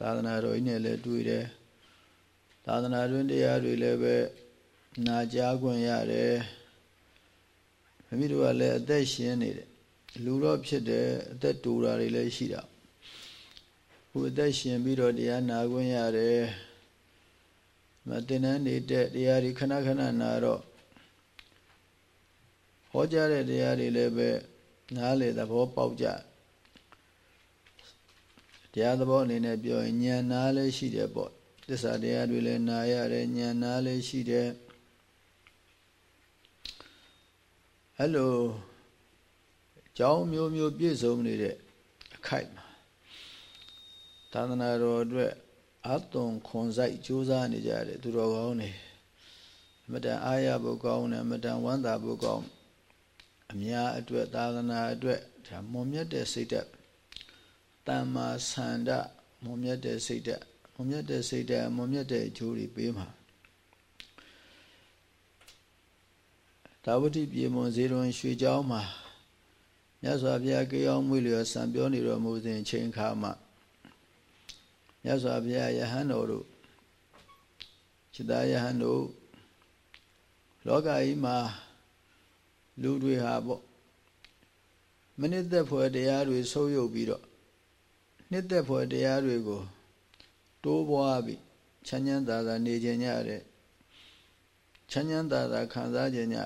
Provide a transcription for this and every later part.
သာသနာတော်ကြီးနဲ့လည်းတွေ့တယ်သာသနာတွင်တရားတွေလည်းပဲနာကြားခွင့်ရတယ်မိမိတို့ကလည်းအသက်ရှင်နေတယ်လူတော့ဖြစ်တယ်အသက်တူတာတွေလည်းရှိတာခုအသက်ရှင်ပြီးတော့တရားနာခွင့်ရတယ်မတင်တန်းနေတဲ့တရားတွေခဏခဏနာတော့ဟောကြားတဲ့တရားတွေလည်းပဲနားလေသဘောပေါက်ကြတ ရားသဘောအနေနဲ့ပြောရင်ဉာဏ်နာလည်းရှိတယ်ပေါ့သစ္စာတရားတွေလည်းနာရတယ်ဉာဏ်နာလည်းရှိတယ်အဲ့လိုကြောင်းမျိုးမျိုးပြည့်စုံနေတဲ့အခိုက်မှာသာသနာတော်အတွက်အသွန်ခွန်ဆိုင်ကြိုးစားနေကြတယ်သူတော်ကောင်းတွေအမတန်အားရဖို့ကောင်းတယ်အမတန်ဝမ်းသာဖို့ကောင်းအများအတွက်သာသနာအတွက်ဒါမွန်မြတ်တဲ့စိတ်ဓာတ် တမ္မာဆန္ဒမွန်မြတ်တဲ့စိတ်ဓာတ်မွန်မြတ်တဲ့စိတ်ဓာတ်မွန်မြတ်တဲ့အကျိုးတွေပေးမှာတာဝတိပြေမွန်ဇေရွန်ရွှေเจ้าမှာမြတ်စွာဘုရားကြေအောင်မွေလျော်စံပြောနေတော်မူစဉ်ချိန်ခါမှာမြတ်စွာဘုရားယဟန်တော်တို့จิตာယဟန်တို့လောကကြီးမှာလူတွေဟာပေါ့မနစ်သက်ဖွယ်တရားတွေဆုပ်ယုပ်ပြီးတော့ နှစ်သက်ဖွယ်တရားတွေကို တိုးပွားပြီးချမ်းချမ်းသာသာနေခြင်းညတဲ့ချမ်းချမ်းသာသာခံစားခြင်းည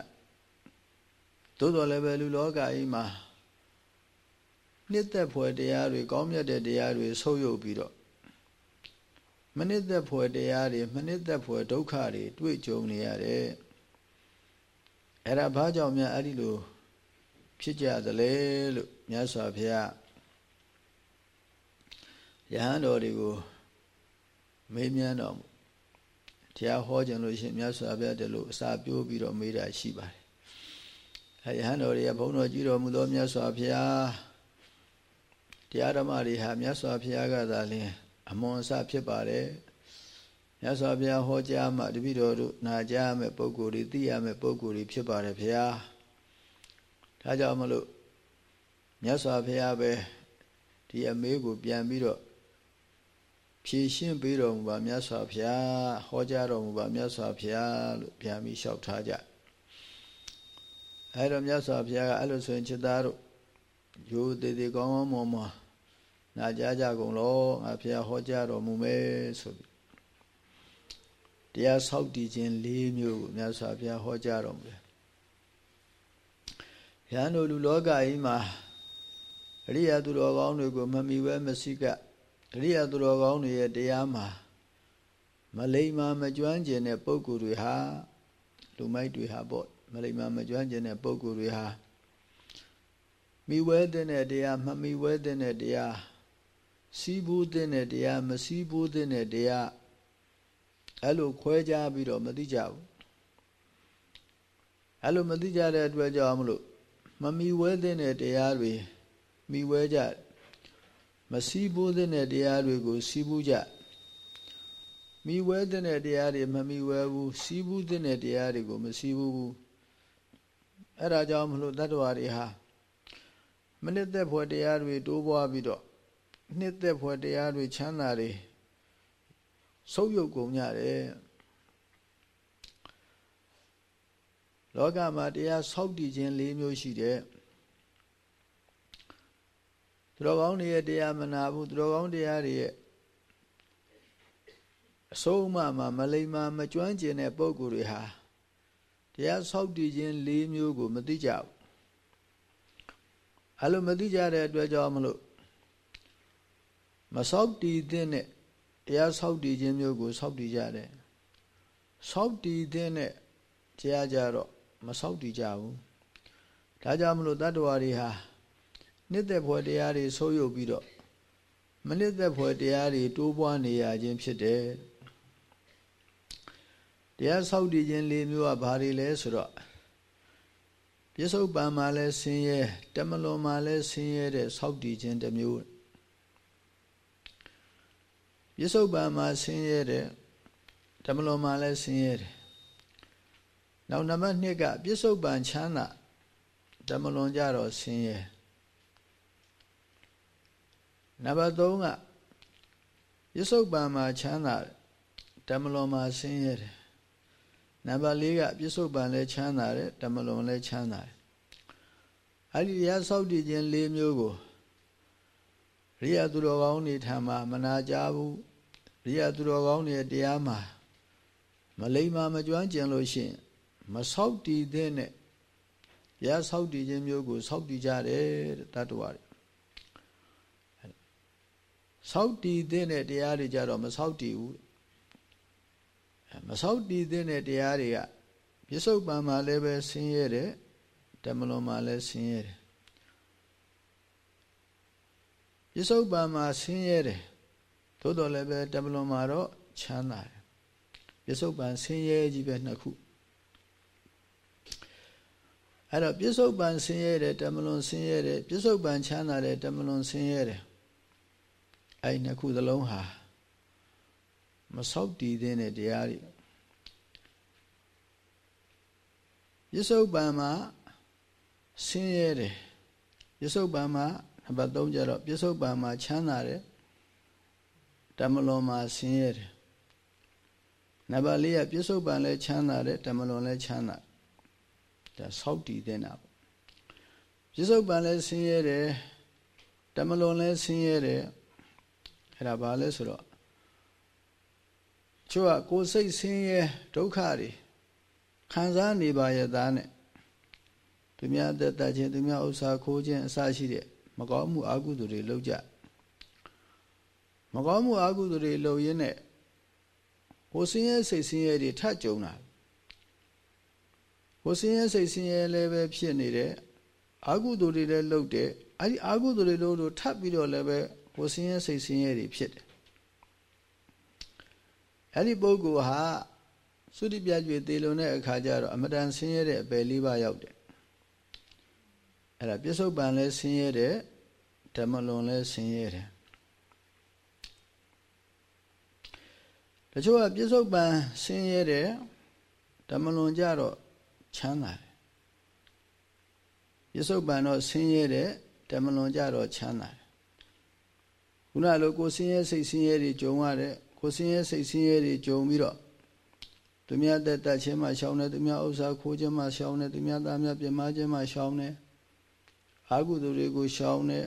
သို့တော်လည်းပဲလူလောကကြီးမှာနှစ်သက်ဖွယ်တရားတွေကောင်းမြတ်တဲ့တရားတွေဆုပ်ယုပ်ပြီးတော့မနစ်သက်ဖွယ်တရားတွေမနစ်သက်ဖွယ်ဒုက္ခတွေတွေ့ကြုံနေရတယ်အဲ့ဒါဘာကြောင့်များအဲ့ဒီလိုဖြစ်ကြသလဲလို့မြတ်စွာဘုရား ယဟန်တော်တွေကိုမေးမြန်းတော်မူတရားဟောကြလို့ရှိရင်မြတ်စွာဘုရားတလို့အစာပြိုးပြီးတော့မေးတာရှိပါတယ်အဲယဟန်တော်တွေကဘုန်းတော်ကြည့်တော်မူသောမြတ်စွာဘုရားတရားဓမ္မတွေဟာမြတ်စွာဘုရားကသာလျှင်အမွန်အစဖြစ်ပါတယ်မြတ်စွာဘုရားဟောကြားမှတပည့်တော်တို့နာကြားမဲ့ပုဂ္ဂိုလ်တွေသိရမဲ့ပုဂ္ဂိုလ်တွေဖြစ်ပါတယ်ဘုရားဒါကြောင့်မလို့မြတ်စွာဘုရားပဲဒီအမေးကိုပြန်ပြီးတော့ ဖြည့်ရှင်းပေးတော်မူပါမြတ်စွာဘုရားဟောကြားတော်မူပါမြတ်စွာဘုရားလို့ပြန်ပြီးလျှောက်ထားကြအဲတော့မြတ်စွာဘုရားကအဲ့လိုဆိုရင်จิตသားတို့ရိုးသေးသေးကောင်းကောင်းမွန်မွန်နာကြားကြကုန်လောငါဘုရားဟောကြားတော်မူမယ်ဆိုပြီးတရားဆောက်တည်ခြင်း၄မျိုးကိုမြတ်စွာဘုရားဟောကြားတော်မူတယ်။ရဟန်းတို့လူလောကကြီးမှာအရိယာသူတော်ကောင်းတွေကိုမမီဝဲမစိကအ ရိယာသူတော်ကောင်းတွေရဲ့တရားမှာမလိမ္မာမကျွမ်းကျင်တဲ့ပုဂ္ဂိုလ်တွေဟာလူမိုက်တွေဟာပေါ့မလိမ္မာမကျွမ်းကျင်တဲ့ပုဂ္ဂိုလ်တွေဟာမိဝဲတဲ့တရားမမိဝဲတဲ့တရားစီးဘူးတဲ့တရားမစီးဘူးတဲ့တရားအဲ့လိုခွဲခြားပြီးတော့မသိကြဘူးအဲ့လိုမသိကြတဲ့အတွက်ကြောင့်မလို့မမီဝဲတဲ့တရားတွေမိဝဲကြမ စီးဘူးတဲ့တရားတွေကိုစီးဘူးကြမိဝဲတဲ့တရားတွေမမိဝဲဘူးစီးဘူးတဲ့တရားတွေကိုမစီးဘူးအဲ့ဒါကြောင့်မလို့တတ္တဝါတွေဟာမနစ်သက်ဖွယ်တရားတွေတိုးပွားပြီးတော့နှစ်သက်ဖွယ်တရားတွေချမ်းသာတွေဆုပ်ယုပ်ကုန်ကြတယ်လောကမှာတရားဆောက်တည်ခြင်း၄မျိုးရှိတယ် သူတော်ကောင်းတွေရဲ့တရားမနာဘူးသူတော်ကောင်းတရားတွေရဲ့အဆုံးအမမှာမလိမ္မာမကျွမ်းကျင်တဲ့ပုံကိုယ်တွေဟာတရားဆောက်တည်ခြင်း၄မျိုးကိုမသိကြဘူးအဲ့လိုမသိကြတဲ့အတွက်ကြောင့်မလို့မဆောက်တည်တဲ့တရားဆောက်တည်ခြင်းမျိုးကို ဆောက်တည်ကြတယ်ဆောက်တည်တဲ့တရားကြတော့မဆောက်တည်ကြဘူးဒါကြောင့်မလို့တတ္တဝါတွေဟာ နှစ်သက်ဖွယ်တရားတွေဆိုးရုပ်ပြီးတော့မနှစ်သက်ဖွယ်တရားတွေတိုးပွားနေရခြင်းဖြစ်တယ်တရားဆောက်တည်ခြင်း၄မျိုးကဘာတွေလဲဆိုတော့ပြစ္ဆုတ်ပံမှာလဲဆင်းရဲတမလွန်မှာလဲဆင်းရဲတဲ့ဆောက်တည်ခြင်းတစ်မျိုးပြစ္ဆုတ်ပံမှာဆင်းရဲတဲ့တမလွန်မှာလဲဆင်းရဲတယ်နောက်နံပါတ်2ကပြစ္ဆုတ်ပံချမ်းသာတမလွန်ကြတော့ဆင်းရဲ နံပါတ်3ကပြစ္ဆုတ်ပံမှာချမ်းသာတယ်တမလွန်မှာဆင်းရဲတယ်နံပါတ်၄ကပြစ္ဆုတ်ပံလည်းချမ်းသာတယ်တမလွန်လည်းချမ်းသာတယ်အဲ့ဒီတရားဆောက်တည်ခြင်း၄မျိုးကိုရိယသူတော်ကောင်းတွေထံမှာမနာကြဘူးရိယသူတော်ကောင်းတွေတရားမှာမလိမ္မာမကျွမ်းကျင်လို့ရှိရင်မဆောက်တည်တဲ့နဲ့တရားဆောက်တည်ခြင်းမျိုးကိုဆောက်တည်ကြတယ်တတ္တဝါတွေ ဆောက်တည်တဲ့တရားတွေကြတော့မဆောက်တည်ဘူးမဆောက်တည်တဲ့တရားတွေကပြစ္ဆုတ်ပံမှာလည်းပဲဆင်းရဲတယ်တမလွန်မှာလည်းဆင်းရဲတယ်ပြစ္ဆုတ်ပံမှာဆင်းရဲတယ်သို့တော်လည်းပဲတမလွန်မှာတော့ချမ်းသာတယ်ပြစ္ဆုတ်ပံဆင်းရဲကြီးပဲနှစ်ခုအဲ့တော့ပြစ္ဆုတ်ပံဆင်းရဲတယ်တမလွန်ဆင်းရဲတယ်ပြစ္ဆုတ်ပံချမ်းသာတယ်တမလွန်ဆင်းရဲတယ် အဲ့နှစ်ခုသလုံးဟာမဆောက်တည်တဲ့တရားတွေပြစ္ဆုတ်ပံမှာဆင်းရဲတယ်ပြစ္ဆုတ်ပံမှာနံပါတ်3ကျတော့ပြစ္ဆုတ်ပံမှာချမ်းသာတယ်တမလွန်မှာဆင်းရဲတယ်နံပါတ်4ကပြစ္ဆုတ်ပံလည်းချမ်းသာတယ်တမလွန်လည်းချမ်းသာဒါဆောက်တည်တဲ့နာပေါ့ပြစ္ဆုတ်ပံလည်းဆင်းရဲတယ်တမလွန်လည်းဆင်းရဲတယ် အဲ့ဒါဘာလဲဆိုတော့ချို့ကကိုယ်စိတ်ဆင်းရဲဒုက္ခတွေခံစားနေပါရဲ့သားနဲ့သူများသက်သက်ချင်းသူများဥစ္စာခိုးခြင်းအစရှိတဲ့မကောင်းမှုအကုသိုလ်တွေလုပ်ကြမကောင်းမှုအကုသိုလ်တွေလုပ်ရင်းနဲ့ကိုယ်ဆင်းရဲစိတ်ဆင်းရဲတွေထပ်ကြုံတာကိုယ်ဆင်းရဲစိတ်ဆင်းရဲလည်းပဲဖြစ်နေတယ်အကုသိုလ်တွေလည်းလုပ်တယ်အဲ့ဒီအကုသိုလ်တွေလို့ထပ်ပြီးတော့လည်းပဲ ကိုယ်ဆင်းရဲစိတ်ဆင်းရဲတွေဖြစ်တယ်အဲ့ဒီပုဂ္ဂိုလ်ဟာသုတိပြကျွေသေလုံတဲ့အခါကျတော့အမတန်ဆင်းရဲတဲ့အပယ်လေးပါးရောက်တယ်အဲ့ဒါပြစ္ဆုတ်ပံလည်းဆင်းရဲတယ်ဓမ္မလွန်လည်းဆင်းရဲတယ်တချို့ကပြစ္ဆုတ်ပံဆင်းရဲတယ်ဓမ္မလွန်ကြတော့ချမ်းသာတယ်ပြစ္ဆုတ်ပံတော့ဆင်းရဲတယ်ဓမ္မလွန်ကြတော့ချမ်းသာတယ် ခုနလိုကိုဆင်းရဲစိတ်ဆင်းရဲတွေကြုံရတယ်ကိုဆင်းရဲစိတ်ဆင်းရဲတွေကြုံပြီးတော့သူများတက်တက်ချင်းမှရှောင်းတယ်သူများဥစ္စာခိုးခြင်းမှရှောင်းတယ်သူများသားများပြမခြင်းမှရှောင်းတယ်အာဟုသူတွေကိုရှောင်းတယ်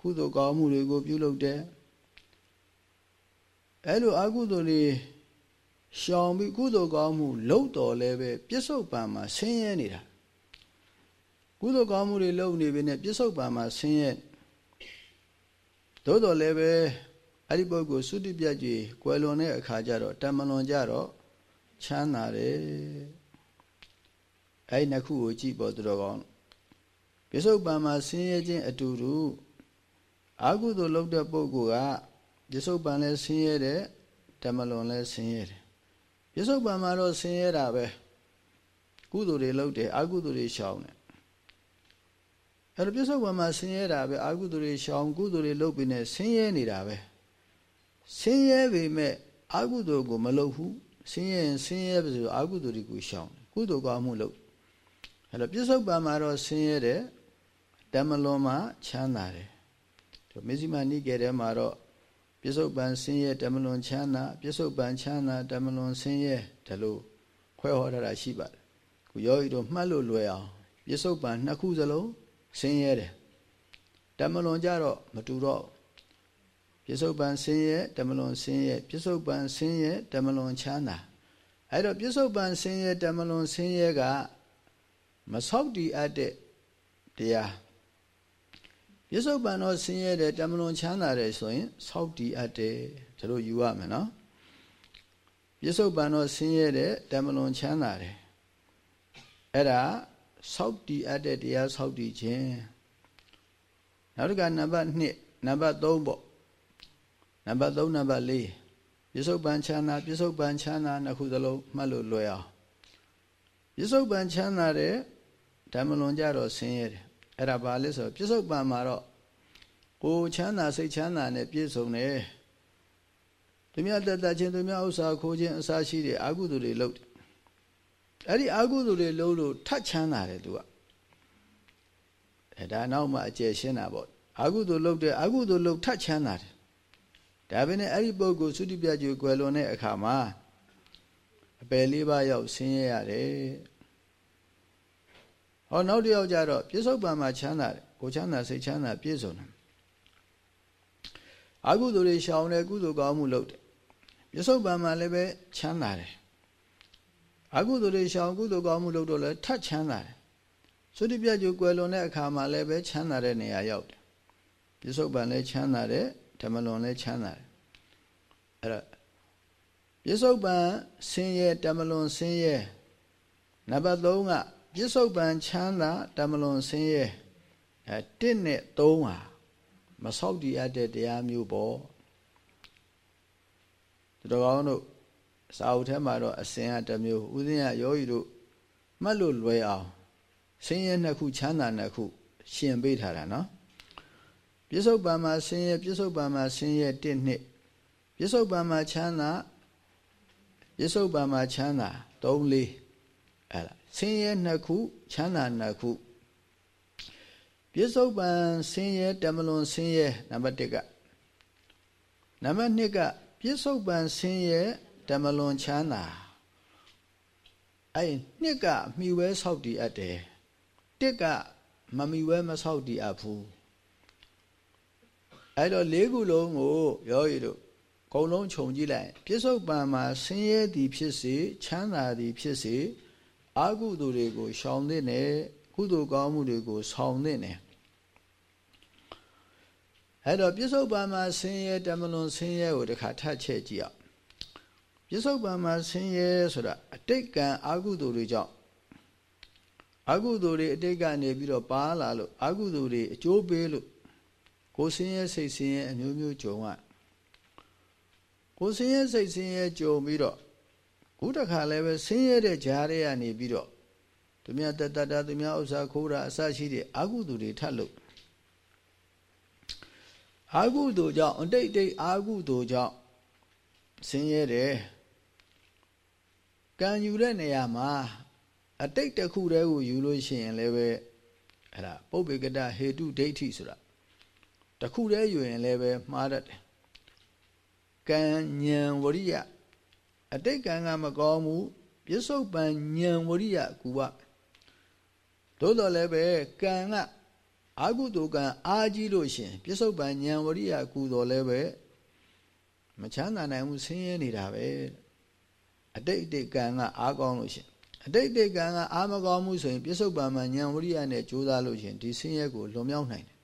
ကုသိုလ်ကောင်းမှုတွေကိုပြုလုပ်တယ်အဲလိုအာဟုသူတွေရှောင်ပြီးကုသိုလ်ကောင်းမှုလုပ်တော်လဲပဲပြစ္ဆုတ်ပံမှာဆင်းရဲနေတာကုသိုလ်ကောင်းမှုတွေလုပ်နေပြီနဲ့ပြစ္ဆုတ်ပံမှာဆင်းရဲ သို့တော်လည်းပဲအဲ့ဒီပုဂ္ဂိုလ်သုတိပြတ်ကြီးကွယ်လွန်တဲ့အခါကျတော့တမလွန်ကြတော့ချမ်းသာတယ်အဲ့ဒီနှစ်ခုကိုကြည့်ပေါ်သူတော်ကောင်းပိစုပန်မှာဆင်းရဲခြင်းအတူတူအာဟုသို့လုပ်တဲ့ပုဂ္ဂိုလ်ကပိစုပန်လည်းဆင်းရဲတယ်တမလွန်လည်းဆင်းရဲတယ်ပိစုပန်မှာတော့ဆင်းရဲတာပဲကုသိုလ်တွေလုပ်တယ်အာဟုသိုလ်တွေရှောင်တယ် အဲ့တော့ပြစ္ဆုတ်ပံမှာဆင်းရဲတာပဲအာဟုသူတွေရှောင်ကုသူတွေလုပ်ပြီးနေဆင်းရဲနေတာပဲဆင်းရဲပေမဲ့အာဟုသူကိုမလုပ်ဘူးဆင်းရဲရင်ဆင်းရဲပြီဆိုအာဟုသူတွေကိုရှောင်ကုသိုလ်ကောင်းမှုလုပ်အဲ့တော့ပြစ္ဆုတ်ပံမှာတော့ဆင်းရဲတယ်တမလွန်မှာချမ်းသာတယ်ဒီမေဇိမနိကေထဲမှာတော့ပြစ္ဆုတ်ပံဆင်းရဲတမလွန်ချမ်းသာပြစ္ဆုတ်ပံချမ်းသာတမလွန်ဆင်းရဲဒါလို့ခွဲဟောထားတာရှိပါတယ်ခုယောဂီတို့မှတ်လို့လွယ်အောင်ပြစ္ဆုတ်ပံနှစ်ခုစလုံး ဆင်းရဲတယ်တမလွန်ကြတော့မတူတော့ပြစ္ဆုတ်ပံဆင်းရဲတမလွန်ဆင်းရဲပြစ္ဆုတ်ပံဆင်းရဲတမလွန်ချမ်းသာအဲ့တော့ပြစ္ဆုတ်ပံဆင်းရဲတမလွန်ဆင်းရဲကမဆောက်တည်အပ်တဲ့တရားပြစ္ဆုတ်ပံတော့ဆင်းရဲတယ်တမလွန်ချမ်းသာတယ်ဆိုရင်ဆောက်တည်အပ်တယ်ဒါလို့ယူရမယ်နော်ပြစ္ဆုတ်ပံတော့ဆင်းရဲတယ်တမလွန်ချမ်းသာတယ်အဲ့ဒါ ဆောက်တည်အပ်တဲ့တရားဆောက်တည်ခြင်းနောက်တစ်ခါနံပါတ်2နံပါတ်3ပေါ့နံပါတ်3နံပါတ်4ပြစ္ဆုတ်ပန်ချမ်းသာပြစ္ဆုတ်ပန်ချမ်းသာနှစ်ခုသလုံးမှတ်လို့လွယ်အောင်ပြစ္ဆုတ်ပန်ချမ်းသာတဲ့ဓမ္မလွန်ကြတော့ဆင်းရဲတယ်အဲ့ဒါဘာလဲဆိုတော့ပြစ္ဆုတ်ပန်မှာတော့ကိုချမ်းသာစိတ်ချမ်းသာနဲ့ပြည့်စုံတယ်သူများတတ်တတ်ချင်းသူများဥစ္စာခိုးခြင်းအစရှိတဲ့အာဟုသူတွေလုပ်တယ် အဲ့ဒီအာဟုသူတွေလုံးလို့ထတ်ချမ်းသာတယ်သူကအဲဒါနောက်မှအကျယ်ရှင်းတာပေါ့အာဟုသူလုပ်တယ်အာဟုသူလုပ်ထတ်ချမ်းသာတယ်ဒါပဲနဲ့အဲ့ဒီပုဂ္ဂိုလ်သုတိပြကျွေကွယ်လွန်တဲ့အခါမှာအပယ်လေးပါးရောက်ဆင်းရဲရတယ်ဟောနောက်တစ်ယောက်ကြတော့ပြစ္ဆုတ်ပံမှာချမ်းသာတယ်ကိုချမ်းသာစိတ်ချမ်းသာပြည့်စုံတယ်အကုသိုလ်တွေရှောင်တယ်ကုသိုလ်ကောင်းမှုလုပ်တယ်ပြစ္ဆုတ်ပံမှာလည်းပဲချမ်းသာတယ် အကုသိုလ်တွေရှောင်ကုသိုလ်ကောင်းမှုလုပ်တော့လည်းထပ်ချမ်းသာတယ်သုတိပြကျွကွယ်လွန်တဲ့အခါမှာလည်းပဲချမ်းသာတဲ့နေရာရောက်တယ်ပြစ္ဆုတ်ပံလည်းချမ်းသာတယ်ဓမ္မလွန်လည်းချမ်းသာတယ်အဲ့တော့ပြစ္ဆုတ်ပံဆင်းရဲဓမ္မလွန်ဆင်းရဲနံပါတ်3ကပြစ္ဆုတ်ပံချမ်းသာဓမ္မလွန်ဆင်းရဲအဲ1နဲ့3ဟာမဆောက်တည်အပ်တဲ့တရားမျိုးပေါ့သူတော်ကောင်းတို့ စာအုပ်ထဲမှာတော့အစဉ်အတစ်မျိုးဥစဉ်ကယောဂီတို့မှတ်လို့လွယ်အောင်ဆင်းရဲနှစ်ခုချမ်းသာနှစ်ခုရှင်ပေးထားတာနော်ပြစ္ဆုတ်ပံမှာဆင်းရဲပြစ္ဆုတ်ပံမှာဆင်းရဲ1နှစ်ပြစ္ဆုတ်ပံမှာချမ်းသာပြစ္ဆုတ်ပံမှာချမ်းသာ3 4အဲ့ဒါဆင်းရဲနှစ်ခုချမ်းသာနှစ်ခုပြစ္ဆုတ်ပံဆင်းရဲတမလွန်ဆင်းရဲနံပါတ်1ကနံပါတ်2ကပြစ္ဆုတ်ပံဆင်းရဲ တမလွန်ချမ်းသာအဲ့နှစ်ကမှီဝဲဆောက်တည်အပ်တယ်တစ်ကမမှီဝဲမဆောက်တည်အပ်ဘူးအဲ့တော့လေးခုလုံးကိုရောရည်တို့အကုန်လုံးခြုံကြည့်လိုက်ပြစ္ဆုတ်ပံမှာဆင်းရဲသည်ဖြစ်စေချမ်းသာသည်ဖြစ်စေအာဟုသူတွေကိုရှောင်သင့်တယ်ကုသိုလ်ကောင်းမှုတွေကိုဆောင်သင့်တယ်အဲ့တော့ပြစ္ဆုတ်ပံမှာဆင်းရဲတမလွန်ဆင်းရဲကိုတခါထပ်ချက်ကြည့်အောင် ပြစ္ဆုတ်ပံမှာဆင်းရဲဆိုတာအတိတ်ကံအာဟုသူတွေကြောင့်အာဟုသူတွေအတိတ်ကနေပြီးတော့ပါလာလို့အာဟုသူတွေအကျိုးပေးလို့ကိုဆင်းရဲစိတ်ဆင်းရဲအမျိုးမျိုးကြုံရကိုဆင်းရဲစိတ်ဆင်းရဲကြုံပြီးတော့ခုတခါလည်းပဲဆင်းရဲတဲ့ကြားထဲကနေပြီးတော့သူများတတတာသူများဥစ္စာခိုးတာအစရှိတဲ့အာဟုသူတွေထပ်လို့အာဟုသူကြောင့်အတိတ်တိတ်အာဟုသူကြောင့်ဆင်းရဲတယ် ကံယူတဲ့နေရာမှာအတိတ်တစ်ခုတည်းကိုယူလို့ရှိရင်လည်းပဲအဲ့ဒါပုပ္ပေကတဟေတုဒိဋ္ဌိဆိုတာတခုတည်းယူရင်လည်းပဲမှားတတ်တယ်ကံဉဏ်ဝရိယအတိတ်ကံကမကောင်းဘူးပြစ္ဆုတ်ပံဉဏ်ဝရိယကူပါသို့တော်လည်းပဲကံကအာဟုတုကံအာကြီးလို့ရှင်ပြစ္ဆုတ်ပံဉဏ်ဝရိယကူတော်လည်းပဲမချမ်းသာနိုင်ဘူးဆင်းရဲနေတာပဲ အတိတ်အတိတ်ကံကအားကောင်းလို့ရှင်အတိတ်အတိတ်ကံကအားမကောင်းမှုဆိုရင်ပြစ္ဆုတ်ပံမှာဉဏ်ဝရိယနဲ့ကြိုးစားလို့ရှင်ဒီဆင်းရဲကိုလွန်မြောက်နိုင်တယ်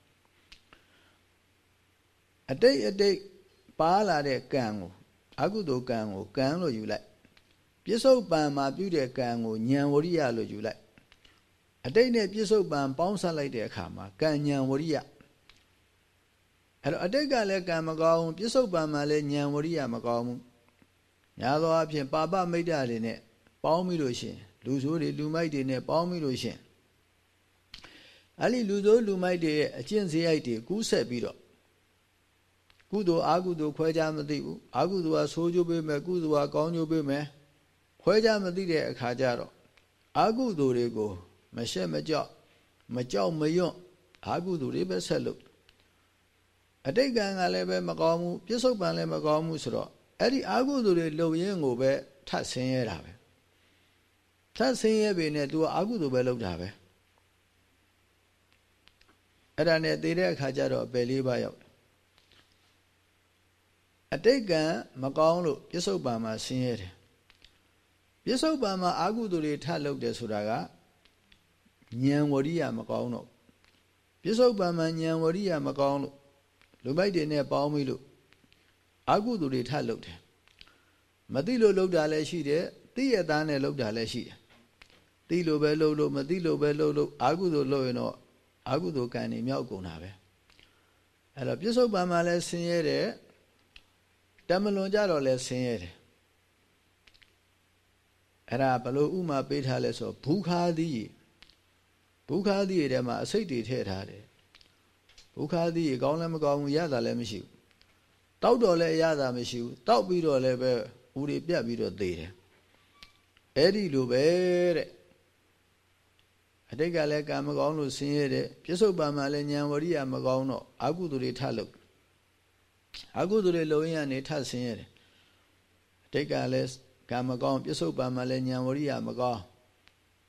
အတိတ်အတိတ်ပါလာတဲ့ကံကိုအကုသိုလ်ကံကိုကံလို့ယူလိုက်ပြစ္ဆုတ်ပံမှာပြုတဲ့ကံကိုဉာဏ်ဝရိယလို့ယူလိုက်အတိတ်နဲ့ပြစ္ဆုတ်ပံပေါင်းစပ်လိုက်တဲ့အခါမှာကံဉာဏ်ဝရိယအဲ့တော့အတိတ်ကလည်းကံမကောင်းဘူးပြစ္ဆုတ်ပံမှာလည်းဉာဏ်ဝရိယမကောင်းဘူး ညာသောအဖြစ်ပါပမိတ်တာတွေနဲ့ပေါင်းပြီးလို့ရှင်လူဆိုးတွေလူမိုက်တွေနဲ့ပေါင်းပြီးလို့ရှင်အဲ့ဒီလူဆိုးလူမိုက်တွေရဲ့အကျင့်စရိုက်တွေကူးဆက်ပြီးတော့ကုသိုလ်အာကုသိုလ်ခွဲခြားမသိဘူးအာကုသိုလ်ကဆိုးကျိုးပေးမယ်ကုသိုလ်ကကောင်းကျိုးပေးမယ်ခွဲခြားမသိတဲ့အခါကျတော့အာကုသိုလ်တွေကိုမရှက်မကြောက်မကြောက်မရွံ့အာကုသိုလ်တွေပဲဆက်လို့အတိတ်ကံကလည်းပဲမကောင်းဘူးပြစ္ဆုတ်ပံလည်းမကောင်းဘူးဆိုတော့ အဲ့ဒီအာကုသိုလ်တွေလုံရင်းကိုပဲထပ်ဆင်းရဲတာပဲထပ်ဆင်းရဲပေနဲ့ तू အာကုသိုလ်ပဲလုပ်တာပဲအဲ့ဒါနဲ့သေတဲ့အခါကျတော့အပယ်လေးပါရောက်အတိတ်ကံမကောင်းလို့ပြစ္ဆုတ်ပံမှာဆင်းရဲတယ်ပြစ္ဆုတ်ပံမှာအာဟုသူတွေထလုပ်တယ်ဆိုတာကဉာဏ်ဝရိယမကောင်းတော့ပြစ္ဆုတ်ပံမှာဉာဏ်ဝရိယမကောင်းလို့လူမိုက်တွေနဲ့ပေါင်းပြီးလို့ အာဟုသူတွေထလုပ်တယ်မသိလို့လုပ်တာလည်းရှိတယ်သိရသားနဲ့လုပ်တာလည်းရှိတယ်သိလို့ပဲလုပ်လို့မသိလို့ပဲလုပ်လို့အာဟုသူလုပ်ရင်တော့အာဟုသူကံနေမြောက်ကုန်တာပဲအဲ့တော့ပြစ္ဆုတ်ပံမှာလည်းဆင်းရဲတယ်တမလွန်ကြတော့လဲဆင်းရဲတယ်အဲ့ဒါဘလို့ဥမာပေးထားလဲဆိုဘူးခါသီးဘူးခါသီးထဲမှာအစိတ်တွေထည့်ထားတယ်ဘူးခါသီးကောင်းလည်းမကောင်းဘူးရတာလည်းမရှိဘူး တောက်တော့လည်းရတာမရှိဘူးတောက်ပြီးတော့လည်းပဲဦးတွေပြတ်ပြီးတော့သေတယ်အဲ့ဒီလိုပဲတဲ့အတိတ်ကလည်းကံမကောင်းလို့ဆင်းရဲတယ်ပြစ္ဆုတ်ပံမှာလည်းဉာဏ်ဝရိယမကောင်းတော့အကုသိုလ်တွေထလို့အကုသိုလ်တွေလုံရင်ကနေထဆင်းရဲတယ်အတိတ်ကလည်းကံမကောင်းပြစ္ဆုတ်ပံမှာလည်းဉာဏ်ဝရိယမကောင်း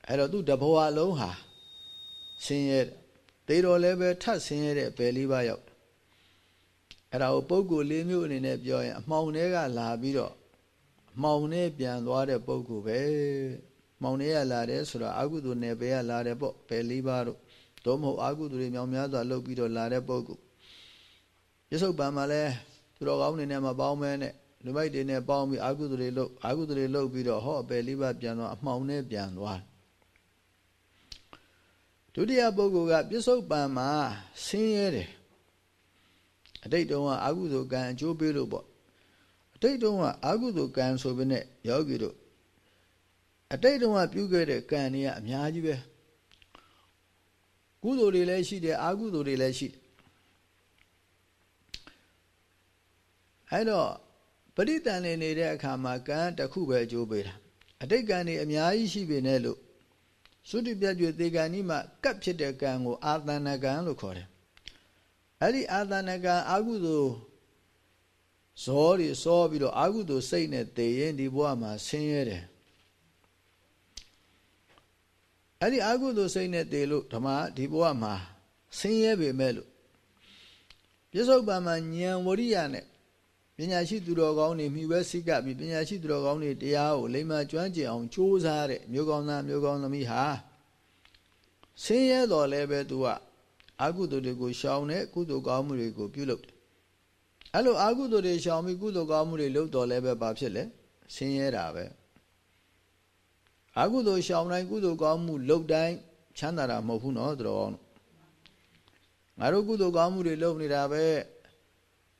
အဲ့တော့သူတဘဝလုံးဟာဆင်းရဲတေတော်လည်းပဲထဆင်းရဲတဲ့ပယ်လေးပါးရောက် အဲ့ဒါကိုပုဂ္ဂိုလ်လေးမျိုးအနေနဲ့ပြောရင်အမှောင်တွေကလာပြီးတော့အမှောင်နဲ့ပြန်သွားတဲ့ပုဂ္ဂိုလ်ပဲမှောင်တွေကလာတယ်ဆိုတော့အကုသိုလ်နယ်ပယ်ကလာတယ်ပေါ့ပယ်လေးပါးတို့သို့မဟုတ်အကုသိုလ်တွေမြောင်များစွာလုပ်ပြီးတော့လာတဲ့ပုဂ္ဂိုလ်ပြစ္ဆုတ်ပံမှာလဲသူတော်ကောင်းနေနဲ့မပေါင်းမဲနဲ့လူမိုက်တွေနဲ့ပေါင်းပြီးအာကုသတွေလုပ်အာကုသတွေလုပ်ပြီးတော့ဟောအပယ်လေးပါးပြန်သွားအမှောင်နဲ့ပြန်သွားဒုတိယပုဂ္ဂိုလ်ကပြစ္ဆုတ်ပံမှာဆင်းရဲတယ် အတိတ်တုန်းကအာကုသိုလ်ကံအကျိုးပေးလို့ပေါ့အတိတ်တုန်းကအာကုသိုလ်ကံဆိုပေနဲ့ယောဂီတို့အတိတ်တုန်းကပြုခဲ့တဲ့ကံတွေကအများကြီးပဲကုသိုလ်တွေလည်းရှိတယ်အာကုသိုလ်တွေလည်းရှိတယ်အဲ့တော့ပရိတန်နေနေတဲ့အခါမှာကံတစ်ခုပဲအကျိုးပေးတာအတိတ်ကံတွေအများကြီးရှိပေနဲ့လို့သုတိပြကျွေသေကံဤမှာကပ်ဖြစ်တဲ့ကံကိုအာသနကံလို့ခေါ်တယ် အဲ့ဒီအာသနကံအာဟုသောဇောတွေစောပြီးတော့အာဟုသောစိတ်နဲ့တည်ရင်ဒီဘဝမှာဆင်းရဲတယ်အဲ့ဒီအာဟုသောစိတ်နဲ့တည်လို့ဓမ္မဒီဘဝမှာဆင်းရဲပေမဲ့လို့ပြစ္ဆုတ်ပံမှာဉာဏ်ဝရိယနဲ့ပညာရှိသူတော်ကောင်းတွေမိဝဲစိကပြီးပညာရှိသူတော်ကောင်းတွေတရားကိုလိမ္မာကျွမ်းကျင်အောင်ကြိုးစားတဲ့မျိုးကောင်းသားမျိုးကောင်းသမီးဟာဆင်းရဲတော်လည်းပဲသူက အကုသိုလ်တွေကိုရှောင်တဲ့ကုသိုလ်ကောင်းမှုတွေကိုပြုလုပ်တယ်အဲ့လိုအကုသိုလ်တွေရှောင်ပြီးကုသိုလ်ကောင်းမှုတွေလုပ်တော်လည်းပဲဘာဖြစ်လဲဆင်းရဲတာပဲအကုသိုလ်ရှောင်တိုင်းကုသိုလ်ကောင်းမှုလုပ်တိုင်းချမ်းသာတာမဟုတ်ဘူးနော်သူတော်ကောင်းငါတို့ကုသိုလ်ကောင်းမှုတွေလုပ်နေတာပဲ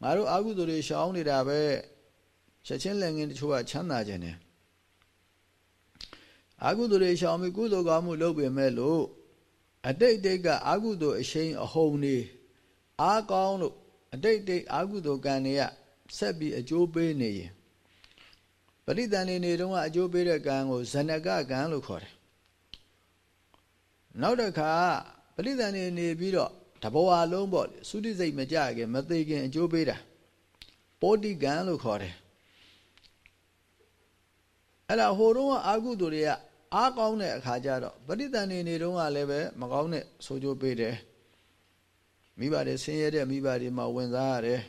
ငါတို့အာဟုသူတွေရှောင်းနေတာပဲချက်ချင်းလည်းငင်တချို့ကချမ်းသာခြင်းတယ်အာဟုသူတွေရှောင်းပြီးကုသိုလ်ကောင်းမှုလုပ်ပေမဲ့လို့ အတိတ်တိတ်ကအာဟုသူအရှိန်အဟုန်နေအားကောင်းလို့အတိတ်တိတ်အာဟုသူကံတွေကဆက်ပြီးအကျိုးပေးနေရင်ပရိသန်နေနေတုန်းကအကျိုးပေးတဲ့ကံကိုဇဏကကံလို့ခေါ်တယ်နောက်တစ်ခါပရိသန်နေနေပြီးတော့တဘဝလုံးပေါ့သုတိစိတ်မကြခင်မသေးခင်အကျိုးပေးတာပောတိကံလို့ခေါ်တယ်အဲ့ဒါဟိုတုန်းကအာကုသူတွေက အားကောင်းတဲ့အခါကျတော့ပဋိသန္ဓေနေတုန်းကလည်းပဲမကောင်းတဲ့ဆိုးကျိုးပေးတယ်မိဘတွေဆင်းရဲတဲ့မိဘတွေမှာဝင်စားရတယ်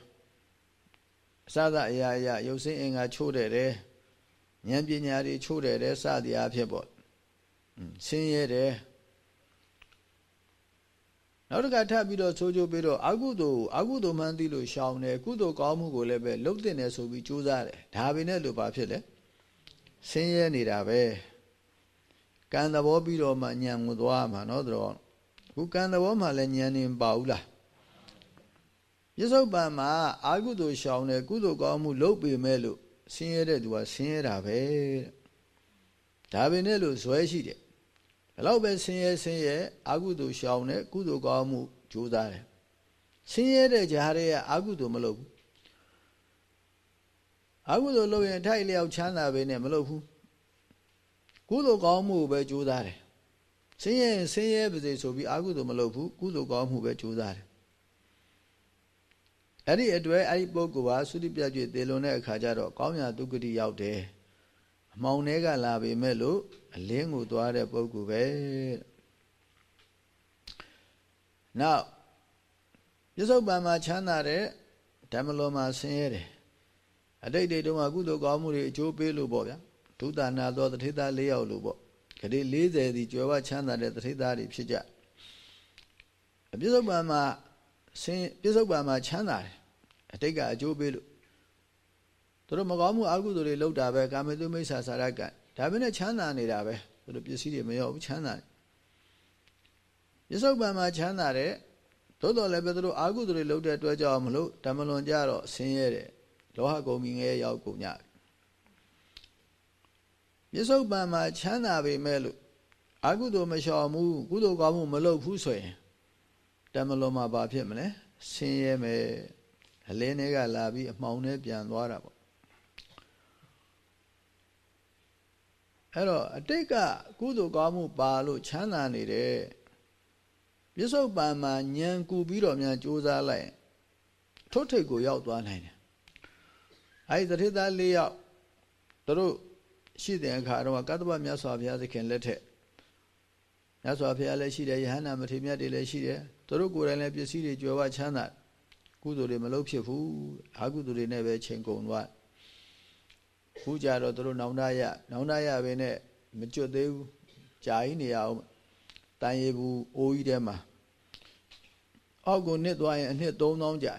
အစသအရာအရာရုပ်စင်းအင်္ဂါချိုးတယ်တယ်ဉာဏ်ပညာတွေချိုးတယ်တယ်စသည်အဖြစ်ပေါ့ဆင်းရဲတယ်နောက်တစ်ခါထပ်ပြီးတော့ဆိုးကြိုးပြီးတော့အကုသိုလ်အကုသိုလ်မှန်းသိလို့ရှောင်တယ်ကုသိုလ်ကောင်းမှုကိုလည်းပဲလှုပ်တင်တယ်ဆိုပြီးကြိုးစားတယ်ဒါပဲနဲ့လို့ဘာဖြစ်လဲဆင်းရဲနေတာပဲ ကံသဘောပြီးတော့မှညံကိုသွားမှာเนาะတော့ခုကံသဘောမှလည်းညံနေပါဘူးလားပြစ္ဆုတ်ပံမှာအာကုသိုလ်ရှောင်တယ်ကုသိုလ်ကောင်းမှုလုပ်ပေမဲ့လို့ဆင်းရဲတဲ့သူကဆင်းရဲတာပဲဒါပဲနဲ့လို့ဇွဲရှိတယ်ဘလောက်ပဲဆင်းရဲဆင်းရဲအာကုသိုလ်ရှောင်တဲ့ကုသိုလ်ကောင်းမှုကြိုးစားတယ်ဆင်းရဲတဲ့ကြားရဲအာကုသိုလ်မလုပ်ဘူးအာကုသိုလ်လုပ်ရင်ထိုက်လျောက်ချမ်းသာပဲနဲ့မလုပ်ဘူး ကုသိုလ်ကောင်းမှုပဲကြိုးစားတယ်ဆင်းရဲဆင်းရဲပါစေဆိုပြီးအာကုသိုလ်မလုပ်ဘူးကုသိုလ်ကောင်းမှုပဲကြိုးစားတယ်အဲ့ဒီအတွက်အဲ့ဒီပုဂ္ဂိုလ်ဟာသုတိပြည့်သေလွန်တဲ့အခါကျတော့ကောင်းရာဒုက္ခတိရောက်တယ်အမောင်တွေကလာပေမဲ့လို့အလင်းကိုသွားတဲ့ပုဂ္ဂိုလ်ပဲနောက်ပြစ္ဆုတ်ပံမှာချမ်းသာတဲ့ဓမ္မလောမှာဆင်းရဲတယ်အတိတ်တွေတုန်းကကုသိုလ်ကောင်းမှုတွေအကျိုးပေးလို့ပေါ့ဗျာ ဒုသနာသောတထေသား၄ယောက်လို့ပေါ့ခရီး40ဒီကြွယ်ဝချမ်းသာတဲ့တထေသားတွေဖြစ်ကြပြစ္ဆုတ်ပံမှာဆင်းပြစ္ဆုတ်ပံမှာချမ်းသာတယ်အတိတ်ကအကျိုးပေးလို့သူတို့မကောင်းမှုအကုသိုလ်တွေလုပ်တာပဲကာမေတုမိစ္ဆာစာရကဒါပဲနဲ့ချမ်းသာနေတာပဲသူတို့ပစ္စည်းတွေမရောက်ဘူးချမ်းသာတယ်ပြစ္ဆုတ်ပံမှာချမ်းသာတယ်သို့တော်လည်းပဲသူတို့အာဟုသူတွေလှုပ်တဲ့အတွက်ကြောင့်မလို့ဓမ္မလွန်ကြတော့ဆင်းရဲတယ်လောဟကုံပြီးငရဲရောက်ကုန်ကြပြ စ္ဆုတ်ပံမှာချမ်းသာပေမဲ့လို့အာဟုသူမလျှော်မှုကုသိုလ်ကောင်းမှုမလုပ်ဘူးဆိုရင်ဓမ္မလွန်မှာဘာဖြစ်မလဲဆင်းရဲမယ်အလင်းတွေကလာပြီးအမှောင်နဲ့ပြန်သွားတာပေါ့အဲ့တော့အတိတ်ကကုသိုလ်ကောင်းမှုပါလို့ချမ်းသာနေတယ်ပြစ္ဆုတ်ပံမှာညံကူပြီးတော့များစူးစမ်းလိုက်ထွတ်ထိပ်ကိုရောက်သွားနိုင်တယ်အဲဒီတထေသား၄ယောက်တို့ ရှိတဲ့အခါတော့ကတ္တဗမြတ်စွာဘုရားသခင်လက်ထက်မြတ်စွာဘုရားလည်းရှိတယ်ယဟန္တာမထေရမြတ်တွေလည်းရှိတယ်တို့ကိုယ်တိုင်လည်းပစ္စည်းတွေကြွယ်ဝချမ်းသာကုသိုလ်တွေမလုပ်ဖြစ်ဘူးအကုသိုလ်တွေနဲ့ပဲချိန်ကုန်သွားခုကြတော့တို့နောင်တရနောင်တရပဲနဲ့မကျွတ်သေးဘူးကြာကြီးနေရအောင်တန်ရည်ဘူးအိုးကြီးထဲမှာအောက်ကိုနစ်သွားရင်အနှစ်3000ကြာ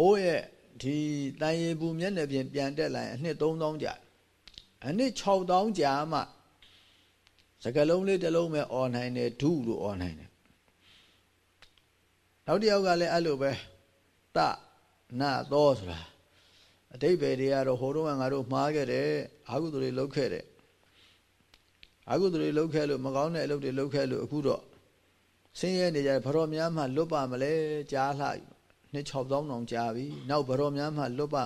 အိုးရဲ့ ဒီတန်ရည်ဘူးမျက်နှာပြင်ပြန်တက်လာရင်အနှစ်3000ကြာအနှစ်6000ကြာမှစကလုံးလေးတစ်လုံးပဲអော်နိုင်တယ်ဒုလို့អော်နိုင်တယ်နောက်တစ်ယောက်ကလည်းအဲ့လိုပဲတနာသောဆိုတာအတိတ်ပဲတွေကတော့ဟိုတော့ငါတို့မှားခဲ့တယ်အာဟုသူတွေလုပ်ခဲ့တယ်အာဟုသူတွေလုပ်ခဲ့လို့မကောင်းတဲ့အလုပ်တွေလုပ်ခဲ့လို့အခုတော့ဆင်းရဲနေကြဘရောများမှလွတ်ပါမလဲကြားလှ နှစ်6000တောင်ကြားပြီနောက်ဘရောများမှလွတ်ပါ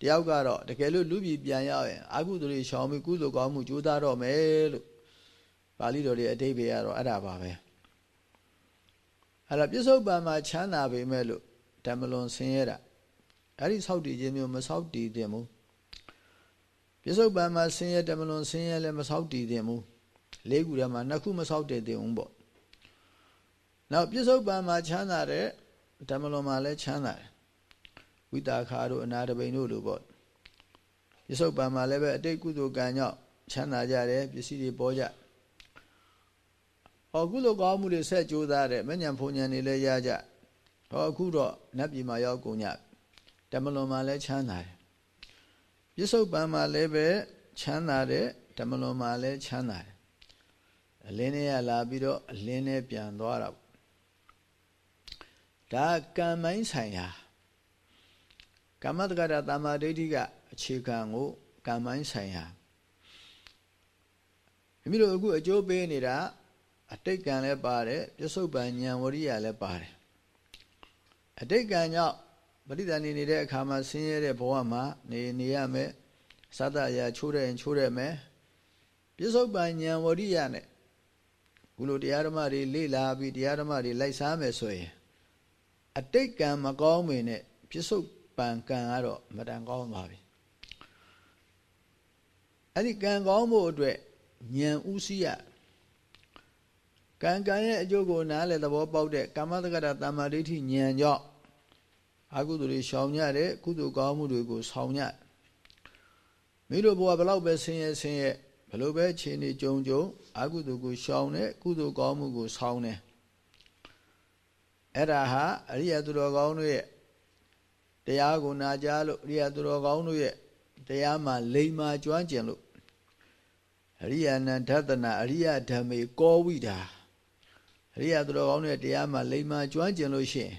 တယောက်ကတော့တကယ်လို့လူပြည်ပြန်ရောက်ရင်အာဟုသူတွေရှောင်ပြီးကုသိုလ်ကောင်းမှုကြိုးစားတော့မယ်လို့ပါဠိတော်ရဲ့အတိတ်ပဲကတော့အဲ့ဒါပါပဲအဲ့ဒါပြစ္ဆုတ်ပံမှာချမ်းသာပေမဲ့လို့ဓမ္မလွန်ဆင်းရဲတာအဲ့ဒီဆောက်တည်ခြင်းမျိုးမဆောက်တည်သင့်ဘူးပြစ္ဆုတ်ပံမှာဆင်းရဲဓမ္မလွန်ဆင်းရဲလည်းမဆောက်တည်သင့်ဘူးလေးခုထဲမှာနှစ်ခုမဆောက်တည်သင့်ဘူးပေါ့နောက်ပြစ္ဆုတ်ပံမှာချမ်းသာတဲ့ ဓမ္မလွန်မှာလည်းချမ်းသာတယ်ဝိတာခါတို့အနာတပိန်တို့လိုပေါ့ပြစ္ဆုတ်ပံမှာလည်းပဲအတိတ်ကုသိုလ်ကံကြောင့်ချမ်းသာကြတယ်ပစ္စည်းတွေပေါ်ကြဟောကုသိုလ်ကောင်းမှုတွေဆက်ကြိုးစားတယ်မညံဖုန်ညံတွေလည်းရကြဟောအခုတော့နတ်ပြည်မှာရောက်ကုန်ကြဓမ္မလွန်မှာလည်းချမ်းသာတယ်ပြစ္ဆုတ်ပံမှာလည်းပဲချမ်းသာတယ်ဓမ္မလွန်မှာလည်းချမ်းသာတယ်အလင်းနဲ့ရလာပြီးတော့အလင်းနဲ့ပြန်သွားတာ ဒါကံမိုင်းဆိုင်ရာကမ္မတက္ကရာတမ္မာဒိဋ္ဌိကအခြေခံကိုကံမိုင်းဆိုင်ရာမိမိတို့အခုအကျိုးပေးနေတာအတိတ်ကံလည်းပါတယ်ပြစ္ဆုတ်ပံဉာဏ်ဝရိယလည်းပါတယ်အတိတ်ကံကြောင့်ပရိသဏီနေတဲ့အခါမှာဆင်းရဲတဲ့ဘဝမှာနေနေရမယ်သတ္တရာချိုးတဲ့ရင်ချိုးရမယ်ပြစ္ဆုတ်ပံဉာဏ်ဝရိယနဲ့ခုလိုတရားဓမ္မတွေလေ့လာပြီးတရားဓမ္မတွေလိုက်စားမယ်ဆိုရင် အတိတ်ကံမကောင်းမင်းနဲ့ပြစ္ဆုတ်ပံကံကတော့မတန်ကောင်းပါပြီအဲ့ဒီကံကောင်းဖို့အတွက်ဉာဏ်ဥစည်းရကံကံရဲ့အကျိုးကိုနားလည်သဘောပေါက်တဲ့ကာမတက္ကတာတမ္မာဒိဋ္ဌိဉာဏ်ကြောင့်အကုသိုလ်တွေရှောင်ကြတယ်ကုသိုလ်ကောင်းမှုတွေကိုဆောင်ကြမိတို့ဘဝဘလောက်ပဲဆင်းရဲဆင်းရဲဘလို့ပဲခြေနေကြုံကြုံအကုသိုလ်ကိုရှောင်တယ်ကုသိုလ်ကောင်းမှုကိုဆောင်တယ် အဲ့ဒါဟာအရိယသူတော်ကောင်းတို့ရဲ့တရားကိုနာကြားလို့အရိယသူတော်ကောင်းတို့ရဲ့တရားမှာလိမ္မာကျွမ်းကျင်လို့အရိယနန္ဒသနာအရိယဓမ္မေကောဝိတာအရိယသူတော်ကောင်းတဲ့တရားမှာလိမ္မာကျွမ်းကျင်လို့ရှိရင်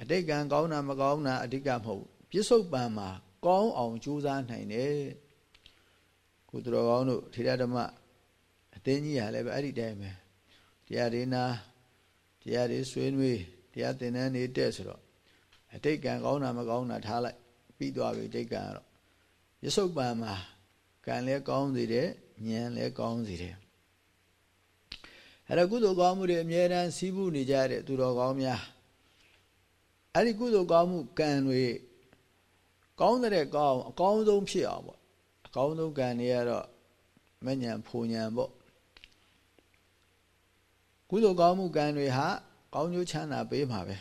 အတိတ်ကံကောင်းတာမကောင်းတာအဓိကမဟုတ်ပြစ္ဆုတ်ပံမှာကောင်းအောင်ကြိုးစားနိုင်တယ်ကုသူတော်ကောင်းတို့ထေရဓမ္မအသိကြီးဟာလည်းပဲအဲ့ဒီတိုင်းပဲတရားဒေနာ တရားတွေဆွေးနွေးတရားသင်တန်းတွေတက်ဆိုတော့အတိတ်ကံကောင်းတာမကောင်းတာထားလိုက်ပြီးသွားပြီတိတ်ကံကတော့ပြစ္ဆုတ်ပံမှာကံလည်းကောင်းစေတယ်ဉာဏ်လည်းကောင်းစေတယ်အဲ့ဒါကုသိုလ်ကောင်းမှုတွေအမြဲတမ်းစီးပူးနေကြတဲ့သူတော်ကောင်းများအဲ့ဒီကုသိုလ်ကောင်းမှုကံတွေကောင်းတဲ့ကောင်းအကောင်းဆုံးဖြစ်အောင်ပေါ့အကောင်းဆုံးကံတွေကတော့မညံဖူညံပေါ့ ကုသိုလ်ကောင်းမှုကံတွေဟာကောင်းကျိုးချမ်းသာပေးမှာပဲ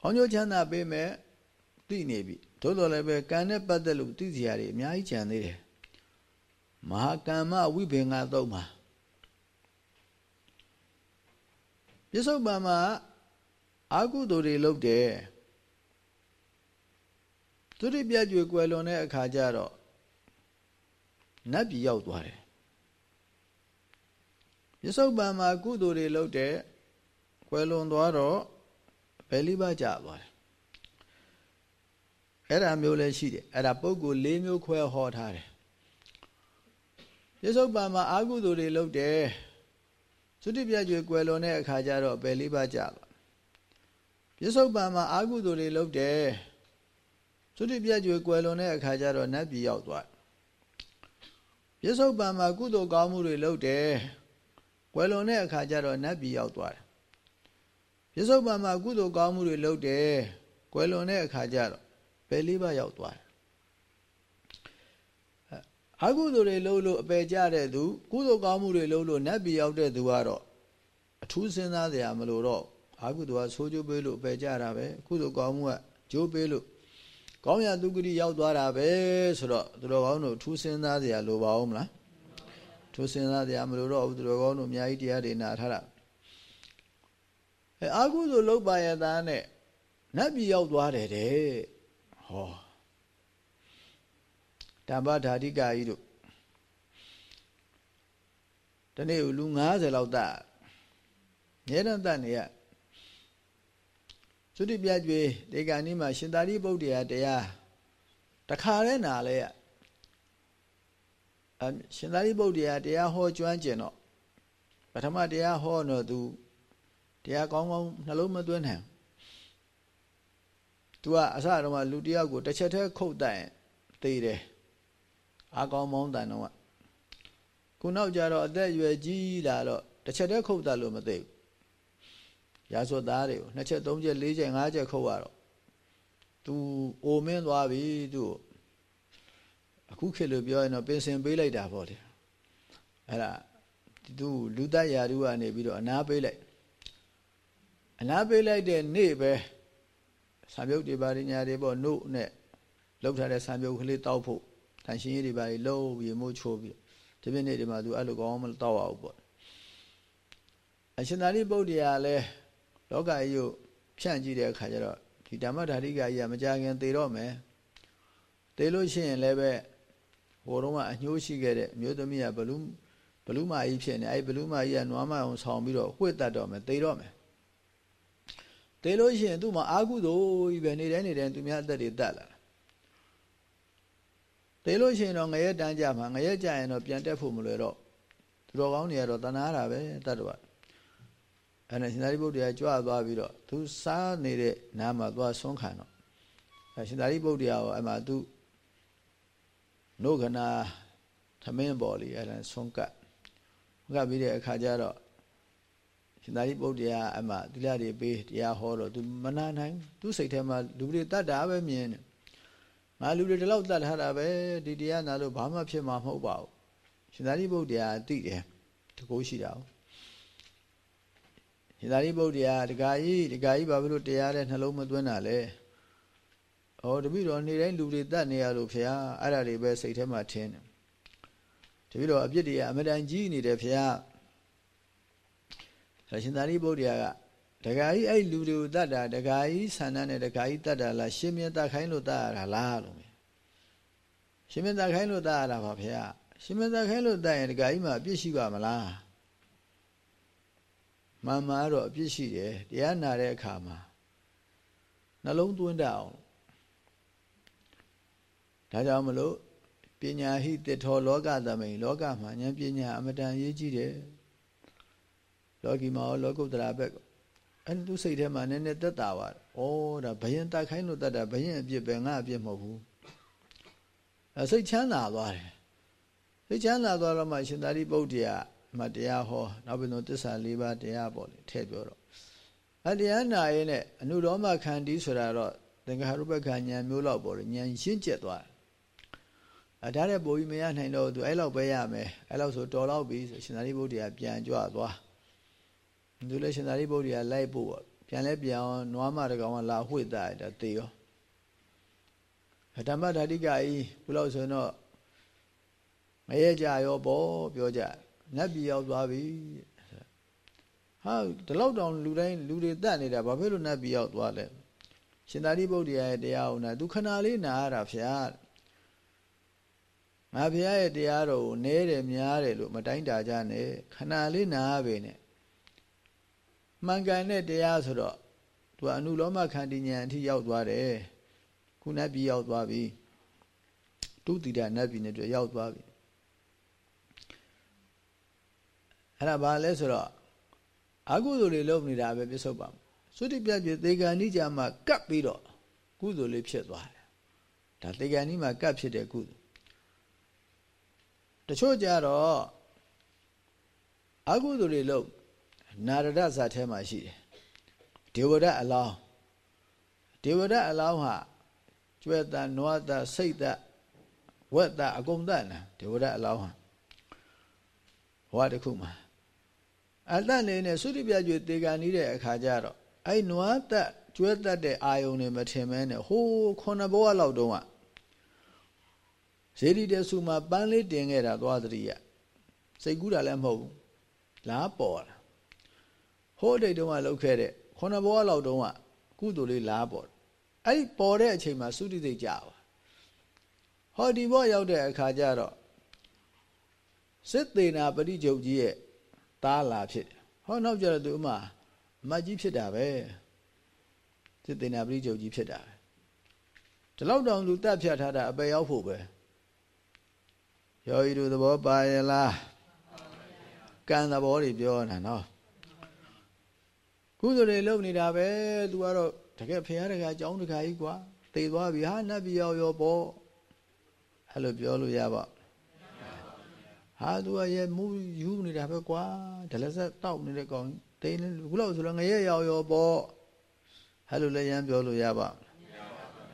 ကောင်းကျိုးချမ်းသာပေးမယ်သိနေပြီသို့တော်လည်းပဲကံနဲ့ပတ်သက်လို့သိစရာတွေအများကြီးကြံသေးတယ်မဟာကမ္မဝိဘင်္ဂသုတ်မှာပြစ္ဆုတ်ပံမှာအာကုသိုလ်တွေလုပ်တယ်သူတိပြကြွယ်ကွယ်လွန်တဲ့အခါကျတော့နတ်ပြည်ရောက်သွားတယ် ပြစ္ဆုတ်ပံမှာကုသိုလ်တွေလုပ်တယ်ကွယ်လွန်သွားတော့ဘယ်လိဘကြသွားတယ်အဲ့ဒါမျိုးလည်းရှိတယ်အဲ့ဒါပုဂ္ဂိုလ်၄မျိုးခွဲဟောထားတယ်ပြစ္ဆုတ်ပံမှာအာကုသိုလ်တွေလုပ်တယ်သုတိပြကျွေကွယ်လွန်တဲ့အခါကျတော့ဘယ်လေးပါကြပါပြစ္ဆုတ်ပံမှာအာကုသိုလ်တွေလုပ်တယ်သုတိပြကျွေကွယ်လွန်တဲ့အခါကျတော့နတ်ပြည်ရောက်သွားပြစ္ဆုတ်ပံမှာကုသိုလ်ကောင်းမှုတွေလုပ်တယ် ကွယ်လွန်တဲ့အခါကျတော့နတ်ပြည်ရောက်သွားတယ်ပြစ္ဆုတ်ပံမှာကုသိုလ်ကောင်းမှုတွေလုပ်တယ်ကွယ်လွန်တဲ့အခါကျတော့ပယ်လေးပါးရောက်သွားတယ်အကုသိုလ်တွေလုပ်လို့အပယ်ကြတဲ့သူကုသိုလ်ကောင်းမှုတွေလုပ်လို့နတ်ပြည်ရောက်တဲ့သူကတော့အထူးစဉ်းစားစရာမလိုတော့အကုသိုလ်ကဆိုးကျိုးပေးလို့အပယ်ကြတာပဲကုသိုလ်ကောင်းမှုကကျိုးပေးလို့ကောင်းရာသူဂတိရောက်သွားတာပဲဆိုတော့သူတော်ကောင်းတို့ထူးစဉ်းစားစရာလိုပါဦးမလား ထူးစဉ်းစားစရာမလိုတော့ဘူးသူတော်ကောင်းတို့အများကြီးတရားတွေနာထားတာအဲအာဟုဆိုလုတ်ပါရသားနဲ့နတ်ပြည်ရောက်သွားတယ်တဲ့ဟောတမ္ပဓာတိကာကြီးတို့တနေ့လူ90လောက်တတ်ငဲတတ်တတ်နေရသုတိပြကျွေဒေဂာနီမှာရှင်သာရိပုတ္တရာတရားတခါလဲနာလဲ အရှင်သာရိပုတ္တရာတရားဟောကျွမ်းကျင်တော့ပထမတရားဟောတော့သူတရားကောင်းကောင်းနှလုံးမသွင်းနိုင်သူကအစတော့မှလူတယောက်ကိုတစ်ချက်တည်းခုတ်တိုင်သိတယ်အာကောင်းမောင်းတန်တော့ခုနောက်ကြတော့အသက်အရွယ်ကြီးလာတော့တစ်ချက်တည်းခုတ်တတ်လို့မသိဘူးရာဇဝတ်သားတွေကိုနှစ်ချက်သုံးချက်လေးချက်ငါးချက်ခုတ်ရတော့သူအိုမင်းသွားပြီသူ အခုခေတ်လိုပြောရင်တော့ပင်စင်ပေးလိုက်တာပေါ့လေအဲ့ဒါသူလူသက်ရာဓုကနေပြီးတော့အနာပေးလိုက်အနာပေးလိုက်တဲ့နေ့ပဲဆံပြုတ်တွေပါညာတွေပေါ့နှုတ်နဲ့လောက်ထားတဲ့ဆံပြုတ်ကလေးတောက်ဖို့တန်ရှင်းရေးတွေပါလုံးပြီးမိုးချိုးပြီးဒီပြည့်နေ့ဒီမှာသူအဲ့လိုကောင်းမတောက်အောင်ပေါ့အရှင်သာရိပုတ္တရာလည်းလောကကြီးကိုဖြန့်ကြည့်တဲ့အခါကျတော့ဒီဓမ္မဓာတိကကြီးကမကြခင်သေတော့မယ်သေလို့ရှိရင်လည်းပဲ ဟိုတုန်းကအညှိုးရှိခဲ့တဲ့အမျိုးသမီးကဘလူးဘလူးမာကြီးဖြစ်နေအဲ့ဘလူးမာကြီးကနွားမအောင်ဆောင်ပြီးတော့ဝှက်တတ်တော့မယ်သေတော့မယ်သေလို့ရှိရင်သူ့မှာအာကုသိုလ်ကြီးပဲနေတိုင်းနေတိုင်းသူများအသက်တွေတတ်လာသေလို့ရှိရင်တော့ငရဲတန်းကြမှာငရဲကြရင်တော့ပြန်တက်ဖို့မလွယ်တော့သူတော်ကောင်းတွေကတော့တနာတာပဲတတ်တော့အဲ့ဒါရှင်သာရိပုတ္တရာကြွသွားပြီးတော့သူစားနေတဲ့နားမှာသွားဆွန်းခံတော့အဲရှင်သာရိပုတ္တရာရောအဲ့မှာသူ နှုတ်ခနာသမင်းပေါ်လေအဲ့ဒါဆွန်းကပ်ကပ်ပြီးတဲ့အခါကျတော့ရှင်သာရိပုတ္တရာအမှသီလတွေပေးတရားဟောတော့သူမနာနိုင်သူစိတ်ထဲမှာလူတွေတတ်တာပဲမြင်တယ်ငါလူတွေဒီလောက်တတ်ထားတာပဲဒီတရားနာလို့ဘာမှဖြစ်မှာမဟုတ်ပါဘူးရှင်သာရိပုတ္တရာသိတယ်တကိုးရှိတာရှင်သာရိပုတ္တရာဒကာကြီးဒကာကြီးဘာဖြစ်လို့တရားတဲ့နှလုံးမသွင်းတာလဲ ဩတပိတော့နေတိုင်းလူတွေတတ်နေရလို့ဖះအဲ့ဒါတွေပဲစိတ်ထဲမှာထင်းတယ်တပိတော့အပြစ်တွေကအမတန်ကြီးနေတယ်ဖះရှင်သာရိပုတ္တရာကဒကာကြီးအဲ့လူတွေကိုတတ်တာဒကာကြီးဆန္ဒနဲ့ဒကာကြီးတတ်တာလားရှင်မြတ်တတ်ခိုင်းလို့တတ်ရတာလားလို့ရှင်မြတ်တတ်ခိုင်းလို့တတ်ရတာပါဖះရှင်မြတ်တတ်ခိုင်းလို့တတ်ရင်ဒကာကြီးမှာအပြစ်ရှိပါမလားမှန်မှားတော့အပြစ်ရှိတယ်တရားနာတဲ့အခါမှာနှလုံးသွင်းတတ်အောင် ဒါကြောင့်မလို့ပညာဟိတထောလောကသမိန်လောကမှာဉာဏ်ပညာအမတန်ရေးကြည့်တယ်လောကီမှာလောကုတ္တရာဘက်အဲ့သူစိတ်ထဲမှာနည်းနည်းတက်တာပါဩဒါဘယင်တိုက်ခိုင်းလို့တက်တာဘယင်အပြစ်ပဲငါအပြစ်မဟုတ်ဘူးအဲစိတ်ချမ်းသာသွားတယ်စိတ်ချမ်းသာသွားတော့မှရှင်သာရိပုတ္တရာမတရားဟောနောက်ပြီးတော့တစ္ဆာ၄ပါးတရားပေါ့လေထည့်ပြောတော့အတရားနာရင်နဲ့အနုရောမခန္တီဆိုတာတော့သင်္ခါရုပ္ပခဉာဏ်မျိုးလောက်ပေါ့လေဉာဏ်ရှင်းကျက်သွားတယ် အဲဒါတဲ့ပုံကြီးမရနိုင်တော့သူအဲ့လောက်ပဲရမယ်အဲ့လောက်ဆိုတော်တော့ပြီဆိုရှင်သာရိပုတ္တရာပြန်ကြွသွားသူလည်းရှင်သာရိပုတ္တရာလိုက်ဖို့ပေါ့ပြန်လဲပြန်အောင်နွားမတကောင်ကလာဝှေ့တာတာတေရောဓမ္မဓာတိကကြီးဘုလို့ဆိုရင်တော့မရဲကြရောပေါ့ပြောကြနတ်ပြည်ရောက်သွားပြီဟာဒီလောက်တောင်လူတိုင်းလူတွေတတ်နေတာဘာဖြစ်လို့နတ်ပြည်ရောက်သွားလဲရှင်သာရိပုတ္တရာရဲ့တရားဟုတ်နာသူခဏလေးနာရတာဖျား ငါဘုရားရဲ့တရားတော်ကိုနဲတယ်များတယ်လို့မတိုင်းတာကြနဲ့ခဏလေးနားပဲနဲ့မှန်ကန်တဲ့တရားဆိုတော့သူအနုလောမခန္တီဉာဏ်အထိရောက်သွားတယ်ခုနတ်ပြည်ရောက်သွားပြီတုတိတနတ်ပြည်နဲ့တွေ့ရောက်သွားပြီအဲ့ဒါဘာလဲဆိုတော့အကုသိုလ်တွေလုပ်နေတာပဲပြစ္ဆုတ်ပါသုတိပြပြသေကံဤကြမှာကပ်ပြီးတော့ကုသိုလ်လေးဖြစ်သွားတယ်ဒါသေကံဤမှာကပ်ဖြစ်တဲ့ကုသိုလ် တချို့ကြတော့အကုသိုလ်တွေလုပ်နာရဒဇတ်ထဲမှာရှိတယ်ဒေဝဒအလောင်းဒေဝဒအလောင်းဟာကျွဲ့တန်နွားတစိတ်တဝက်တအကုန်တတ်နာဒေဝဒအလောင်းဟာဘဝတစ်ခုမှာအတတ်နေနဲ့သုတိပြကျွေတေကန်နေတဲ့အခါကျတော့အဲ့နွားတက်ကျွဲတက်တဲ့အာယုံတွေမထင်မဲနဲ့ဟိုးခုနှစ်ဘဝလောက်တုန်းက ဇေဒီတဆူမှာပန်းလေးတင်ခဲ့တာသွားတတိယစိတ်ကူးတာလည်းမဟုတ်ဘူးလားပေါ်လာဟိုးတိတ်တုန်းကလှုပ်ခဲ့တဲ့ခုနှစ်ဘဝလောက်တုန်းကကုသိုလ်လေးလားပေါ်အဲ့ဒီပေါ်တဲ့အချိန်မှာသုတိသိကြပါဟောဒီဘောရောက်တဲ့အခါကျတော့စစ်သေးနာပရိကျုပ်ကြီးရဲ့သားလာဖြစ်တယ်ဟောနောက်ကျတော့သူအမအမကြီးဖြစ်တာပဲစစ်သေးနာပရိကျုပ်ကြီးဖြစ်တာပဲဒီလောက်တောင်လူတတ်ဖြတ်ထားတာအပယ်ရောက်ဖို့ပဲ ယောဤတို့သဘောပါရဲ့လားကံသဘောတွေပြောတာနော်ကုသိုလ်တွေလုပ်နေတာပဲသူကတော့တကယ်ဖရာတကအကြောင်းတခါကြီးကွာတေသွားပြီဟာနတ်ပြည်ရောက်ရောပေါ့အဲ့လိုပြောလို့ရပါဟာသူကရဲ့မူးယူနေတာပဲကွာဒလဆက်တောက်နေတဲ့ကောင်တိန်ခုလောက်ဆိုတော့ငရဲရောက်ရောပေါ့အဲ့လိုလည်းရမ်းပြောလို့ရပါ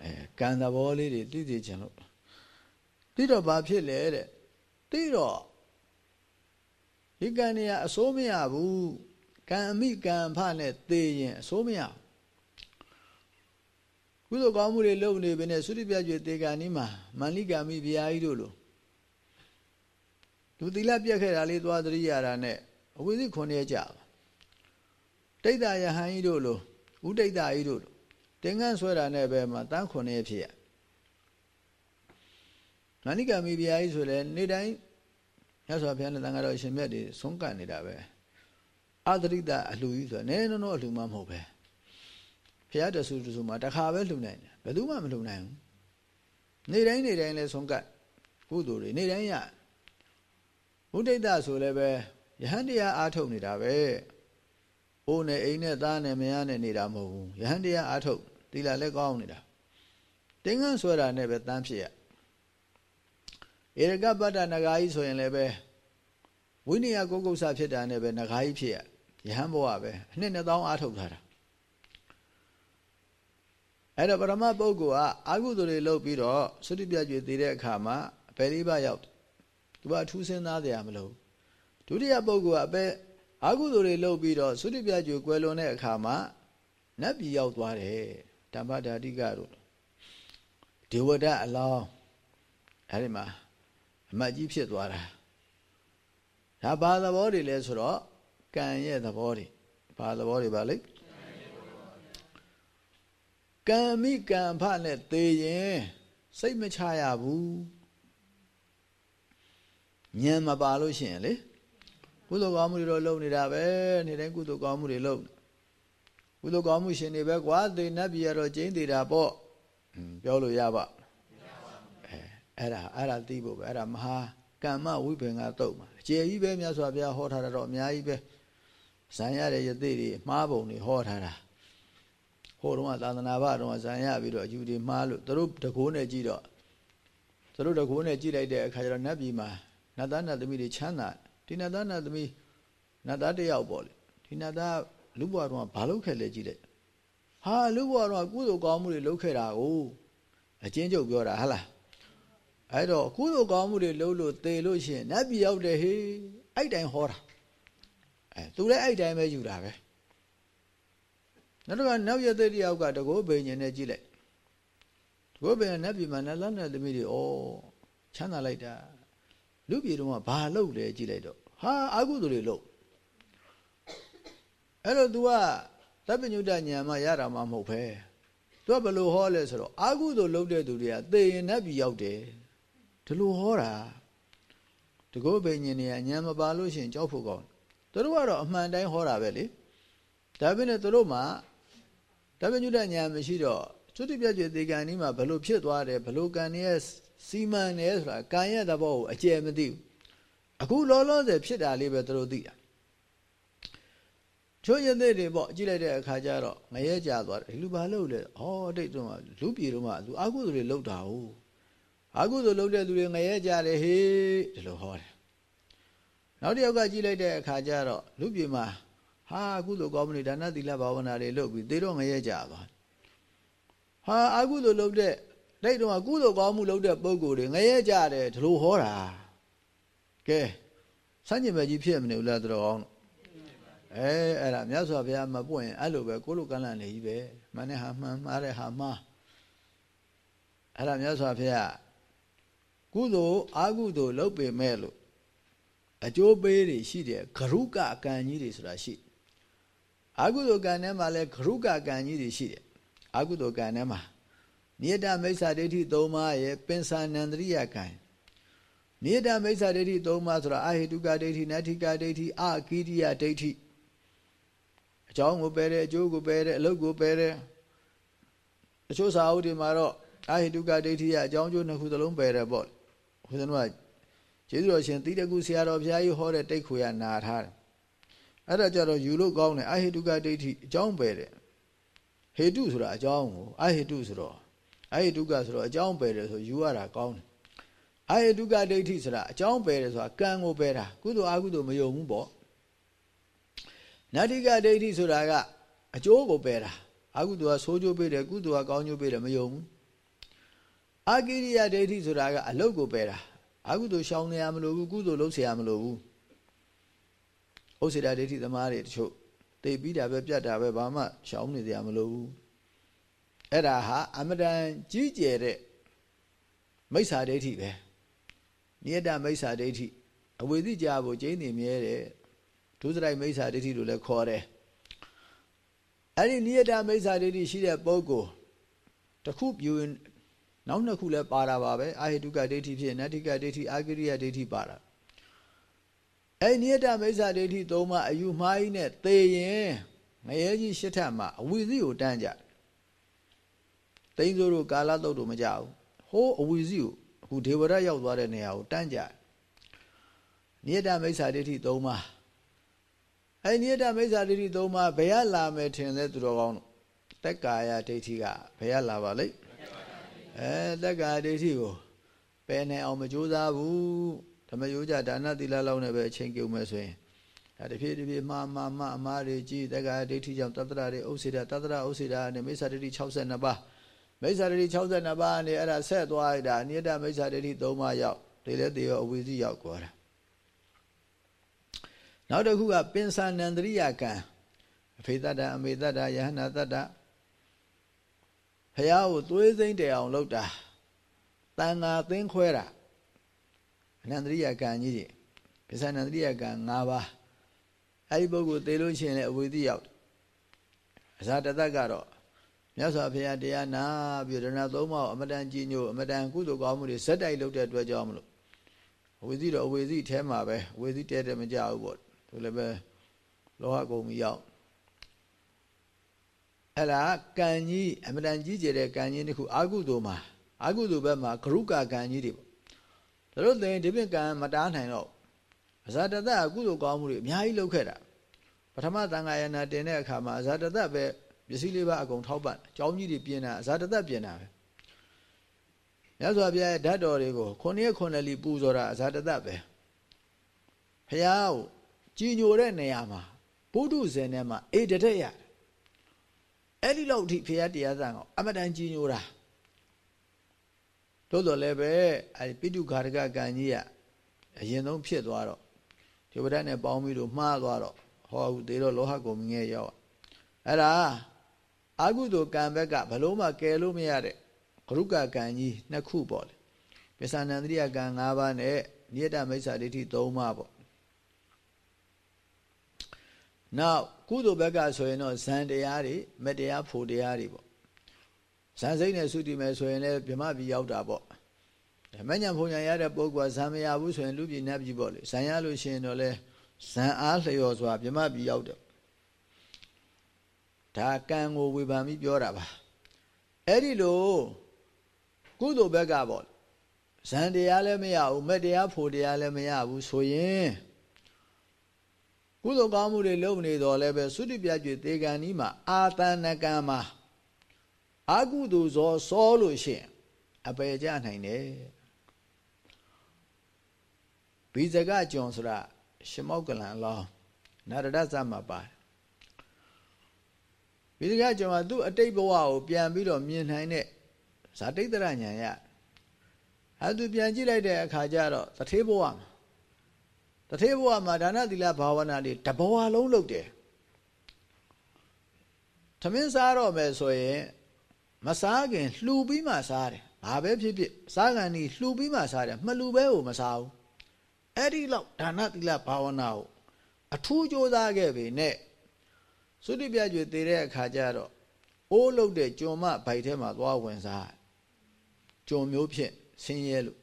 အဲကံသဘောလေးတွေသိသိချင်လို့ပြီးတော့ဘာဖြစ်လဲတဲ့ ပြီးတော့ဒီကံနေရအစိုးမရဘူးကံအမိကံဖနဲ့သေရင်အစိုးမရကုသိုလ်ကောင်းမှုတွေလုပ်နေပြီနဲ့သုတိပြကျွေတေကံนี้မှာမန္လိကာမိဘုရားကြီးတို့လိုသူသီလပြက်ခဲ့တာလေးသွားသတိရတာနဲ့အဝိဇ္ဇခုနှစ်ကြာတိတ်တာယဟန်ကြီးတို့လိုဥတိတ်တာကြီးတို့လိုတင်ငန်းဆွဲတာနဲ့ပဲမှာတန်းခုနှစ်ဖြစ်ရ မန္လိကာမိဘုရားကြီးဆိုလဲနေ့တိုင်းရသော်ဘုရားနဲ့တန်ခါတော်ရှင်မြတ်တွေဆုံးကနေတာပဲအသရိတအလှူကြီးဆိုတာနည်းနည်းတော့အလှူမှမဟုတ်ပဲဘုရားတဆူတဆူမှာတစ်ခါပဲလှူနိုင်တယ်ဘယ်သူမှမလှူနိုင်ဘူးနေ့တိုင်းနေ့တိုင်းလဲဆုံးကကုသိုလ်တွေနေ့တိုင်းရဘုဒ္ဓိတဆိုလည်းပဲယဟန်တရားအားထုတ်နေတာပဲအိုးနဲ့အိမ်နဲ့သားနဲ့မယားနဲ့နေတာမဟုတ်ဘူးယဟန်တရားအားထုတ်သီလလည်းကောင်းနေတာတင်းငန်းဆွဲတာနဲ့ပဲတန်းဖြစ်ရ ဧရကပတ္တနဂါကြီးဆိုရင်လည်းပဲဝိနည်းကုတ်ကုတ်ဆဖြစ်တာနဲ့ပဲနဂါကြီးဖြစ်ရယဟန်ဘဝပဲအနှစ်2000အားထုတ်ထားတာအဲ့တော့ပရမပုဂ္ဂိုလ်ကအာဟုသူတွေလုပ်ပြီးတော့သုတိပြကျွေတည်တဲ့အခါမှာအပေလေးပါရောက်သူကအထူးစဉ်းစားကြရမလို့ဒုတိယပုဂ္ဂိုလ်ကအပေအာဟုသူတွေလုပ်ပြီးတော့သုတိပြကျွေကွယ်လွန်တဲ့အခါမှာနတ်ပြည်ရောက်သွားတယ်ဓမ္မဓာတိကတို့ဒေဝဒအလောင်းအဲ့ဒီမှာ အမတ်ကြီးဖြစ်သွားတာဒါဘာသဘောတွေလဲဆိုတော့ကံရဲ့သဘောတွေဘာသဘောတွေပါလဲကံမိကံဖနဲ့သေရင်စိတ်မချရဘူးဉာဏ်မပါလို့ရှိရင်လေကုသိုလ်ကောင်းမှုတွေတော့လုပ်နေတာပဲနေ့တိုင်းကုသိုလ်ကောင်းမှုတွေလုပ်ကုသိုလ်ကောင်းမှုရှင်တွေပဲကွာသေနတ်ပြည်ကတော့ကျင်းသေးတာပေါ့ပြောလို့ရပါ အဲအဲ့ဒါအဲ့ဒါသိဖို့ပဲအဲ့ဒါမဟာကမ္မဝိပင်္ဂတုတ်မှာအကျေကြီးပဲမြတ်စွာဘုရားဟောထားတာတော့အများကြီးပဲဇံရတဲ့ယသိတွေမှားပုံတွေဟောထားတာဟိုတုန်းကသာသနာ့ဘတုန်းကဇံရပြီးတော့အယူတွေမှားလို့သူတို့တကိုးနဲ့ကြည့်တော့သူတို့တကိုးနဲ့ကြည့်လိုက်တဲ့အခါကျတော့နတ်ပြည်မှာနတ်သားနတ်သမီးတွေချမ်းသာဒီနတ်သားနတ်သမီးနတ်သားတယောက်ပေါ့လေဒီနတ်သားလူဘွားတုန်းကဘာလုပ်ခဲ့လဲကြည့်လိုက်ဟာလူဘွားတုန်းကကုသိုလ်ကောင်းမှုတွေလုပ်ခဲ့တာကိုအချင်းချုပ်ပြောတာဟဟလား အဲ့တော့ကုသိုလ်ကောင်းမှုတွေလုပ်လို့သေလို့ရှိရင်နတ်ပြည်ရောက်တယ်ဟေးအဲ့တိုင်ဟောတာအဲသူလည်းအဲ့တိုင်းပဲယူတာပဲနောက်တော့နောက်ရတဲ့တယောက်ကတကောဘိညာဉ်နဲ့ကြည့်လိုက်တကောဘိညာဉ်နတ်ပြည်မှာနတ်သားနတ်သမီးတွေဩချမ်းသာလိုက်တာလူပြည်တော့ဘာလုပ်လဲကြည့်လိုက်တော့ဟာအာဟုသူတွေလုပ်အဲ့တော့ तू ကတပ်ပညုတဉာဏ်မှရတာမှမဟုတ်ပဲ तू ကဘယ်လိုဟောလဲဆိုတော့အာဟုသူလုပ်တဲ့သူတွေကသေရင်နတ်ပြည်ရောက်တယ် ဒီလိုဟောတာတကောဘိညာဉ်တွေကဉာဏ်မပါလို့ရှိရင်ကြောက်ဖို့ကောင်းသူတို့ကတော့အမှန်တိုင်းဟောတာပဲလေဒါပေမဲ့သူတို့မှာတပညုတညာမရှိတော့သုတိပြည့်သေးကံนี้မှာဘလို့ဖြစ်သွားတယ်ဘလို့ကံရဲ့စီမံတယ်ဆိုတာကံရဲ့သဘောကိုအကျယ်မသိဘူးအခုလောလောဆယ်ဖြစ်တာလေးပဲသူတို့သိတာချိုးရတဲ့တွေပေါ့ကြည့်လိုက်တဲ့အခါကျတော့ငရဲကြသွားတယ်ဒီလူဘာလုပ်လဲဟောတိတ်တော့လူပြေတော့မှလူအကုသိုလ်တွေလုပ်တာဟုတ် အကုသိုလ်လုပ်တဲ့သူတွေငရဲကြတယ်ဟေးဒီလိုဟောတယ်နောက်တစ်ယောက်ကကြည့်လိုက်တဲ့အခါကျတော့လူပြေမှာဟာကုသိုလ်ကောင်းမှုတွေဒါနသီလဘာဝနာတွေလုပ်ပြီးသေတော့ငရဲကြပါဟာအကုသိုလ်လုပ်တဲ့လက်တော့ကုသိုလ်ကောင်းမှုလုပ်တဲ့ပုံကိုယ်တွေငရဲကြတယ်ဒီလိုဟောတာကဲစัญญမဲ့ကြီးဖြစ်မနေဘူးလားတော်ကောင်းအဲအဲ့ဒါမြတ်စွာဘုရားမပွင့်အဲ့လိုပဲကိုလိုကန့်လန့်နေကြီးပဲမနဲ့ဟာမှန်မှားတဲ့ဟာမှားအဲ့ဒါမြတ်စွာဘုရား ကုသိုလ်အာကုသိုလ်လုပ်ပေမဲ့လို့အကျိုးပေးတွေရှိတယ်ဂရုကအကံကြီးတွေဆိုတာရှိအာကုသိုလ်ကံထဲမှာလည်းဂရုကကံကြီးတွေရှိတယ်အာကုသိုလ်ကံထဲမှာနိယတမိစ္ဆာဒိဋ္ဌိ၃ပါးရဲ့ပင်စာနန္တရိယကံနိယတမိစ္ဆာဒိဋ္ဌိ၃ပါးဆိုတာအဟိတုကဒိဋ္ဌိနတ္ထိကဒိဋ္ဌိအကိရိယဒိဋ္ဌိအကြောင်းကိုပယ်တယ်အကျိုးကိုပယ်တယ်အလုပ်ကိုပယ်တယ်အချို့စာအုပ်တွေမှာတော့အဟိတုကဒိဋ္ဌိကအကြောင်းကျိုးနှစ်ခုသလုံးပယ်တယ်ပေါ့ ဦးဇင်းတို့ကကျေးဇူးတော်ရှင်တိတကုဆရာတော်ဘုရားကြီးဟောတဲ့တိတ်ခွေရနာထားတယ်အဲ့ဒါကြတော့ယူလို့ကောင်းတယ်အဟိတုကဒိဋ္ဌိအကြောင်းပယ်တယ်ဟေတုဆိုတာအကြောင်းကိုအဟိတုဆိုတော့အဟိတုကဆိုတော့အကြောင်းပယ်တယ်ဆိုယူရတာကောင်းတယ်အဟိတုကဒိဋ္ဌိဆိုတာအကြောင်းပယ်တယ်ဆိုတာကံကိုပယ်တာကုသိုလ်အကုသိုလ်မယုံဘူးပေါ့နတ္တိကဒိဋ္ဌိဆိုတာကအကျိုးကိုပယ်တာအကုသိုလ်ကဆိုးကျိုးပေးတယ်ကုသိုလ်ကကောင်းကျိုးပေးတယ်မယုံဘူး အကိရိယဒိဋ္ဌိဆိုတာကအလုတ်ကိုပယ်တာအကုသိုလ်ရှောင်နေရမလို့ဘူးကုသိုလ်လုပ်เสียရမလို့ဘူးဥစ္စေတဒိဋ္ဌိသမားတွေတချို့သိပြီးတာပဲပြတ်တာပဲဘာမှရှောင်နေเสียမလို့ဘူးအဲ့ဒါဟာအမတန်ကြီးကျယ်တဲ့မိစ္ဆာဒိဋ္ဌိပဲနိယတမိစ္ဆာဒိဋ္ဌိအဝေသိကြဖို့ကျင်းနေမြဲတဲ့ဒုစရိုက်မိစ္ဆာဒိဋ္ဌိလို့လည်းခေါ်တယ်အဲ့ဒီနိယတမိစ္ဆာဒိဋ္ဌိရှိတဲ့ပုဂ္ဂိုလ်တခုပြူ နောက်နှစ်ခုလည်းပါတာပါပဲအာဟိတုကဒိဋ္ဌိဖြစ်နတ္ထိကဒိဋ္ဌိအာဂရိယဒိဋ္ဌိပါတာအဲ့နိယတမိစ္ဆာဒိဋ္ဌိသုံးပါအယူမှားကြီးနဲ့သေရင်ငရဲကြီးရှစ်ထပ်မှာအဝိဇ္ဇိကိုတန်းကြတိန်းစိုးတို့ကာလတုတ်တို့မကြဘူးဟိုးအဝိဇ္ဇိကိုအခုဒေဝရရောက်သွားတဲ့နေရာကိုတန်းကြနိယတမိစ္ဆာဒိဋ္ဌိသုံးပါအဲ့နိယတမိစ္ဆာဒိဋ္ဌိသုံးပါဘယ်ရလာမယ်ထင်လဲသူတော်ကောင်းတို့တက်ကာယဒိဋ္ဌိကဘယ်ရလာပါလိမ့် အဲတက္ကာဒိဋ္ဌိကိုပယ်နိုင်အောင်မကြိုးစားဘူးဓမ္မယောကြဒါနသီလလောက်နဲ့ပဲအချိန်ပြုံးမယ်ဆိုရင်ဒါတဖြည်းတဖြည်းမှားမှားမှားအမှားတွေကြီးတက္ကာဒိဋ္ဌိကြောင့်တတ္တရတွေဥစ္စေတတတ္တရဥစ္စေတနဲ့မိစ္ဆာဒိဋ္ဌိ62ပါးမိစ္ဆာဒိဋ္ဌိ62ပါးနဲ့အဲ့ဒါဆက်သွားတာအနိယတမိစ္ဆာဒိဋ္ဌိ3ပါးရောက်ဒီလည်းတေရောအဝိဇ္ဇိရောက်သွားတာနောက်တစ်ခုကပင်စာနန္တရိယကံအဖေတ္တအမေတ္တယဟနာတ္တ ဖះကိုသွေးစိမ့်တယ်အောင်လုပ်တာတန်ငါသင်းခွဲတာအနန္တရိယကံကြီးကြီးပိဿနန္တရိယကံ၅ပါးအဲ့ဒီပုဂ္ဂိုလ်သေလို့ရှိရင်လည်းအဝိသိရောက်အဇာတတကတော့မြတ်စွာဘုရားတရားနာပြီးဒနာသုံးပါးအမတန်ကြီးညိုအမတန်ကုသိုလ်ကောင်းမှုတွေဇက်တိုက်လုပ်တဲ့အတွက်ကြောင့်မလို့အဝိသိတော့အဝိသိအဲမှာပဲအဝိသိတဲတဲမကြဘူးပေါ့သူလည်းပဲလောဟကုံမီရောက် အဲ့ဒါကံကြီးအမတန်ကြီးကျယ်တဲ့ကံကြီးတစ်ခုအာကုသိုလ်မှာအာကုသိုလ်ဘက်မှာဂရုကကံကြီးတွေပေါ့ဒါလို့သင်ဒီပြင်ကံမတားနိုင်တော့အဇာတတအကုသိုလ်ကောင်းမှုတွေအများကြီးလုပ်ခဲ့တာပထမသံဃာယနာတင်တဲ့အခါမှာအဇာတတပဲပစ္စည်းလေးပါအကုန်ထောက်ပံ့အကြောင်းကြီးတွေပြင်တာအဇာတတပြင်တာပဲမြတ်စွာဘုရားရဲ့ဓာတ်တော်တွေကိုခုနှစ်ရက်ခုနှစ်လီပူဇော်တာအဇာတတပဲဖះကိုကြည်ညိုတဲ့နေရာမှာဘုဒ္ဓဇင်ထဲမှာအေတတဲ့ရ အဲ့ဒီလောက်အထိဖရာတရားစံအောင်အမတန်ကြီးညိုတာတို့တော်လည်းပဲအဲ့ပိတုခါရကကံကြီးကအရင်ဆုံးဖြစ်သွားတော့ဒီဝဒနဲ့ပေါင်းပြီးတော့မှားသွားတော့ဟောဘူးသေးတော့လောဟကုံငယ်ရောက်အဲ့ဒါအာဟုတုကံဘက်ကဘလို့မှကယ်လို့မရတဲ့ဂရုကကံကြီးနှစ်ခုပေါ့လေပစ္စန္နန္တရိယကံ၅ပါးနဲ့နိယတမိစ္ဆာဒိဋ္ဌိ၃ပါးပေါ့ နောက်ကုသိုလ်ဘက်ကဆိုရင်တော့ဇန်တရားတွေမတရားဖို့တရားတွေပေါ့ဇန်စိတ်နဲ့သုတိမယ်ဆိုရင်လည်းဗြဟ္မပြည်ရောက်တာပေါ့မညံဖုန်ညာရတဲ့ပုဂ္ဂိုလ်ကဇန်မရဘူးဆိုရင်လူပြည်နတ်ပြည်ပေါ့လေဇန်ရလို့ရှိရင်တော့လေဇန်အားလျော်စွာဗြဟ္မပြည်ရောက်တယ်ဒါကံကိုဝေဖန်ပြီးပြောတာပါအဲ့ဒီလိုကုသိုလ်ဘက်ကပေါ့ဇန်တရားလည်းမရဘူးမတရားဖို့တရားလည်းမရဘူးဆိုရင် ကုသိုလ်ကောင်းမှုတွေလုပ်နေတော့လည်းပဲသုတိပြကျွေတေကံဤမှာအာတဏကံမှာအာကုသိုလ်ဇောစောလို့ရှိရင်အပေကြနိုင်တယ်ဘိဇကကျွန်ဆိုတာတရှင်မောက်ကလန်အလောင်းနာရဒဇမှာပါတယ်ဗိဒကကျော်မှာသူ့အတိတ်ဘဝကိုပြန်ပြီးတော့မြင်နိုင်တဲ့ဇာတိတ္တရဉာဏ်ရအဲသူပြန်ကြည့်လိုက်တဲ့အခါကျတော့တထေးဘဝမှာ တထေးဘဝမှာဒါနသီလဘာဝနာတွေတဘဝလုံးလုပ်တယ်သမင်းစားတော့မယ်ဆိုရင်မစားခင်လှူပြီးမှစားတယ်ဘာပဲဖြစ်ဖြစ်စားကန်ဒီလှူပြီးမှစားတယ်မလှူဘဲကိုမစားဘူးအဲ့ဒီလောက်ဒါနသီလဘာဝနာကိုအထူးကြိုးစားခဲ့ပေနဲ့သုတိပြကျွေတည်တဲ့အခါကျတော့အိုးလုတ်တဲ့ကျွန်မဘိုက်ထဲမှာသွားဝင်စားကျွန်မျိုးဖြစ်ဆင်းရဲလို့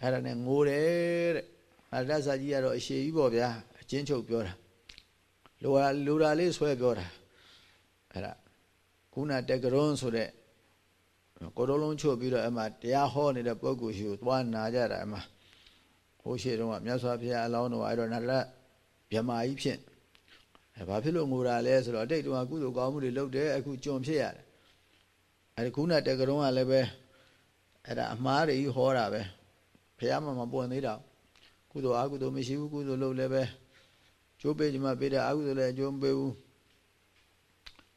အဲ့ဒါနဲ့ငိုတယ်တဲ့ အရဒ္ဒစာကြီးကတော့အရှိကြီးပေါ့ဗျာအချင်းချုပ်ပြောတာလိုရာလိုရာလေးဆွဲပြောတာအဲ့ဒါခုနတက်ကရွန်းဆိုတဲ့ကိုတော်လုံးချုပ်ပြီးတော့အမှတရားဟောနေတဲ့ပုဂ္ဂိုလ်ရှိကိုသွားနာကြတာအမှဟိုရှိတုန်းကမြတ်စွာဘုရားအလောင်းတော်အဲ့တော့နရဗြဟ္မာကြီးဖြစ်အဲဘာဖြစ်လို့ငိုတာလဲဆိုတော့အတိတ်တုန်းကကုသိုလ်ကောင်းမှုတွေလုပ်တယ်အခုကြုံဖြစ်ရတယ်အဲဒီခုနတက်ကရွန်းကလည်းပဲအဲ့ဒါအမှားတွေဟောတာပဲဘုရားမှမပွင့်သေးတာ ကုသိုလ်အကုသိုလ်မရှိဘူးကုသိုလ်လုပ်လည်းပဲကျိုးပေးကြမှာပေးတယ်အကုသိုလ်လည်းအကျိုးမပေးဘူး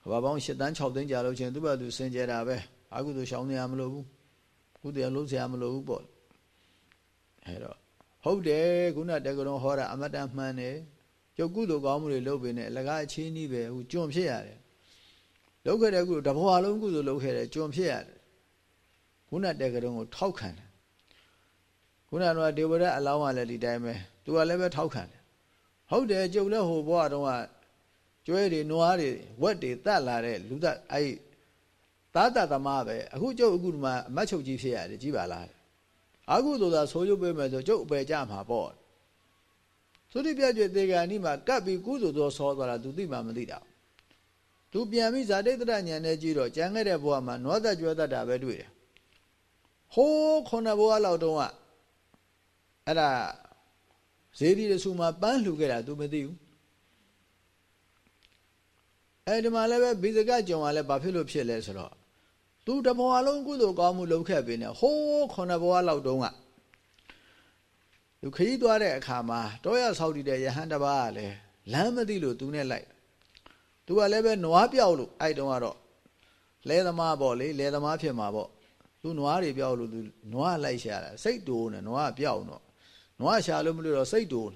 ဘာပေါင်း၈တန်း6သိန်းကြာလို့ချင်းသူ့ဘာသူစင်ကြတာပဲအကုသိုလ်ရှောင်နေရမလို့ဘူးကုသိုလ်လုံးစရာမလိုဘူးပေါ့အဲတော့ဟုတ်တယ်ခုနတက္ကရုံဟောတာအမတန်မှန်တယ်ကျုပ်ကုသိုလ်ကောင်းမှုတွေလုပ်ပေနဲ့အလကားအချင်းကြီးပဲဟိုကျွံဖြစ်ရတယ်လုပ်ခဲ့တဲ့ကုသိုလ်တဘွားလုံးကုသိုလ်လုပ်ခဲ့တယ်ကျွံဖြစ်ရတယ်ခုနတက္ကရုံကိုထောက်ခံတယ် ခုနကတော့ဒေဝရအလောင်းကလည်းဒီတိုင်းပဲသူကလည်းပဲထောက်ခံတယ်ဟုတ်တယ်ကျုပ်လည်းဟိုဘဝတုန်းကကျွဲတွေနွားတွေဝက်တွေတတ်လာတဲ့လူသက်အဲ့သာတသမားပဲအခုကျုပ်အခုဒီမှာအမတ်ချုပ်ကြီးဖြစ်ရတယ်ကြည်ပါလားအခုဆိုတာဆိုးရုပ်ပေးမယ်ဆိုကျုပ်အပယ်ကြမှာပေါ့သုတိပြကျွေတေဂာနိမှာကပ်ပြီးကုသိုလ်သောဆောသွားတာ तू သိမှမသိတာ तू ပြန်ပြီးဇာတိတ္တရဉာဏ်နဲ့ကြည့်တော့ကြံခဲ့တဲ့ဘဝမှာနွားသက်ကျွဲသက်တာပဲတွေ့တယ်ဟိုးခုနှစ်ဘဝလောက်တုန်းက အဲ့ဒါဇေဒီရဆူမှာပန်းလှူခဲ့တာ तू မသိဘူးအဲဒီမှာလည်းပဲဘိဇကကြုံကလည်းဘာဖြစ်လို့ဖြစ်လဲဆိုတော့သူတဘဝလုံးကုသိုလ်ကောင်းမှုလုပ်ခဲ့ပြီနဲ့ဟိုးခုနှစ်ဘဝလောက်တုန်းကသူခရီးသွားတဲ့အခါမှာတောရဆောက်တည်တဲ့ယဟန်တပါးကလည်းလမ်းမသိလို့သူနဲ့လိုက်သူကလည်းပဲနွားပြောက်လို့အဲ့တုန်းကတော့လဲသမားပေါ့လေလဲသမားဖြစ်မှာပေါ့သူနွားတွေပြောက်လို့သူနွားလိုက်ရှာတာစိတ်တိုးနေနွားပြောက်တော့ နွားရှာလို့မလို့တော့စိတ်တိုး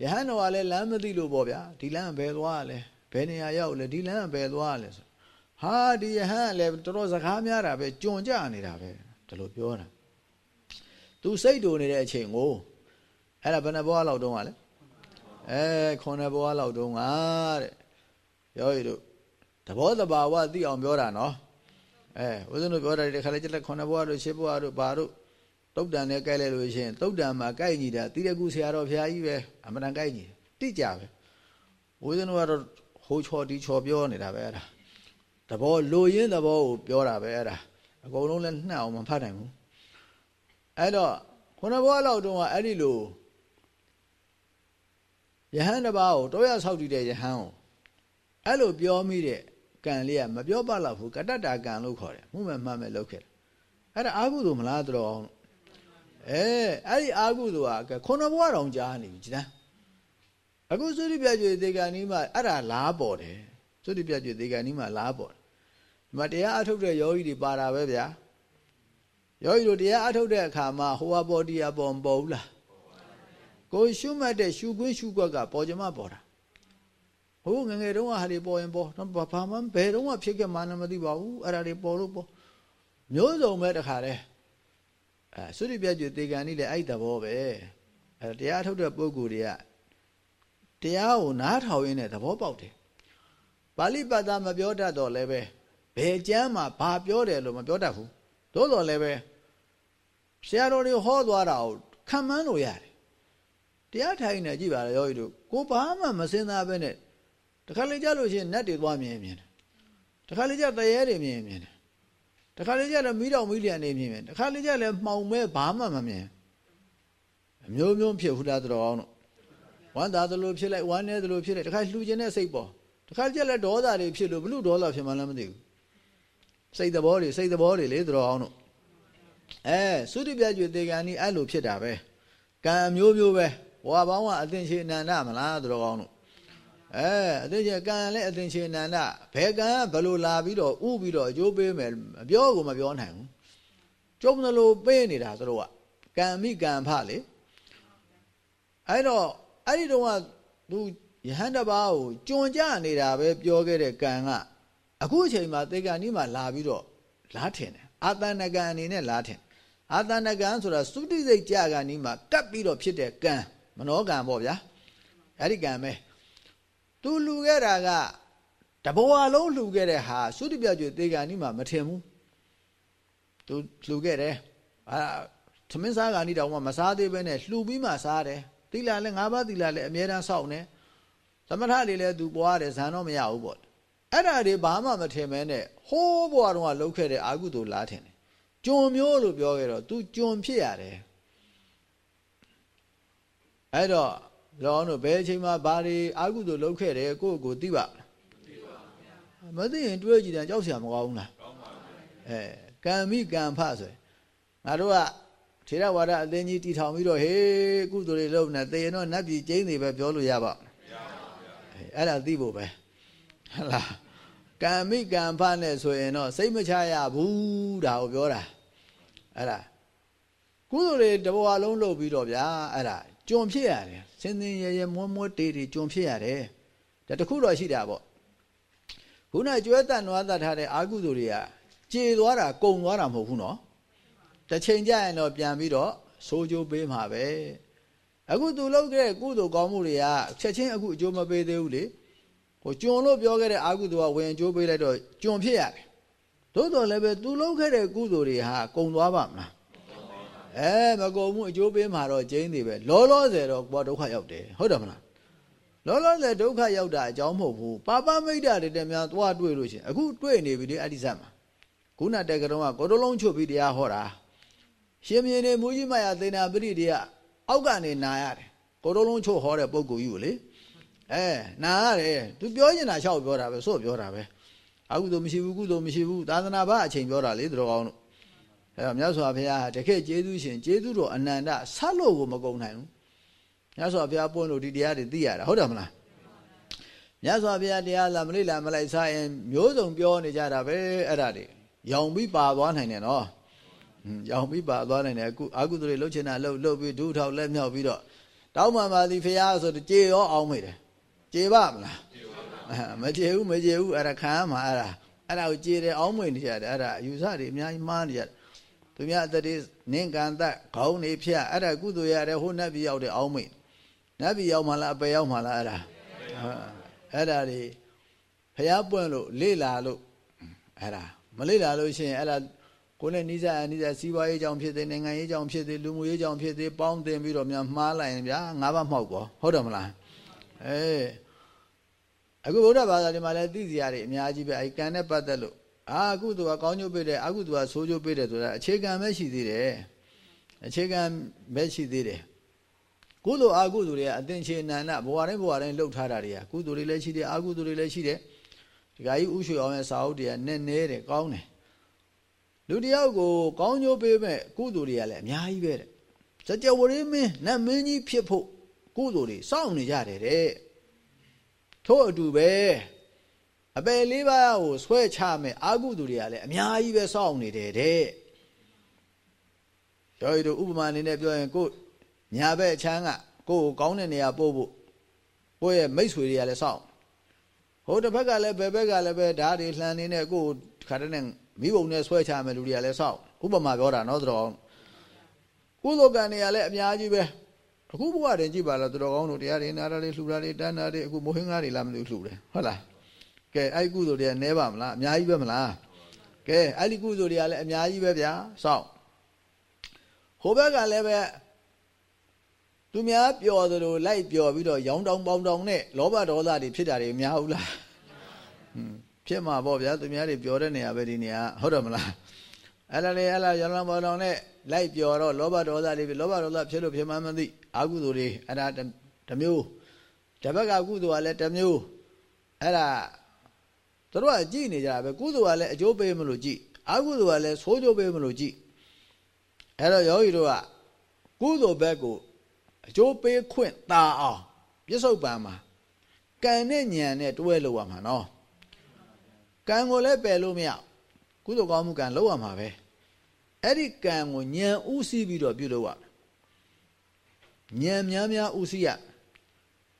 ယဟန်တော်ကလည်းလမ်းမသိလို့ပေါ့ဗျာဒီလမ်းဘယ်သွားလဲဘယ်နေရာရောက်လဲဒီလမ်းဘယ်သွားလဲဆိုဟာဒီယဟန်လည်းတော်တော်စကားများတာပဲကြုံကြနေတာပဲဒီလိုပြောတာသူစိတ်တူနေတဲ့အချိန်ကိုအဲ့ဒါဘယ်နှဘွားလောက်တုန်းကလဲအဲခုနှစ်ဘွားလောက်တုန်းကတဲ့ပြောရည်တို့သဘောတဘာဝသိအောင်ပြောတာနော်အဲဦးဇင်းတို့ပြောတာဒီခါလေးကျလက်ခုနှစ်ဘွားတို့ရှစ်ဘွားတို့ဘာတို့ တုတ်တန်နဲ့ကြိုက်လိုက်လို့ရှိရင်တုတ်တန်မှာကြိုက်ညီတာတိရကုဆရာတော်ဘုရားကြီးပဲအမှန်တန်ကြိုက်ညီတိကြပဲဦးဇင်းတို့ကတော့ဟိုချော်ဒီချော်ပြောနေတာပဲအဲ့ဒါသဘောလိုရင်းသဘောကိုပြောတာပဲအဲ့ဒါအကုန်လုံးလည်းနှံ့အောင်မဖတ်နိုင်ဘူးအဲ့တော့ခုနဘွားလောက်တုန်းကအဲ့ဒီလိုယဟန်တစ်ပါးကိုတောရဆောက်တည်တဲ့ယဟန်ကိုအဲ့လိုပြောမိတဲ့ကံလေးကမပြောပါတော့ဘူးကတ္တတာကံလို့ခေါ်တယ်မှုမဲ့မှတ်မဲ့လုပ်ခဲ့တယ်အဲ့ဒါအာဟုသူမလားတော် အောင်အဲအဲ့ဒီအာဟုသူကခုနဘွားတောင်ကြားနေပြီကြည်အခုသုတိပြကျွေသေကံနီးမှာအဲ့ဒါလားပေါ်တယ်သုတိပြကျွေသေကံနီးမှာလားပေါ်တယ်ဒီမှာတရားအထုတ်တဲ့ယောဂီတွေပါတာပဲဗျာယောဂီတို့တရားအထုတ်တဲ့အခါမှာဟိုဟာပေါ်တရားပေါ်မပေါ်ဘူးလားကိုရှုမှတ်တဲ့ရှုခွင်းရှုကွက်ကပေါ်ကြမပေါ်တာဟိုငငယ်တုန်းကဟာတွေပေါ်ရင်ပေါ်တော့ဘာမှဘယ်တုန်းကဖြစ်ခဲ့မှန်းမသိပါဘူးအဲ့ဒါတွေပေါ်လို့ပေါ်မျိုးစုံပဲတခါတည်း အဲသုတိပြကျွေသေကံနီးလည်းအဲ့သဘောပဲအဲတရားထုတ်တဲ့ပုဂ္ဂိုလ်တွေကတရားကိုနားထောင်ရင်းနဲ့သဘောပေါက်တယ်ပါဠိပတ်သားမပြောတတ်တော့လည်းပဲဘယ်ကျမ်းမှာဘာပြောတယ်လို့မပြောတတ်ဘူးသို့တော်လည်းပဲဆရာတော်တွေဟောသွားတာကိုခံမှန်းလို့ရတယ်တရားထိုင်နေကြည့်ပါလေယောဂီတို့ကိုဘာမှမစင်သားပဲနဲ့တခါလေကြလို့ရှိရင်နတ်တွေသွားမြင်မြင်တယ်တခါလေကြတရေတွေမြင်မြင်တယ် တခါလေကြလည်းမိတော်မိလျံနေမြင်မြင်တခါလေကြလည်းမှောင်မဲဘာမှမမြင်အမျိုးမျိုးဖြစ်ဟူတာတော်အောင်တို့ဝမ်းသာသလိုဖြစ်လိုက်ဝမ်းနည်းသလိုဖြစ်လိုက်တခါလှူခြင်းတဲ့စိတ်ပေါ်တခါကြက်လက်ဒေါသတွေဖြစ်လို့ဘလို့ဒေါသဖြစ်မှလည်းမသိဘူးစိတ်သဘောတွေစိတ်သဘောတွေလေတော်အောင်တို့အဲသုတိပြကျွေတေကံဤအဲ့လိုဖြစ်တာပဲကံအမျိုးမျိုးပဲဘဝပေါင်းကအသင်္ချေအနန္တမလားသူတော်ကောင်းတို့ အဲအသင်္ချေကံလည်းအသင်္ချေအနန္တဘယ်ကံဘယ်လိုလာပြီးတော့ဥပြီးတော့အကျိုးပေးမယ်မပြောကိုမပြောနိုင်ဘူးကျုံသလိုပေးနေတာသူတို့ကကံမိကံဖလေအဲ့တော့အဲ့ဒီတော့ကသူယဟန်တပါးကိုကြွန်ကြနေတာပဲပြောခဲ့တဲ့ကံကအခုအချိန်မှာတေကံဒီမှာလာပြီးတော့လားထင်တယ်အာတဏကံအနေနဲ့လားထင်အာတဏကံဆိုတာသုတိစိတ်ကြကံဒီမှာကပ်ပြီးတော့ဖြစ်တဲ့ကံမနောကံပေါ့ဗျာအဲ့ဒီကံပဲ သူလူခဲ့တာကတဘဝလုံးလှူခဲ့တဲ့ဟာသုတိပြကျွေတေကံဒီမှာမထင်ဘူးသူလှူခဲ့တယ်အာသမင်းစားကဏီတောင်မှမစားသေးပဲနဲ့လှူပြီးမှစားတယ်သီလလည်း၅ပါးသီလလည်းအမြဲတမ်းစောင့်နေသမထလေးလည်းသူပွားတယ်ဇန်တော့မရဘူးပေါ့အဲ့ဒါတွေဘာမှမထင်မဲနဲ့ဟိုးဘွားတော့လှုပ်ခဲ့တဲ့အာကုသိုလ်လားထင်တယ်ကျွန်မျိုးလို့ပြောခဲ့တော့ तू ကျွန်ဖြစ်ရတယ်အဲ့တော့ လောတို့ဘယ်အချိန်မှာဘာတွေအာကုသိုလ်လှုပ်ခဲ့တယ်ကိုယ့်ကိုသိပါမသိရင်တွေးကြည့်တယ်ကြောက်စရာမကောင်းဘူးလားကောင်းပါဘူးအဲကံမိကံဖဆိုငါတို့ကထေရဝါဒအသင်းကြီးတည်ထောင်ပြီးတော့ဟေးကုသိုလ်တွေလုပ်နေသေရင်တော့နတ်ပြည်ကျင်းနေပဲပြောလို့ရပါ့မလားမရပါဘူးအဲ့ဒါသိဖို့ပဲဟလားကံမိကံဖနဲ့ဆိုရင်တော့စိတ်မချရဘူးဒါကိုပြောတာအဲ့ဒါကုသိုလ်တွေတဘဝလုံးလုပ်ပြီးတော့ဗျာအဲ့ဒါ ကြုံဖြစ်ရတယ်စင်စင်ရရမွန်းမွန်းတေးတေးကြုံဖြစ်ရတယ်ဒါတခုတော့ရှိတာပေါ့ခုနကျွဲတန်နွားတတ်ထားတဲ့အာကုသိုလ်တွေကကြေသွားတာကုံသွားတာမဟုတ်ဘူးနော်တစ်ချိန်ကျရင်တော့ပြန်ပြီးတော့စိုးကြိုးပေးမှာပဲအခုသူလုပ်ခဲ့ကုသိုလ်ကောင်းမှုတွေကချက်ချင်းအခုအကျိုးမပေးသေးဘူးလေဟိုကျွန်လို့ပြောခဲ့တဲ့အာကုသိုလ်ကဝင်အကျိုးပေးလိုက်တော့ကျွန်ဖြစ်ရတယ်သို့တော်လည်းပဲသူလုပ်ခဲ့တဲ့ကုသိုလ်တွေဟာကုံသွားပါမလား အဲမကုံမှုအကျိုးပေးမှာတော့ကျင်းနေပဲလောလောဆယ်တော့ကိုယ်ဒုက္ခရောက်တယ်ဟုတ်တယ်မလားလောလောဆယ်ဒုက္ခရောက်တာအကြောင်းမဟုတ်ဘူးပါပမိတ်တာတွေတည်းများသွားတွေ့လို့ရှင်အခုတွေ့နေပြီလေအဲ့ဒီစက်မှာခုနတက်ကတော့ကကိုတလုံးချုပ်ပြီးတရားဟောတာရှင်မြင်းနေမူကြီးမရသေနာပရိတေကအောက်ကနေနာရတယ်ကိုတလုံးချုပ်ဟောတဲ့ပုဂ္ဂိုလ်ကြီးကိုလေအဲနာရတယ်သူပြောနေတာလျှောက်ပြောတာပဲဆို့ပြောတာပဲအကုသိုလ်မရှိဘူးကုသိုလ်မရှိဘူးသာသနာ့ဘာအချိန်ပြောတာလေသူတော်ကောင်းတို့ အဲတော့မြတ်စွာဘုရားတခေကျေးဇူးရှင်ကျေးဇူးတော်အနန္တဆက်လို့ကိုမကုန်နိုင်ဘူးမြတ်စွာဘုရားပွင့်လို့ဒီတရားတွေသိရတာဟုတ်တယ်မလားမြတ်စွာဘုရားတရားလာမလိလာမလိုက်စားရင်မျိုးစုံပြောနေကြတာပဲအဲ့ဒါတွေရောင်ပြီးပါသွားနိုင်တယ်နော်ရောင်ပြီးပါသွားနိုင်တယ်အခုအာကုသိုလ်တွေလှုပ်ချင်တာလှုပ်လှုပ်ပြီးဒုထောက်လက်မြောက်ပြီးတော့တောင်းမှန်ပါသည်ဖရာဆိုတော့ကြေရောအောင်မိတယ်ကြေပါမလားမကြေဘူးမကြေဘူးအဲ့ဒါခံရမှာအဲ့ဒါအဲ့ဒါကိုကြေတယ်အောင်မိနေကြတယ်အဲ့ဒါအယူဆတွေအများကြီးမှားနေကြတယ် သူများအတ္တိနင်းကန်သက်ခေါင်းနေဖြတ်အဲ့ဒါကုသိုလ်ရတယ်ဟိုနတ်ပြည်ရောက်တယ်အောင်မိနတ်ပြည်ရောက်မှလားအပယ်ရောက်မှလားအဲ့ဒါအဲ့ဒါတွေဖရာပွင့်လို့လေ့လာလို့အဲ့ဒါမလေ့လာလို့ရှိရင်အဲ့ဒါကိုယ်နဲ့နိစ္စအနိစ္စစီးပွားရေးကြောင့်ဖြစ်သေးနိုင်ငံရေးကြောင့်ဖြစ်သေးလူမှုရေးကြောင့်ဖြစ်သေးပေါင်းတင်ပြီးတော့များမှားလိုက်ရင်ဗျာငါးပါးမှောက်ကောဟုတ်တယ်မလားအေးအခုဗုဒ္ဓဘာသာတွေမှာလည်းသိစရာတွေအများကြီးပဲအဲကံနဲ့ပတ်သက်လို့ အာအခုသူကကောင်းကျိုးပေးတယ်အခုသူကဆိုးကျိုးပေးတယ်ဆိုတာအခြေခံပဲရှိသေးတယ်အခြေခံပဲရှိသေးတယ်ကုသိုလ်အကုသိုလ်တွေကအသင်္ချေနန္ဒဘဝတိုင်းဘဝတိုင်းလှုပ်ထားတာတွေကကုသိုလ်တွေလည်းရှိတယ်အကုသိုလ်တွေလည်းရှိတယ်ဒီကကြီးဥရွှေအောင်ရဲ့စာအုပ်တွေကနည်းနည်းတယ်ကောင်းတယ်လူတယောက်ကိုကောင်းကျိုးပေးမဲ့ကုသိုလ်တွေကလည်းအများကြီးပဲတဲ့စကြဝဠာမင်းနတ်မင်းကြီးဖြစ်ဖို့ကုသိုလ်တွေစောင့်နေကြတယ်တဲ့ထို့အတူပဲ အပယ်လေးပါးကိုဆွဲချမဲ့အာကုသိုလ်တွေကလည်းအများကြီးပဲစောင့်နေတယ်တဲ့ကျော်ရီတို့ဥပမာအနေနဲ့ပြောရင်ကိုညာဘက်အချမ်းကကိုကိုကောင်းတဲ့နေရာပို့ဖို့ကိုရဲ့မိတ်ဆွေတွေကလည်းစောင့်ဟိုတစ်ဘက်ကလည်းဘယ်ဘက်ကလည်းပဲဓာတ်တွေလှန်နေတဲ့ကိုခါတဲ့နဲ့မိဘုံနဲ့ဆွဲချမယ်လူတွေကလည်းစောင့်ဥပမာပြောတာနော်တော်ကုသိုလ်ကံတွေကလည်းအများကြီးပဲအခုဘဝတင်ကြည့်ပါလားတော်ကောင်းတို့တရားတွေနာတာတွေလှူတာတွေတန်းတာတွေအခုမိုးဟင်းကားတွေလာမလို့လှူတယ်ဟုတ်လား ကဲအဲ့ကုသိုလ်တွေကနဲပါမလားအများကြီးပဲမလားကဲအဲ့ဒီကုသိုလ်တွေကလည်းအများကြီးပဲဗျာစောင့်ဟိုဘက်ကလည်းပဲသူများပျော်သလိုလိုက်ပျော်ပြီးတော့ရောင်းတောင်းပေါင်းတောင်းနဲ့လောဘဒေါသတွေဖြစ်တာတွေအများဘူးလားဟွန်းဖြစ်မှာပေါ့ဗျာသူများတွေပျော်တဲ့နေရာပဲဒီနေရာဟုတ်တယ်မလားအဲ့ဒါလေအဲ့ဒါရောင်းတောင်းပေါင်းတောင်းနဲ့လိုက်ပျော်တော့လောဘဒေါသတွေလောဘဒေါသဖြစ်လို့ဖြစ်မှမသိအာကုသိုလ်တွေအဲ့ဒါတမျိုးတပတ်ကကုသိုလ်ကလည်းတမျိုးအဲ့ဒါ တို့ကကြည်နေကြတာပဲကုသိုလ်ကလည်းအကျိုးပေးမလို့ကြည်အာကုသိုလ်ကလည်းဆိုးကျိုးပေးမလို့ကြည်အဲ့တော့ယောဂီတို့ကကုသိုလ်ဘက်ကိုအကျိုးပေးခွင့်တာအောင်ပြစ္ဆုတ်ပံမှာကံနဲ့ဉာဏ်နဲ့တွဲလို့ရမှာနော်ကံကိုလည်းပယ်လို့မရကုသိုလ်ကောင်းမှုကံလောက်ရမှာပဲအဲ့ဒီကံကိုဉာဏ်ဥသိပြီးတော့ပြုလုပ်ရဉာဏ်များများဥသိရဉာဏ်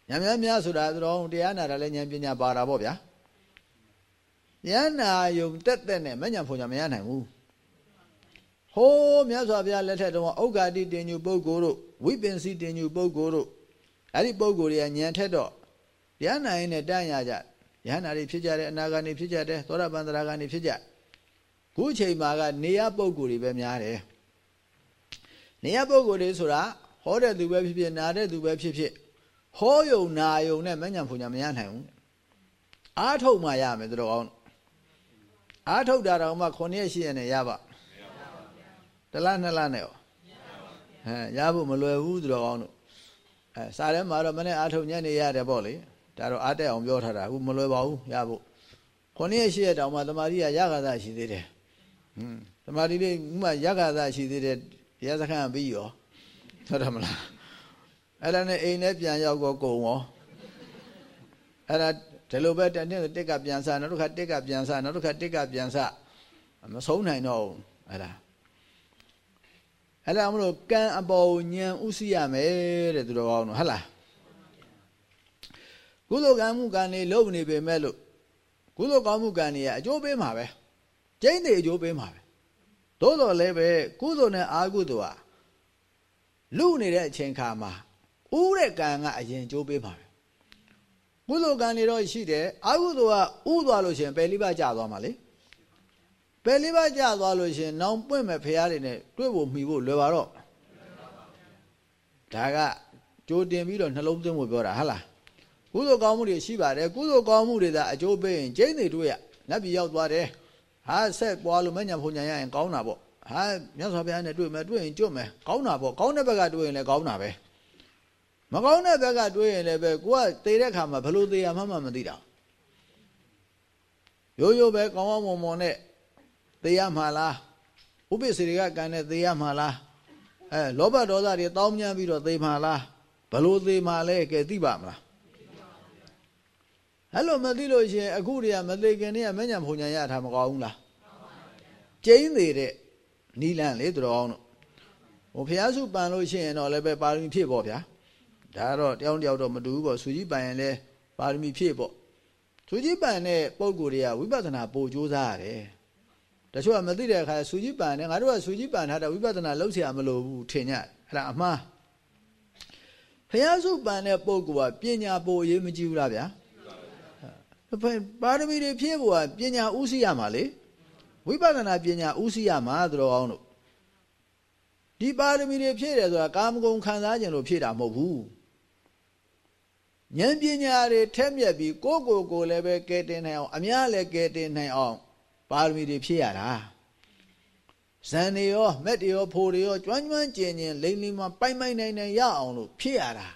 များများဆိုတာတော့တရားနာတာလည်းဉာဏ်ပညာပါတာပေါ့ဗျာ ဉာဏ်နာယုံတက်တက်နဲ့မဉဏ်ဖွညာမရနိုင်ဘူးဟိုးမြတ်စွာဘုရားလက်ထက်တုန်းကဥက္ကာတိတင်ညူပုဂ္ဂိုလ်တို့ဝိပင်စီတင်ညူပုဂ္ဂိုလ်တို့အဲ့ဒီပုဂ္ဂိုလ်တွေကဉာဏ်ထက်တော့တရားနာရင်နဲ့တန်းရကြယဟနာတွေဖြစ်ကြတယ်အနာဂါနေဖြစ်ကြတယ်သောရပန္တရာဂါနေဖြစ်ကြခုချိန်မှာကနေရပုဂ္ဂိုလ်တွေပဲများတယ်နေရပုဂ္ဂိုလ်တွေဆိုတာဟောတဲ့သူပဲဖြစ်ဖြစ်နာတဲ့သူပဲဖြစ်ဖြစ်ဟောယုံနာယုံနဲ့မညံဖုန်ညာမရနိုင်ဘူးအားထုတ်မှရမယ်တို့ကောင်း အားထုတ်တာတော့မှ9ရက်ရှိရနဲ့ရပါတလားနှစ်လားနဲ့ရောဟမ်ရဖို့မလွယ်ဘူးတို့ကောင်းတို့အဲစားထဲမှာတော့မနေ့အားထုတ်ညနေရတယ်ပေါ့လေဒါတော့အားတက်အောင်ပြောထားတာအခုမလွယ်ပါဘူးရဖို့ခုနှစ်ရှိရတောင်မှတမာရီကရခါသာရှိသေးတယ်ဟွန်းတမာရီလေးဥမာရခါသာရှိသေးတယ်တရားစခန်းပြီးရောဟုတ်တယ်မလားအဲ့ဒါနဲ့အိမ်နဲ့ပြန်ရောက်တော့ကုံရောအဲ့ဒါ ဒီလိုပဲတနေ့တက်ကပြန်စားနောက်တစ်ခါတက်ကပြန်စားနောက်တစ်ခါတက်ကပြန်စားမဆုံးနိုင်တော့ဘူးအဲ့ဒါအဲ့ဒါမလို့ကံအပေါ်ညံဥသိရမယ်တဲ့သူတော်ကောင်းတို့ဟုတ်လားကုသိုလ်ကံမှုကံတွေလုပ်နေပေမဲ့လို့ကုသိုလ်ကောင်းမှုကံတွေကအကျိုးပေးမှာပဲကျိန်းတွေအကျိုးပေးမှာပဲသို့တော်လည်းပဲကုသိုလ်နဲ့အာကုသိုလ်ဟာလူနေတဲ့အချိန်ခါမှာဥတဲ့ကံကအရင်အကျိုးပေးမှာပဲ ကုသိုလ်ကံတွေတော့ရှိတယ်အာကုသိုလ်ကဥသွားလို့ရှင်ပယ်လိပါကျသွားမှာလေပယ်လိပါကျသွားလို့ရှင်နောင်ပွင့်မဲ့ဖရားတွေနဲ့တွေ့ဖို့မှီဖို့လွယ်ပါတော့ဒါကကြိုတင်ပြီးတော့နှလုံးသွင်းဖို့ပြောတာဟုတ်လားကုသိုလ်ကောင်းမှုတွေရှိပါတယ်ကုသိုလ်ကောင်းမှုတွေသာအကျိုးပေးရင်ကျိန်းတွေတွေ့ရနတ်ပြည်ရောက်သွားတယ်ဟာဆက်ပွားလို့မညံဖုန်ညံရရင်ကောင်းတာပေါ့ဟာမြတ်စွာဘုရားနဲ့တွေ့မယ်တွေ့ရင်ကျွတ်မယ်ကောင်းတာပေါ့ကောင်းတဲ့ဘက်ကတွေ့ရင်လည်းကောင်းတာပဲ မကောင်းတဲ့ဘက်ကတွေ့ရင်လည်းပဲကိုကသေတဲ့ခါမှာဘလို့သေရမှမှမသိတာရိုးရိုးပဲကောင်းကောင်းမွန်မွန်နဲ့သေရမှာလားဥပိ္ပစေတွေကကံနဲ့သေရမှာလားအဲလောဘဒေါသတွေတောင်းမြန်းပြီးတော့သေမှာလားဘလို့သေမှာလဲကဲသိပါမလားအဲ့လိုမသိလို့ရှိရင်အခုတည်းကမသိခင်တည်းကမညံဖုန်ညာရထားမကောင်းဘူးလားကျိန်းနေတဲ့နီလန်လေသူတော်အောင်တို့ဟိုဖះစုပန်လို့ရှိရင်တော့လည်းပဲပါရမီဖြည့်ပေါ့ဗျာ ဒါကတော့တယောက်တယောက်တော့မတူဘူးပေါ့စူကြီးပန်ရင်လည်းပါရမီဖြည့်ပေါ့စူကြီးပန်တဲ့ပုံကိုယ်တွေကဝိပဿနာပို့ကြိုးစားရတယ်တချို့ကမသိတဲ့အခါစူကြီးပန်တယ်ငါတို့ကစူကြီးပန်ထားတဲ့ဝိပဿနာလောက်เสียမလို့ဘူးထင်ကြအဲ့ဒါအမှားဖះစုပန်တဲ့ပုံကိုယ်ကပညာပို့အရေးမကြည့်ဘူးလားဗျာပါရမီတွေဖြည့်ဖို့ကပညာဥသိရမှာလေဝိပဿနာပညာဥသိရမှာသူတော်အောင်တို့ဒီပါရမီတွေဖြည့်တယ်ဆိုတာကာမဂုဏ်ခံစားခြင်းလို့ဖြည့်တာမဟုတ်ဘူး ဉာဏ်ပညာတွေထက်မြက်ပြီးကိုယ့်ကိုယ်ကိုလည်းပဲကဲတင်နိုင်အောင်အများလည်းကဲတင်နိုင်အောင်ပါရမီတွေဖြည့်ရတာဇန်တွေရောမက်တွေရောဖိုတွေရောကျွမ်းကျွမ်းကျင်ကျင်လိမ့်လိမ့်မပိုင်ပိုင်နိုင်နိုင်ရအောင်လို့ဖြည့်ရတာ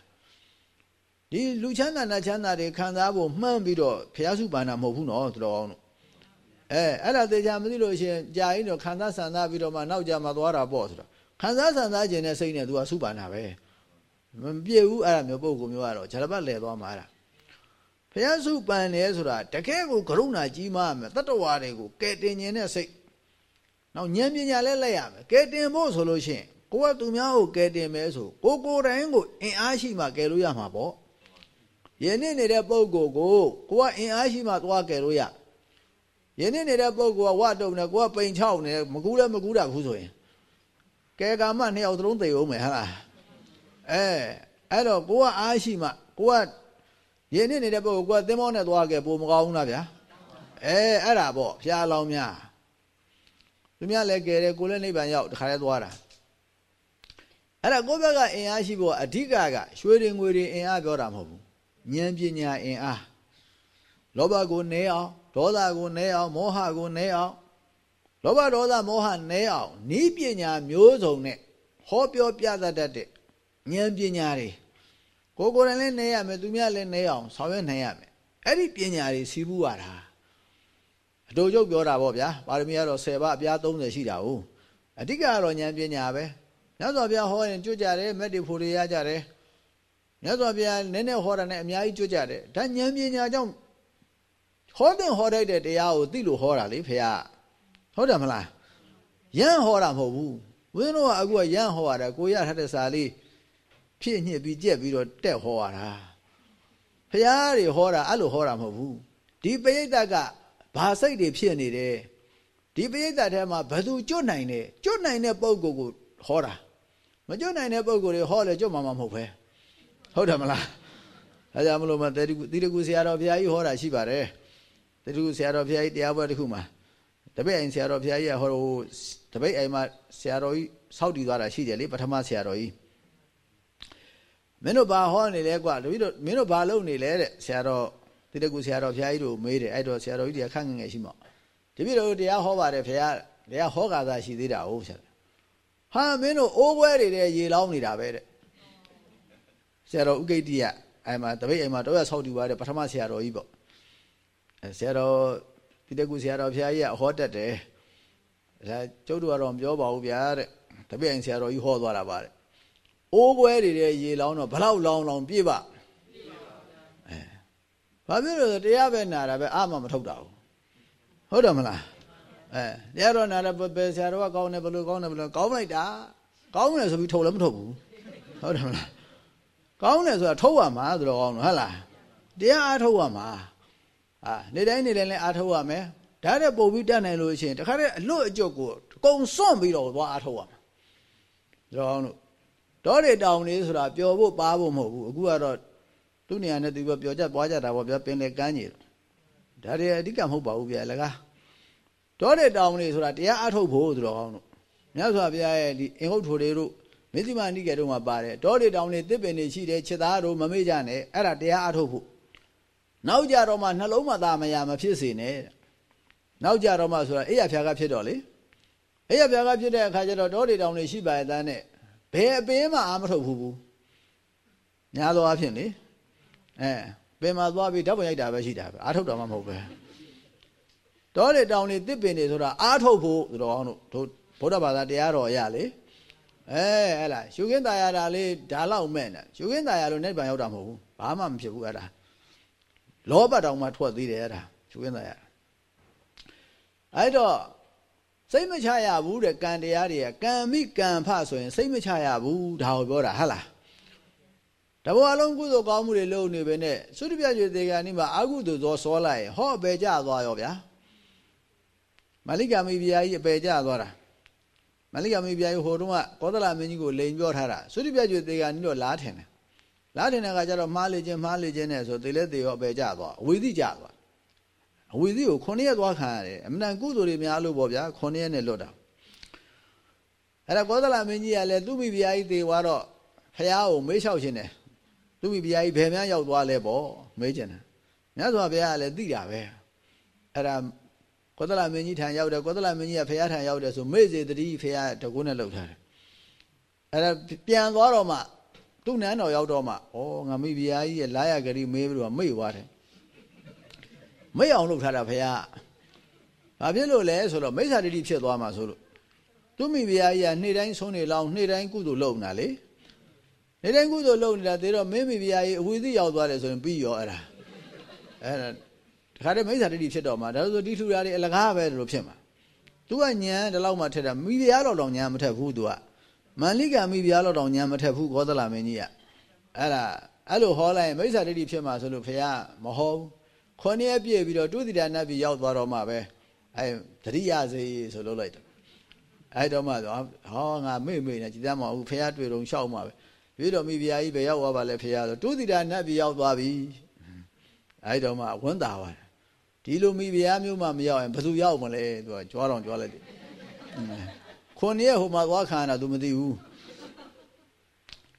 ဒီလူချမ်းသာနတ်ချမ်းသာတွေခံစားဖို့မှန်းပြီးတော့ဖျားစုပါဏမဟုတ်ဘူးနော်သူတော်အောင်တို့အဲအဲ့ဒါသေချာမသိလို့ရှင်ကြာရင်တော့ခံစားဆန္ဒပြီးတော့မှနောက်ကြမှာသွားတာပေါ့ဆိုတော့ခံစားဆန္ဒခြင်းနဲ့စိတ်နဲ့ तू ကစုပါဏပဲ မပြည့်ဘူးအဲ့ဒါမျိုးပုံကူမျိုးကတော့ဂျရပတ်လဲသွားမှာအဲ့ဒါဖျားစုပန်တယ်ဆိုတာတကယ်ကိုကရုဏာကြီးမားမယ်တတ္တဝါတွေကိုကဲတင်ခြင်းနဲ့စိတ်နောက်ဉာဏ်ပညာလည်းလက်ရမယ်ကဲတင်ဖို့ဆိုလို့ရှိရင်ကိုကသူများကိုကဲတင်မယ်ဆိုကိုကိုယ်တိုင်ကိုအင်အားရှိမှကဲလို့ရမှာပေါ့ယနေ့နေတဲ့ပုံကိုကိုကိုကအင်အားရှိမှသွားကယ်လို့ရယနေ့နေတဲ့ပုံကိုကဝတုံနေကိုကပိန်ချောက်နေမကူးလည်းမကူးတာခုဆိုရင်ကဲကာမနှစ်ယောက်သလုံးသိအောင်မယ်ဟာလား အဲအဲ့တော့ကိုကအားရှိမှကိုကယနေ့နေတဲ့ပုံကိုကိုကသင်းမောင်းနဲ့သွားကယ်ပိုမကောင်းဘူးလားဗျာအဲအဲ့ဒါပေါ့ဖျားလောင်းများသူများလည်းကယ်တယ်ကိုလည်းနိဗ္ဗာန်ရောက်တခါလဲသွားတာအဲ့ဒါကိုယ့်ဘက်ကအင်အားရှိဖို့အဓိကကရွှေတွေငွေတွေအင်အားပြောတာမဟုတ်ဘူးဉာဏ်ပညာအင်အားလောဘကိုနည်းအောင်ဒေါသကိုနည်းအောင်မောဟကိုနည်းအောင်လောဘဒေါသမောဟနည်းအောင်ဤပညာမျိုးစုံနဲ့ဟောပြောပြသတတ်တဲ့ ဉာဏ်ပညာတွေကိုကိုယ်တိုင်လည်းနည်းရမယ်သူများလည်းနည်းအောင်ဆောင်ရွက်နိုင်ရမယ်အဲ့ဒီပညာတွေစီးပူးရတာအတူချုပ်ပြောတာပေါ့ဗျာပါရမီကတော့10ပါးအပြား30ရှိတာဟုတ်အဓိကကတော့ဉာဏ်ပညာပဲမြတ်စွာဘုရားဟောရင်ကြွကြတယ်မက်တွေဖို့တွေရကြတယ်မြတ်စွာဘုရားနည်းနည်းဟောတာနဲ့အများကြီးကြွကြတယ်ဒါဉာဏ်ပညာကြောင့်ဟောတဲ့ဟောတတ်တဲ့တရားကိုသိလို့ဟောတာလေဖေရဟုတ်တယ်မလားရမ်းဟောတာမဟုတ်ဘူးဝင်းတို့ကအခုကရမ်းဟောရတာကိုရထားတဲ့စာလေး ဖြည့်ညှစ်ပြီးကြက်ပြီးတော့တက်ဟောရတာဖះတွေဟောတာအဲ့လိုဟောတာမဟုတ်ဘူးဒီပရိသတ်ကဘာစိတ်တွေဖြစ်နေတယ်ဒီပရိသတ်ထဲမှာဘယ်သူကျွတ်နိုင်တယ်ကျွတ်နိုင်တဲ့ပုံကိုကိုဟောတာမကျွတ်နိုင်တဲ့ပုံကိုတွေဟောလဲကျွတ်မှာမဟုတ်ပဲဟုတ်တယ်မလားအဲကြောင့်မလို့မတေတိတိတကူဆရာတော်ဘုရားကြီးဟောတာရှိပါတယ်တေတိကူဆရာတော်ဘုရားကြီးတရားပွဲတစ်ခုမှာတပည့်အိမ်ဆရာတော်ဘုရားကြီးကဟောတပည့်အိမ်မှာဆရာတော်ကြီးစောက်တည်သွားတာရှိတယ်လေပထမဆရာတော်ကြီး မင်းတို့ဘာဟောနေလဲကွာတပည့်တို့မင်းတို့ဘာလုပ်နေလဲတဲ့ဆရာတော်တိတကူဆရာတော်ဘုရားကြီးတို့မေးတယ်အဲ့တော့ဆရာတော်ကြီးတွေကခန့်ငငယ်ရှိမော့တပည့်တို့တရားဟောပါတယ်ဘုရားတရားဟောကာသာရှိသေးတာဟုတ်ဆရာဟာမင်းတို့အိုးပွဲတွေတဲ့ရေလောင်းနေတာပဲတဲ့ဆရာတော်ဥကိတ္တိယအဲ့မှာတပည့်အိမ်မှာတော့ရဆောက်တူပါတဲ့ပထမဆရာတော်ကြီးပေါ့အဲဆရာတော်တိတကူဆရာတော်ဘုရားကြီးကဟောတတ်တယ်ဒါကျုပ်တို့ကတော့မပြောပါဘူးဗျာတဲ့တပည့်အိမ်ဆရာတော်ကြီးဟောသွားတာပါတဲ့ အိုးပွဲတွေတဲ့ရေလောင်းတော့ဘလောက်လောင်းလောင်းပြည့်ပါအဲဘာဖြစ်လို့တရားပဲနာတာပဲအာမမထုတ်တာဘူးဟုတ်တယ်မလားအဲတရားတော်နာတယ်ပဲဆရာတော်ကကောင်းတယ်ဘယ်လိုကောင်းတယ်ဘယ်လိုကောင်းလိုက်တာကောင်းတယ်ဆိုပြီးထုတ်လည်းမထုတ်ဘူးဟုတ်တယ်မလားကောင်းတယ်ဆိုတာထုတ်ရမှာဆိုတော့ကောင်းတယ်ဟုတ်လားတရားအားထုတ်ရမှာအာနေတိုင်းနေတိုင်းလည်းအားထုတ်ရမယ်ဒါတဲ့ပုံပြီးတက်နိုင်လို့ရှိရင်တခါတည်းအလွတ်အကျွတ်ကိုကုံစွန့်ပြီးတော့သွားအားထုတ်ရမှာဆိုတော့လို့ တောတွေတောင်လေးဆိုတာပျော်ဖို့ပါဖို့မဟုတ်ဘူးအခုကတော့သူ့နေရာနဲ့သူပြောပျော်ကြပွားကြတာပေါ့ဗျာပင်လေကမ်းကြီးဒါတွေအဓိကမဟုတ်ပါဘူးဗျာလကားတောတွေတောင်လေးဆိုတာတရားအားထုတ်ဖို့ဆိုတော့ကောင်းလို့မြတ်စွာဘုရားရဲ့ဒီအင်ဟုတ်ထိုတွေတို့မေသိမာနိကေတို့မှာပါတယ်တောတွေတောင်တွေတစ်ပင်တွေရှိတယ်ခြေသားတို့မမေ့ကြနဲ့အဲ့ဒါတရားအားထုတ်ဖို့နောက်ကြတော့မှနှလုံးမသားမရမဖြစ်စေနဲ့နောက်ကြတော့မှဆိုတာအိယဖျားကဖြစ်တော့လေအိယဖျားကဖြစ်တဲ့အခါကျတော့တောတွေတောင်တွေရှိပါရဲ့သားနဲ့ ဘယ်အပင်မှအာမထုတ်ဘူးဘူးညာသောအဖြစ်လေအဲပင်မှာသွားပြီးဓာတ်ပုံရိုက်တာပဲရှိတာပဲအာထုတ်တော်မှမဟုတ်ပဲတောတွေတောင်တွေတစ်ပင်တွေဆိုတာအာထုတ်ဖို့ဆိုတော့အောင်တို့ဗုဒ္ဓဘာသာတရားတော်ရလေအဲအဲ့လားရှုခင်းตายရတာလေးဒါလောက်မဲ့နေရှုခင်းตายရလို့နိဗ္ဗာန်ရောက်တာမဟုတ်ဘူးဘာမှမဖြစ်ဘူးအဲ့ဒါလောဘတောင်မှထွက်သေးတယ်အဲ့ဒါရှုခင်းตายရအဲ့တော့ စိတ်မချရဘူးတဲ့ကံတရားတွေကကံမိကံဖဆိုရင်စိတ်မချရဘူးဒါကိုပြောတာဟုတ်လားတဘောအလုံးကုသိုလ်ကောင်းမှုတွေလုပ်နေပဲနဲ့သုတပြကျွေသေးကနိမှာအာကုသိုလ်သောစောလိုက်ဟောအပေကြသွားရောဗျာမလိကမိဘုရားကြီးအပေကြသွားတာမလိကမိဘုရားကြီးဟိုတုန်းကကောသလမင်းကြီးကိုလိန်ပြောထားတာသုတပြကျွေသေးကနိတော့လားထင်တယ်လားထင်တဲ့အခါကျတော့မှားလေခြင်းမှားလေခြင်းနဲ့ဆိုသေလဲသေရောအပေကြသွားအဝိသိကြသွား အဝီစီကို9ရက်သွားခံရတယ်အမှန်ကုသိုလ်တွေများလို့ပေါ့ဗျာ9ရက်နဲ့လွတ်တာအဲ့ဒါကောသလမင်းကြီးကလည်းသူ့မိဖုရားကြီးသေသွားတော့ဖះကိုမေးလျှောက်ခြင်းတယ်သူ့မိဖုရားကြီးဘယ်များရောက်သွားလဲပေါ့မေးခြင်းတယ်မြတ်စွာဘုရားကလည်းသိတာပဲအဲ့ဒါကောသလမင်းကြီးထံရောက်တယ်ကောသလမင်းကြီးကဖះထံရောက်တယ်ဆိုမေ့စေတတိဖះတကုန်းနဲ့လှုပ်ထားတယ်အဲ့ဒါပြန်သွားတော့မှသူ့နန်းတော်ရောက်တော့မှဩငါမိဖုရားကြီးရဲ့လာရဂရီမေးပြီးတော့မေ့သွားတယ် မိတ်အောင်လုပ်ထားတာဖရာဘာဖြစ်လို့လဲဆိုတော့မိစ္ဆာဒိဋ္ဌိဖြစ်သွားမှာဆိုလို့သူမိဖုရားကြီးကနေ့တိုင်းဆုံးနေလောင်းနေ့တိုင်းကုသိုလ်လုပ်နေတာလေနေ့တိုင်းကုသိုလ်လုပ်နေတာသေတော့မင်းမိဖုရားကြီးအဝိသိရောက်သွားတယ်ဆိုရင်ပြီးရောအဲ့ဒါအဲ့ဒါတခါတည်းမိစ္ဆာဒိဋ္ဌိဖြစ်တော့မှာဒါဆိုဒီထူရာတွေအလကားပဲလို့ဖြစ်မှာ तू ကညံဒီလောက်မှထက်တာမိဖုရားတော့တော့ညံမထက်ဘူး तू ကမန္လိကမိဖုရားတော့တော့ညံမထက်ဘူးဂေါသလမင်းကြီးကအဲ့ဒါအဲ့လိုဟောလိုက်မိစ္ဆာဒိဋ္ဌိဖြစ်မှာဆိုလို့ဖရာမဟောဘူး ခွန်ရက်ပြည့်ပြီးတော့တုသီတာနတ်ပြည်ရောက်သွားတော့မှပဲအဲတတိယစေဆိုလုပ်လိုက်တယ်အဲတော့မှဆိုဟောငါမေ့မေ့နေကြည်သားမဟုတ်ဖះတွေ့တော့ရှောက်မှပဲပြီးတော့မိဖုရားကြီးပဲရောက်သွားပါလေဖះဆိုတုသီတာနတ်ပြည်ရောက်သွားပြီအဲတော့မှဝန်းတာပါဒီလိုမိဖုရားမျိုးမှမရောက်ရင်ဘယ်သူရောက်မလဲသူကကြွားတော့ကြွားလိုက်တယ်ခွန်ရက်ဟိုမှာသွားခံတာ तू မသိဘူး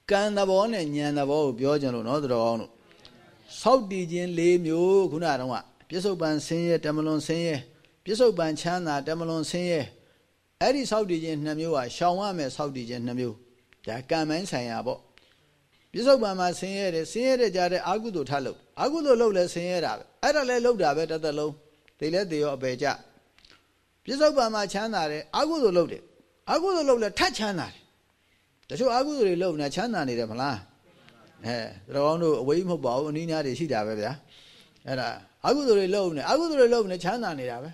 ကံသဘောနဲ့ဉာဏ်သဘောကိုပြောကြလို့နော်တော်အောင်လို့ ဆောက်တည်ခြင်း၄မျိုးခုနကတော့ပြစ္ဆုတ်ပန်ဆင်းရဲတမလွန်ဆင်းရဲပြစ္ဆုတ်ပန်ချမ်းသာတမလွန်ဆင်းရဲအဲ့ဒီဆောက်တည်ခြင်းနှစ်မျိုးဟာရှောင်ရမယ်ဆောက်တည်ခြင်းနှစ်မျိုးဒါကံမိုင်းဆိုင်ရာပေါ့ပြစ္ဆုတ်ပန်မှာဆင်းရဲတယ်ဆင်းရဲတဲ့ကြားတဲ့အာကုသိုလ်ထလုပ်အာကုသိုလ်လုပ်လဲဆင်းရဲတာပဲအဲ့ဒါလဲလုပ်တာပဲတသက်လုံးသိလဲသိရောအပေကြပြစ္ဆုတ်ပန်မှာချမ်းသာတယ်အာကုသိုလ်လုပ်တယ်အာကုသိုလ်လုပ်လဲထတ်ချမ်းသာတယ်တချို့အာကုသိုလ်တွေလုပ်နေချမ်းသာနေတယ်မလား အဲတော်ကောင်းတို့အဝေးမဟုတ်ပါဘူးအနည်းညာတွေရှိတာပဲဗျာအဲ့ဒါအကုသိုလ်တွေလုပ်နေအကုသိုလ်တွေလုပ်နေချမ်းသာနေတာပဲ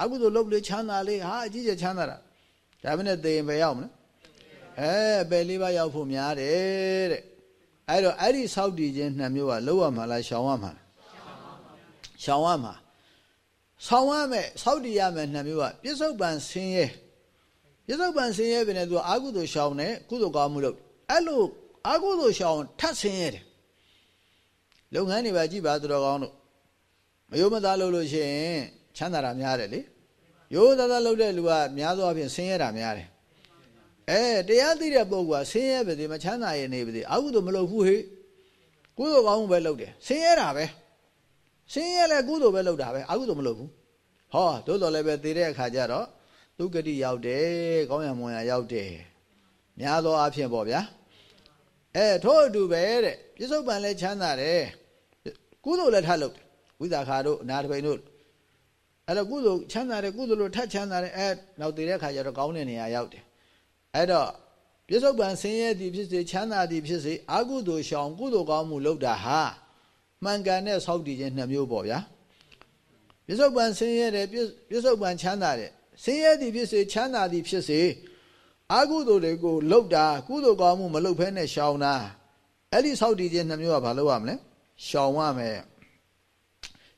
အကုသိုလ်လုပ်လေချမ်းသာလေဟာအကြီးကျယ်ချမ်းသာတာဒါမနဲ့သေရင်ပဲရောက်မလားအဲပဲလေးပါရောက်ဖို့များတယ်တဲ့အဲ့တော့အဲ့ဒီစောက်တည်ခြင်းနှစ်မျိုးကလောက်ရမှာလားရှောင်ရမှာလားရှောင်ရမှာဆောင်းရမယ်စောက်တည်ရမယ်နှစ်မျိုးကပြစ္ဆုတ်ပံဆင်းရဲပြစ္ဆုတ်ပံဆင်းရဲပဲနဲ့သူအာကုသိုလ်ရှောင်တယ်ကုသိုလ်ကောင်းမှုလုပ်အဲ့လို အာကုသိုလ်ရှောင်ထပ်ဆင်းရဲတယ်လုပ်ငန်းတွေပါကြည့်ပါသူတော်ကောင်းတို့မယိုးမသားလုပ်လို့ရှိရင်ချမ်းသာတာများတယ်လေရိုးသားသားလုပ်တဲ့လူကများသောအားဖြင့်ဆင်းရဲတာများတယ်အဲတရားသိတဲ့ပုဂ္ဂိုလ်ကဆင်းရဲပါစေမချမ်းသာရနေပါစေအာဟုသို့မလုပ်ဘူးဟေ့ကုသိုလ်ကောင်းမှုပဲလုပ်တယ်ဆင်းရဲတာပဲဆင်းရဲလဲကုသိုလ်ပဲလုပ်တာပဲအာဟုသို့မလုပ်ဘူးဟောသို့တော်လည်းပဲသိတဲ့အခါကျတော့သူဂတိရောက်တယ်ကောင်းရမွန်ရရောက်တယ်များသောအားဖြင့်ပေါ့ဗျာ အဲထို့အတူပဲတဲ့ပြစ္ဆုတ်ပံလည်းချမ်းသာတယ်ကုသိုလ်လည်းထပ်လုပ်ဝိသခါတို့အနာတပိန်တို့အဲ့တော့ကုသိုလ်ချမ်းသာတယ်ကုသိုလ်လို့ထပ်ချမ်းသာတယ်အဲနောက်တည်တဲ့ခါကျတော့ကောင်းတဲ့နေရာရောက်တယ်အဲ့တော့ပြစ္ဆုတ်ပံဆင်းရဲသည်ဖြစ်စေချမ်းသာသည်ဖြစ်စေအာကုသိုလ်ရှောင်ကုသိုလ်ကောင်းမှုလုပ်တာဟာမှန်ကန်တဲ့ဆောက်တည်ခြင်းနှစ်မျိုးပေါ့ဗျာပြစ္ဆုတ်ပံဆင်းရဲတယ်ပြစ္ဆုတ်ပံချမ်းသာတယ်ဆင်းရဲသည်ဖြစ်စေချမ်းသာသည်ဖြစ်စေ အာကုသိုလ်တွေကိုလှုပ်တာကုသိုလ်ကောင်းမှုမလှုပ်ဖဲနဲ့ရှောင်တာအဲ့ဒီဆောက်တည်ခြင်းနှစ်မျိုးကဘာလုပ်ရမလဲရှောင်ရမယ်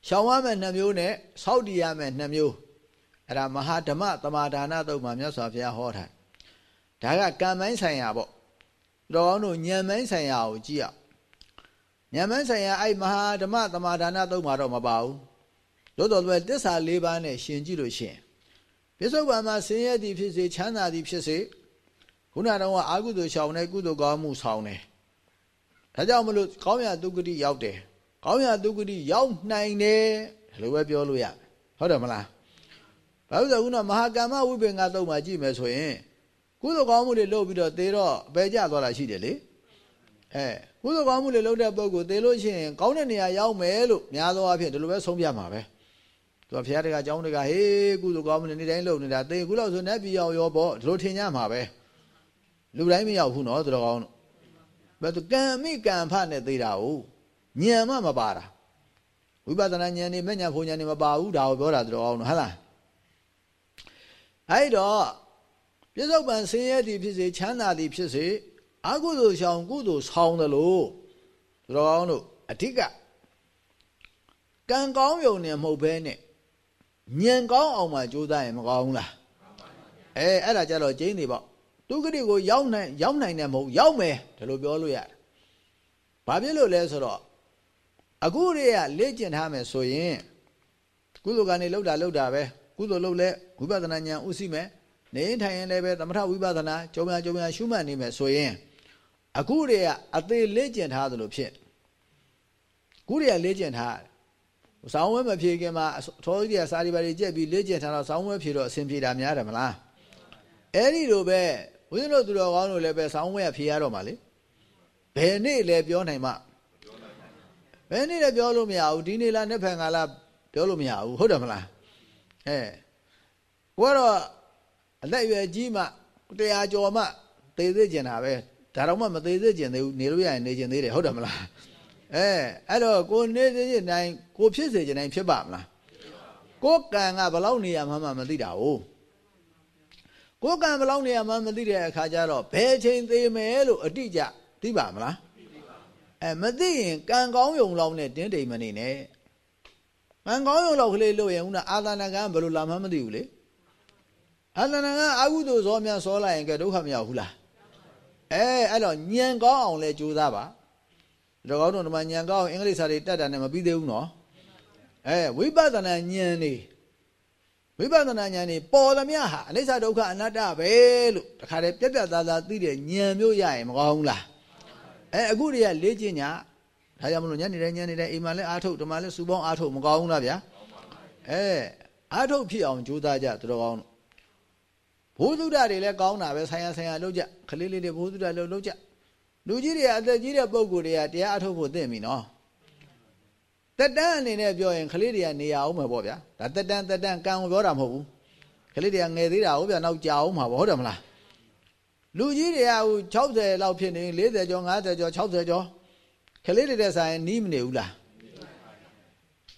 ရှောင်ရမယ်နှစ်မျိုးနဲ့စောက်တည်ရမယ်နှစ်မျိုးအဲ့ဒါမဟာဓမ္မသမာဒါနတုတ်မှာမြတ်စွာဘုရားဟောထားဒါကကံပိုင်းဆိုင်ရာပေါ့တော်အောင်တို့ဉာဏ်ပိုင်းဆိုင်ရာကိုကြည့်ရဉာဏ်ပိုင်းဆိုင်ရာအဲ့မဟာဓမ္မသမာဒါနတုတ်မှာတော့မပါဘူးတို့တော်လည်းတစ္ဆာ၄ပါးနဲ့ရှင်ကြည့်လို့ရှင်ပြစ္ဆုတ်ပံမှာဆင်းရဲသည်ဖြစ်စေချမ်းသာသည်ဖြစ်စေ ခုနကတော့အာကုသိုလ်ရှောင်တယ်ကုသိုလ်ကောင်းမှုဆောင်တယ်ဒါကြောင့်မလို့ကောင်းရတုဂတိရောက်တယ်ကောင်းရတုဂတိရောက်နိုင်တယ်ဒီလိုပဲပြောလို့ရဟုတ်တယ်မလားဘာလို့လဲခုနမဟာကမ္မဝိပင်္ဂသုတ်မှာကြည့်မယ်ဆိုရင်ကုသိုလ်ကောင်းမှုတွေလုပ်ပြီးတော့သေတော့အပေကျသွားတာရှိတယ်လေအဲကုသိုလ်ကောင်းမှုတွေလုပ်တဲ့ပုဂ္ဂိုလ်သေလို့ရှိရင်ကောင်းတဲ့နေရာရောက်မယ်လို့များသောအားဖြင့်ဒီလိုပဲဆုံးဖြတ်မှာပဲသူကဘုရားတကအကြောင်းတကဟေးကုသိုလ်ကောင်းမှုတွေနေ့တိုင်းလုပ်နေတာသေခုလောက်ဆိုနတ်ပြည်ရောက်ရောပေါ့ဒီလိုထင်ကြမှာပဲ လူတိုင်းမရောက်ဘူးနော်သူတော်ကောင်းဘယ်သူကံမိကံဖနဲ့သေးတာဟုတ်ဉာဏ်မှမပါတာဝိပဿနာဉာဏ်နေမဲ့ဉာဏ်ဖုံဉာဏ်နေမပါဘူးဒါကိုပြောတာသူတော်ကောင်းနော်ဟုတ်လားအဲ့တော့ပြစ္ဆုတ်ပံဆင်းရဲသည်ဖြစ်စေချမ်းသာသည်ဖြစ်စေအကုသိုလ်ဆောင်ကုသိုလ်ဆောင်တယ်လို့သူတော်ကောင်းတို့အဓိကကံကောင်းယုံနေမဟုတ်ဘဲနဲ့ဉာဏ်ကောင်းအောင်မှကြိုးစားရင်မကောင်းဘူးလားအဲအဲ့ဒါကြတော့ကျင်းနေပေါ့ သူဂတိကိုရောက်နိုင်ရောက်နိုင်တယ်မဟုတ်ရောက်မယ်ဒါလိုပြောလို့ရတယ်ဘာဖြစ်လို့လဲဆိုတော့အခုတည်းကလေ့ကျင့်ထားမယ်ဆိုရင်ကုသိုလ်ကနေလှုပ်တာလှုပ်တာပဲကုသိုလ်လှုပ်လဲဝိပဿနာဉာဏ်ဥသိမယ်နေထိုင်ရင်လည်းပဲသမထဝိပဿနာကြုံရကြုံရရှုမှတ်နေမယ်ဆိုရင်အခုတည်းကအသေးလေ့ကျင့်ထားသလိုဖြစ်ခုတည်းကလေ့ကျင့်ထားဆောင်းဝဲမဖြေခင်မှာထောကြီးတွေကစာရီပါတွေကြက်ပြီးလေ့ကျင့်ထားတော့ဆောင်းဝဲဖြေတော့အဆင်ပြေတာများတယ်မလားအဲ့ဒီလိုပဲ ဘုန်းကြီးတို့သူတော်ကောင်းတို့လည်းပဲဆောင်းဝဲဖြေရတော့မှာလေဘယ်နေ့လဲပြောနိုင်မှဘယ်နေ့လဲပြောလို့မရဘူးဒီနေ့လားနှစ်ဖန်ကလားပြောလို့မရဘူးဟုတ်တယ်မလားအဲကိုကတော့အသက်အရွယ်ကြီးမှတရားကျော်မှသေသေးကျင်တာပဲဒါတော့မှမသေးသေးကျင်သေးဘူးနေလို့ရရင်နေကျင်သေးတယ်ဟုတ်တယ်မလားအဲအဲ့တော့ကိုနေသေးကျင်တိုင်းကိုဖြစ်စေကျင်တိုင်းဖြစ်ပါမလားကိုကံကဘလောက်နေရမှမှမသိတာ哦 ကိုကံဘလောက်နေရမှမသိတဲ့အခါကျတော့ဘယ်ချိန်သေးမယ်လို့အတိအကျသိပါမလားအဲမသိရင်ကံကောင်းယုံလောက်နဲ့တင်းတိမ်မနေနဲ့ကံကောင်းယုံလောက်ကလေးလို့ရင်ဦးနာအာသနာကံဘယ်လိုလာမှမသိဘူးလေအာသနာကအာဟုသို့ဇောများစောလိုက်ရင်ကဲဒုက္ခမရောက်ဘူးလားအဲအဲ့တော့ညံကောင်းအောင်လဲကြိုးစားပါတော့ကောင်းတော့ဒီမှာညံကောင်းအောင်အင်္ဂလိပ်စာတွေတတ်တာနဲ့မပြီးသေးဘူးနော်အဲဝိပဿနာဉာဏ်နေ ဝိပဿနာဉာဏ်နေပေါ်သမျှဟာအနိစ္စဒုက္ခအနတ္တပဲလို့တခါတည်းပြက်ပြက်သားသားသိတဲ့ဉာဏ်မျိုးရရင်မကောင်းဘူးလားအဲအခုတည်းကလေ့ကျင့်ညာဒါကြောင့်မလို့ညနေတိုင်းညနေတိုင်းအိမ်မှာလည်းအားထုတ်ဒီမှာလည်းစူပေါင်းအားထုတ်မကောင်းဘူးလားဗျာအဲအားထုတ်ဖြစ်အောင်ကြိုးစားကြသူတော်ကောင်းဘိုးသုဒ္ဓတွေလည်းကောင်းတာပဲဆိုင်ရဆိုင်ရလုပ်ကြခလေးလေးတွေဘိုးသုဒ္ဓလုပ်လုပ်ကြလူကြီးတွေအသက်ကြီးတဲ့ပုံကိုယ်တွေကတရားအထုတ်ဖို့သိပြီနော် တက်တန်းအနေနဲ့ပြောရင်ခလေးတွေကနေရအောင်မှာပေါ့ဗျာဒါတက်တန်းတက်တန်းကံကိုပြောတာမဟုတ်ဘူးခလေးတွေကငယ်သေးတာဟုတ်ဗျာနောက်ကြာအောင်မှာပေါ့ဟုတ်တယ်မလားလူကြီးတွေကဟို60လောက်ဖြစ်နေ40ကျော်50ကျော်60ကျော်ခလေးတွေတဲ့ဆိုင်နီးမနေဘူးလား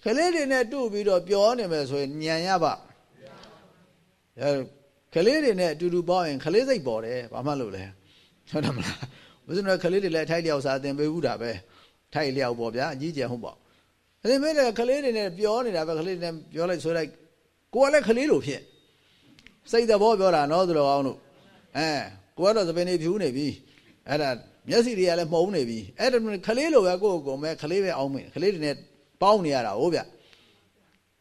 ခလေးတွေနဲ့တူပြီးတော့ပြောနေမယ်ဆိုရင်ညံရပါအဲခလေးတွေနဲ့အတူတူပေါင်းရင်ခလေးစိတ်ပေါ်တယ်ဘာမှလို့လဲဟုတ်တယ်မလားဘုရားကခလေးတွေလည်းထိုက်လျောက်စားတင်ပေးဘူးတာပဲထိုက်လျောက်ပေါ့ဗျာအကြီးကျယ်ဟုတ်ပေါ့ အဲ့ဒီမဲ့ခလေးတွေနဲ့ပြောနေတာပဲခလေးတွေနဲ့ပြောလိုက်ဆိုလိုက်ကိုကလည်းခလေးလိုဖြစ်စိတ်သဘောပြောတာနော်သူတော်အောင်တို့အဲကိုကတော့သပင်နေဖြူနေပြီအဲ့ဒါမျက်စိတွေကလည်းမှုံနေပြီအဲ့ဒါခလေးလိုပဲကိုယ့်ကိုယ်မဲ့ခလေးပဲအောင်းမယ်ခလေးတွေနဲ့ပေါင်းနေရတာဟုတ်ဗျ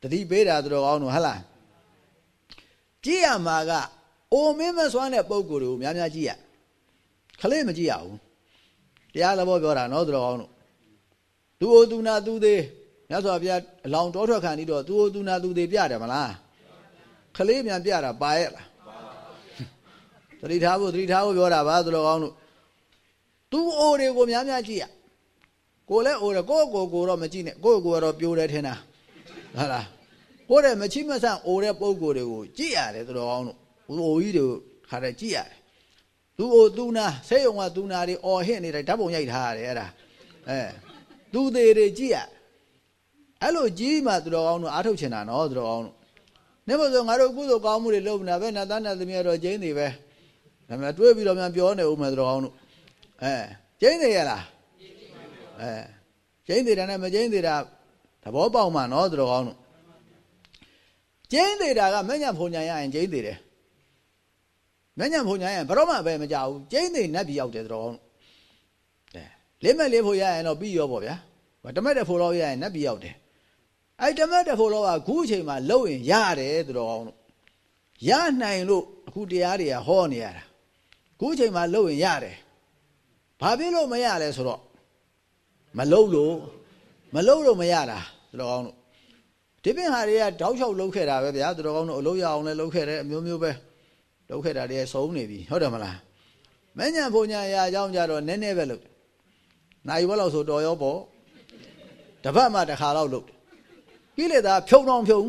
တတိပေးတာသူတော်အောင်တို့ဟဟလားကြည့်ရမှာကအိုမင်းမစွမ်းတဲ့ပုံကိုယ်တွေကိုများများကြည့်ရခလေးမကြည့်ရဘူးတရားသဘောပြောတာနော်သူတော်အောင်တို့သူအိုသူနာသူသေး မြတ်စွာဘုရားအလောင်းတောထွက်ခံပြီးတော့သူအိုသူနာသူသေးပြတယ်မလားခလေးမြန်ပြတာပါရဲ့လားသတိထားဖို့သတိထားဖို့ပြောတာပါသူတော်ကောင်းတို့သူအိုတွေကိုများများကြည့်ရကိုလည်းအိုတယ်ကိုကိုကိုတော့မကြည့်နဲ့ကိုကိုကတော့ပြိုးတယ်ထင်တာဟုတ်လားကိုတဲ့မချိမဆန့်အိုတဲ့ပုံကိုယ်တွေကိုကြည့်ရတယ်သူတော်ကောင်းတို့ဘူးအိုကြီးတွေခါတဲ့ကြည့်ရတယ်သူအိုသူနာဆေးရုံကသူနာတွေအော်ဟစ်နေတယ်ဓာတ်ပုံရိုက်ထားရတယ်အဲ့ဒါအဲသူသေးတွေကြည့်ရ အဲ့လိုကြီးမှသူတော်ကောင်းတို့အားထုတ်ချင်တာနော်သူတော်ကောင်းတို့နေမဆိုငါတို့ကုသိုလ်ကောင်းမှုတွေလုပ်နေတာပဲနတ်သားနတ်သမီးတော့ကျင်းနေပဲဒါပေမဲ့တွေးပြီးတော့များပြောနေဦးမယ်သူတော်ကောင်းတို့အဲကျင်းနေရလားအဲကျင်းနေတာနဲ့မကျင်းနေတာသဘောပေါက်မှနော်သူတော်ကောင်းတို့ကျင်းနေတာကမညံဖုန်ညာရရင်ကျင်းနေတယ်မညံဖုန်ညာရရင်ဘရောမှပဲမကြဘူးကျင်းနေနတ်ပြည်ရောက်တယ်သူတော်ကောင်းတို့အဲလေးမဲ့လေးဖို့ရရင်တော့ပြီးရောပေါ့ဗျာတမက်တဲ့ဖို့တော့ရရင်နတ်ပြည်ရောက်တယ် အဲ့တမက်တဲ့ဖို့တော့ကခုအချိန်မှာလှုပ်ရင်ရတယ်သူတော်ကောင်းတို့ရနိုင်လို့အခုတရားတွေကဟောနေရတာခုအချိန်မှာလှုပ်ရင်ရတယ်ဘာဖြစ်လို့မရလဲဆိုတော့မလှုပ်လို့မလှုပ်လို့မရတာသူတော်ကောင်းတို့ဒီပင်ဟာတွေကတောက်လျှောက်လှုပ်ခဲ့တာပဲဗျာသူတော်ကောင်းတို့အလုပ်ရအောင်လည်းလှုပ်ခဲ့တယ်အမျိုးမျိုးပဲလှုပ်ခဲ့တာတွေဆုံးနေပြီဟုတ်တယ်မလားမညံဖုန်ညာရာအကြောင်းကြတော့နည်းနည်းပဲလှုပ်နိုင်ဘက်လောက်ဆိုတော်ရောပေါ့တပတ်မှတစ်ခါလောက်လှုပ် ကိလေသာဖြုံအောင်ဖြုံ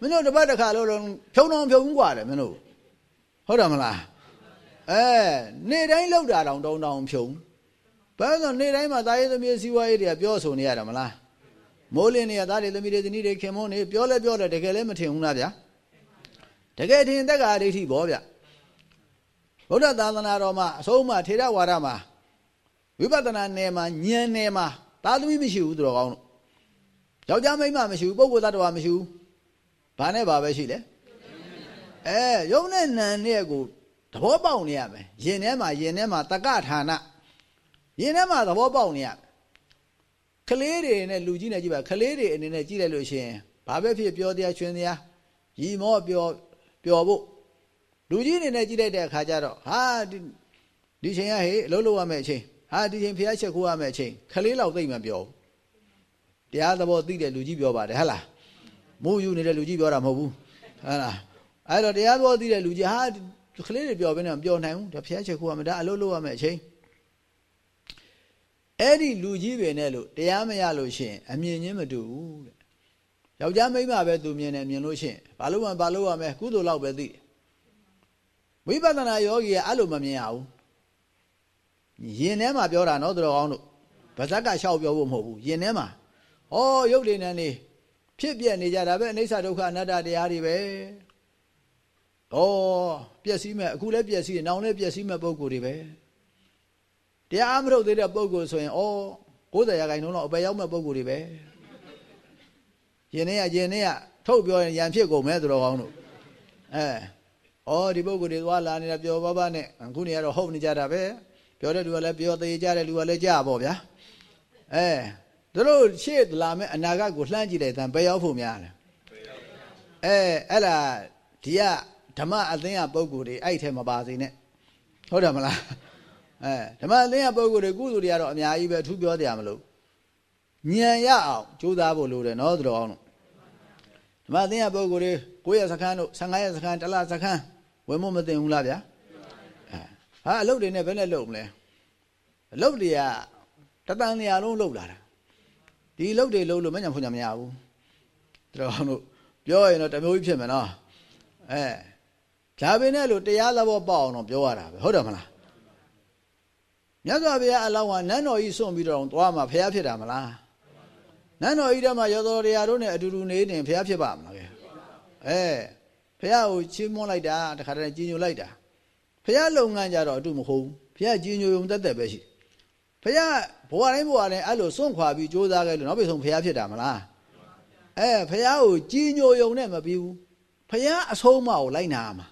မင်းတို့တပတ်တစ်ခါလို့တော့ဖြုံအောင်ဖြုံกว่าတယ်မင်းတို့ဟုတ်တယ်မလားအဲနေ့တိုင်းလောက်တာတောင်တုံတောင်ဖြုံဘာလို့နေ့တိုင်းမှာသားရေးသမီးစီးပွားရေးတွေကပြောဆိုနေရတာမလားမိုးလင်းနေရသားတွေသမီးတွေဇနီးတွေခင်မုန်းနေပြောလဲပြောတယ်တကယ်လည်းမထင်ဘူးလားဗျာတကယ်ထင်တက္ကာဒိဋ္ဌိဘောဗျဗုဒ္ဓသာသနာတော်မှာအဆုံးအမထေရဝါဒမှာဝိပဿနာနယ်မှာဉာဏ်နယ်မှာသာသမီမရှိဘူးသူတော်ကောင်းတို့ ယောက်ျားမိန်းမမရှိဘူးပုဂ္ဂိုလ်သတ္တဝါမရှိဘူးဘာနဲ့ဘာပဲရှိလဲအဲယုံနဲ့နံနဲ့ကိုသဘောပေါက်နေရမယ်ယင်ထဲမှာယင်ထဲမှာတက္ကဌာနယင်ထဲမှာသဘောပေါက်နေရကလေးတွေနဲ့လူကြီးနဲ့ကြည့်ပါကလေးတွေအနေနဲ့ကြည့်လိုက်လို့ရှိရင်ဘာပဲဖြစ်ပြောတရားချွင်းတရားရီမောပြောပျော်ဖို့လူကြီးအနေနဲ့ကြည့်လိုက်တဲ့အခါကျတော့ဟာဒီချိန်ကဟေးအလုပ်လုပ်ရမယ့်အချိန်ဟာဒီချိန်ဖျားချက်ခိုးရမယ့်အချိန်ခလေးလောက်သိမ့်မှပြော တရားသဘောသိတဲ့လူကြီးပြောပါတယ်ဟဟလားမိုးယူနေတဲ့လူကြီးပြောတာမဟုတ်ဘူးဟဟလားအဲ့တော့တရားသဘောသိတဲ့လူကြီးဟာခလေးတွေပြောဘဲနဲ့မပြောနိုင်ဘူးဒါဖျားချက်ခိုးရမယ်ဒါအလုပ်လုပ်ရမယ့်အချိန်အဲ့ဒီလူကြီးပဲနဲ့လို့တရားမရလို့ရှိရင်အမြင်ချင်းမတူဘူးတဲ့ယောက်ျားမိန်းမပဲသူမြင်တယ်မြင်လို့ရှိရင်ဘာလို့မှဘာလို့ရမယ်ကုသိုလ်လောက်ပဲသိတယ်ဝိပဿနာယောဂီကအဲ့လိုမမြင်ရဘူးယင်ထဲမှာပြောတာနော်သူတော်ကောင်းတို့ဗဇက်ကရှောက်ပြောဖို့မဟုတ်ဘူးယင်ထဲမှာ ဩရုပ်တွေနဲ့နေဖြစ်ပြနေကြတာပဲအိဋ္ဌဒုက္ခအနတ္တတရားတွေပဲဩပျက်စီးမဲ့အခုလည်းပျက်စီးနောင်လည်းပျက်စီးမဲ့ပုံကိုယ်တွေပဲတရားမထုတ်သေးတဲ့ပုံကိုယ်ဆိုရင်ဩ90ရာခိုင်နှုန်းလောက်အပယ်ရောက်မဲ့ပုံကိုယ်တွေပဲယင်ထဲကယင်ထဲကထုတ်ပြောရင်ရံဖြစ်ကုန်မဲ့သူတော်ကောင်းတို့အဲဩဒီပုံကိုယ်တွေသွားလာနေတာပျော်ပါးပါးနဲ့အခုနေရတော့ဟုတ်နေကြတာပဲပြောတဲ့လူကလည်းပြောသေးကြတဲ့လူကလည်းကြပါဗျာအဲ တို့တို့ရှေ့လာမဲ့အနာဂတ်ကိုလှမ်းကြည့်လိုက်တန်ဘယ်ရောက်ဖို့များလဲအဲအဲ့ဒါဒီကဓမ္မအသင်းကပုံကိုယ်တွေအဲ့ထဲမပါစေနဲ့ဟုတ်တယ်မလားအဲဓမ္မအသင်းကပုံကိုယ်တွေကုသိုလ်တွေကတော့အများကြီးပဲအထူးပြောတရားမလို့ညံရအောင်ကြိုးစားဖို့လိုတယ်နော်တို့အောင်ဓမ္မအသင်းကပုံကိုယ်တွေ9ရက်စခန်းတို့15ရက်စခန်းတလစခန်းဝင်မမသိဘူးလားဗျာဟာအလုပ်တွေနဲ့ဘယ်နဲ့လုပ်မလဲအလုပ်တွေကတတန်နေရာလုံးလုပ်လာတာ ဒီအလုပ်တွေလုပ်လို့မညံဖွညာမရဘူးတော်တို့ပြောရင်တော့တမျိုးကြီးဖြစ်မယ်နော်အဲဒါပဲနဲ့လို့တရားသဘောပေါက်အောင်တော့ပြောရတာပဲဟုတ်တယ်မလားမြတ်စွာဘုရားအလောင်းကနန်းတော်ကြီးစွန့်ပြီးတော့သွားမှာဘုရားဖြစ်တာမလားနန်းတော်ကြီးထဲမှာရောတော်တရားတို့နဲ့အတူတူနေနေဘုရားဖြစ်ပါမလားကဲအဲဘုရားကိုချီးမွမ်းလိုက်တာတခါတည်းကြီးညိုလိုက်တာဘုရားလုပ်ငန်းကြတော့အတူမဟုတ်ဘူးဘုရားကြီးညိုုံတက်တက်ပဲရှိ ဘုရားဘဝတိုင်းဘဝတိုင်းအဲ့လိုစွန့်ခွာပြီးကြိုးစားခဲ့လို့နောက်ပြီဆုံးဘုရားဖြစ်တာမလားအဲဘုရားကိုကြီးညိုယုံနဲ့မပြီးဘူးဘုရားအဆုံးအမကိုလိုက်နာမှာ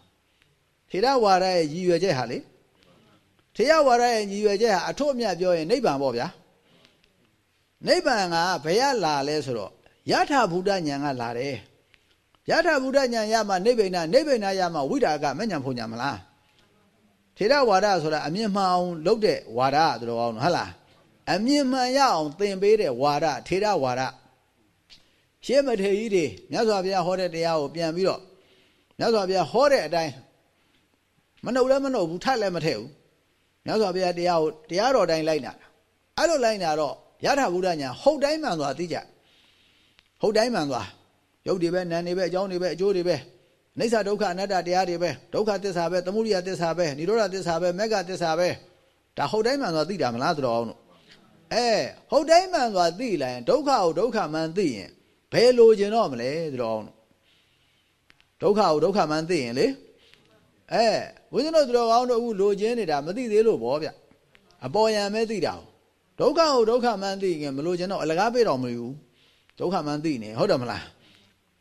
ထေရဝါဒရဲ့ရည်ရွယ်ချက်ဟာလေထေရဝါဒရဲ့ရည်ရွယ်ချက်ဟာအထွတ်အမြတ်ပြောရင်နိဗ္ဗာန်ပေါ့ဗျာနိဗ္ဗာန်ကဘယ်ရလာလဲဆိုတော့ယထာဘုဒ္ဓဉာဏ်ကလာတယ်ယထာဘုဒ္ဓဉာဏ်ရမှနိဗ္ဗိဏနိဗ္ဗိဏရမှဝိဒါကမဉဏ်ဖုန်ညာမလား ထေရဝါဒဆိုတာအမြင့်မှန်အောင်လုပ်တဲ့ဝါဒတော်အောင်ဟုတ်လားအမြင့်မှန်ရအောင်သင်ပေးတဲ့ဝါဒထေရဝါဒရှင်းမထေကြီးတွေမြတ်စွာဘုရားဟောတဲ့တရားကိုပြန်ပြီးတော့မြတ်စွာဘုရားဟောတဲ့အတိုင်းမနှုတ်လည်းမနှုတ်ဘူးထပ်လည်းမထည့်ဘူးမြတ်စွာဘုရားတရားကိုတရားတော်တိုင်းလိုက်နာတာအဲ့လိုလိုက်နာတော့ယထာဘုဒ္ဓညာဟုတ်တိုင်းမှန်သွားသိကြဟုတ်တိုင်းမှန်သွားရုပ်တွေပဲနာမ်တွေပဲအကြောင်းတွေပဲအကျိုးတွေပဲ အိဋ္ဌဒုက္ခအနတ္တတရားတွေပဲဒုက္ခသစ္စာပဲသမုဒိယသစ္စာပဲនិရောဓသစ္စာပဲမဂ္ဂသစ္စာပဲဒါဟုတ်တိုင်းမှန်သွားသိတာမလားတော်အောင်တို့အဲဟုတ်တိုင်းမှန်သွားသိလိုက်ရင်ဒုက္ခကိုဒုက္ခမှန်သိရင်ဘယ်လိုကျင်တော့မလဲတော်အောင်ဒုက္ခကိုဒုက္ခမှန်သိရင်လေအဲဘုရားတို့တော်ကောင်းတို့အခုလိုချင်နေတာမသိသေးလို့ဗောဗျအပေါ်ယံပဲသိတာဒုက္ခကိုဒုက္ခမှန်သိရင်မလိုချင်တော့အလကားပေးတော်မလို့ဘူးဒုက္ခမှန်သိနေဟုတ်တယ်မလား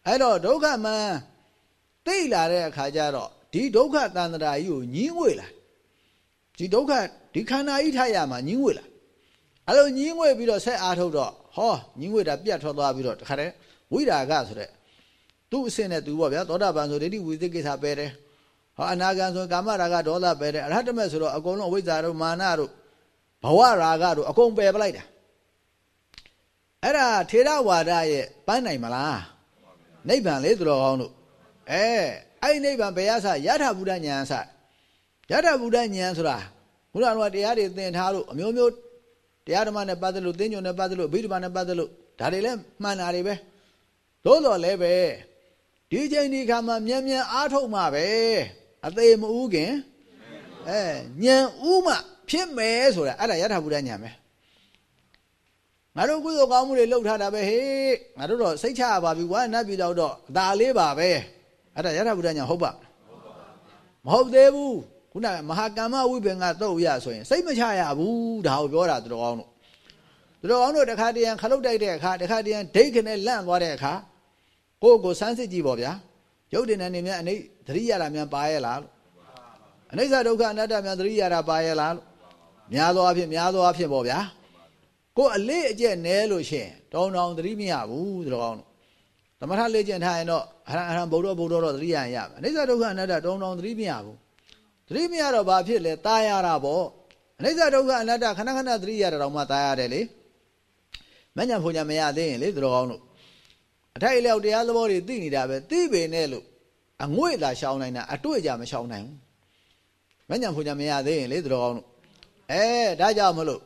အဲ့တော့ဒုက္ခမှန် သိလာတဲ့အခါကျတော့ဒီဒုက္ခတန်တရာကြီးကိုညင်းငွေလာဒီဒုက္ခဒီခန္ဓာကြီးထားရမှာညင်းငွေလာအဲ့လိုညင်းငွေပြီးတော့ဆက်အားထုတ်တော့ဟောညင်းငွေတာပြတ်ထွက်သွားပြီးတော့တခါတည်းဝိရာဂဆိုတဲ့သူ့အစင်နဲ့သူပေါ့ဗျာသောတာပန်ဆိုဒိဋ္ဌိဝိသိကိစ္စပဲတယ်ဟောအနာဂံဆိုကာမရာဂဒေါသပဲတယ်အရဟတမေဆိုတော့အကုန်လုံးအဝိဇ္ဇာတို့မာနတို့ဘဝရာဂတို့အကုန်ပယ်ပလိုက်တာအဲ့ဒါထေရဝါဒရဲ့ပန်းနိုင်မလားနိဗ္ဗာန်လေသူတော်ကောင်းတို့ အဲအဲ့နိဗ္ဗာန်ဘယ်ရဆယထာဘုဒ္ဓဉာဏ်ဆယထာဘုဒ္ဓဉာဏ်ဆိုတာဘုရားတော်တရားတွေသင်ထားလို့အမျိုးမျိုးတရားဓမ္မနဲ့ပတ်သက်လို့သင်္ကြန်နဲ့ပတ်သက်လို့အဘိဓမ္မာနဲ့ပတ်သက်လို့ဒါတွေလည်းမှန်တာတွေပဲသို့တော်လည်းပဲဒီချိန်ဒီခါမှာမြန်မြန်အားထုတ်မှာပဲအသေးမဥခင်အဲညံဥမှဖြစ်မယ်ဆိုတာအဲ့ဒါယထာဘုဒ္ဓညာပဲငါတို့ကုသိုလ်ကောင်းမှုတွေလုပ်ထားတာပဲဟေးငါတို့တော့စိတ်ချရပါပြီကွာနတ်ပြည်တော့တော့အသာလေးပါပဲ အဲ့ဒါယထာဘုဒ္ဓညာဟုတ်ပါမဟုတ်သေးဘူးခုနမဟာကမ္မဝိပင်ကတော့ရဆိုရင်စိတ်မချရဘူးဒါကိုပြောတာသူတော်ကောင်းတို့သူတော်ကောင်းတို့တခါတည်းရန်ခလုတ်တိုက်တဲ့အခါတခါတည်းရန်ဒိတ်ခနဲ့လန့်သွားတဲ့အခါကိုယ့်ကိုစမ်းစစ်ကြည့်ပေါ့ဗျာရုပ်တင်တဲ့နေမြတ်အနိသတိရတာများပါရဲ့လားလို့အနိစ္စဒုက္ခအနတ္တများသတိရတာပါရဲ့လားလို့များသောအားဖြင့်များသောအားဖြင့်ပေါ့ဗျာကိုယ်အလေးအကျက်နဲလို့ရှင်တောင်းတောင်းသတိမရဘူးသူတော်ကောင်းတို့ သမထလေးကျင့်ထားရင်တော့အရဟံအရဟံဗုဒ္ဓဗုဒ္ဓတော့သတိရရင်ရမယ်အနိစ္စဒုက္ခအနတ္တတောင်းတောင်းသတိမရဘူးသတိမရတော့ဘာဖြစ်လဲตายရတာပေါ့အနိစ္စဒုက္ခအနတ္တခဏခဏသတိရတာတော့မှตายရတယ်လေမညံဖုန်ညာမရသေးရင်လေသူတော်ကောင်းတို့အထိုက်အလျောက်တရားသဘောတွေသိနေတာပဲသိပေနဲ့လို့အငွေ့သာရှောင်းနိုင်တာအတွေ့အကြမရှောင်းနိုင်ဘူးမညံဖုန်ညာမရသေးရင်လေသူတော်ကောင်းတို့အဲဒါကြောင့်မလို့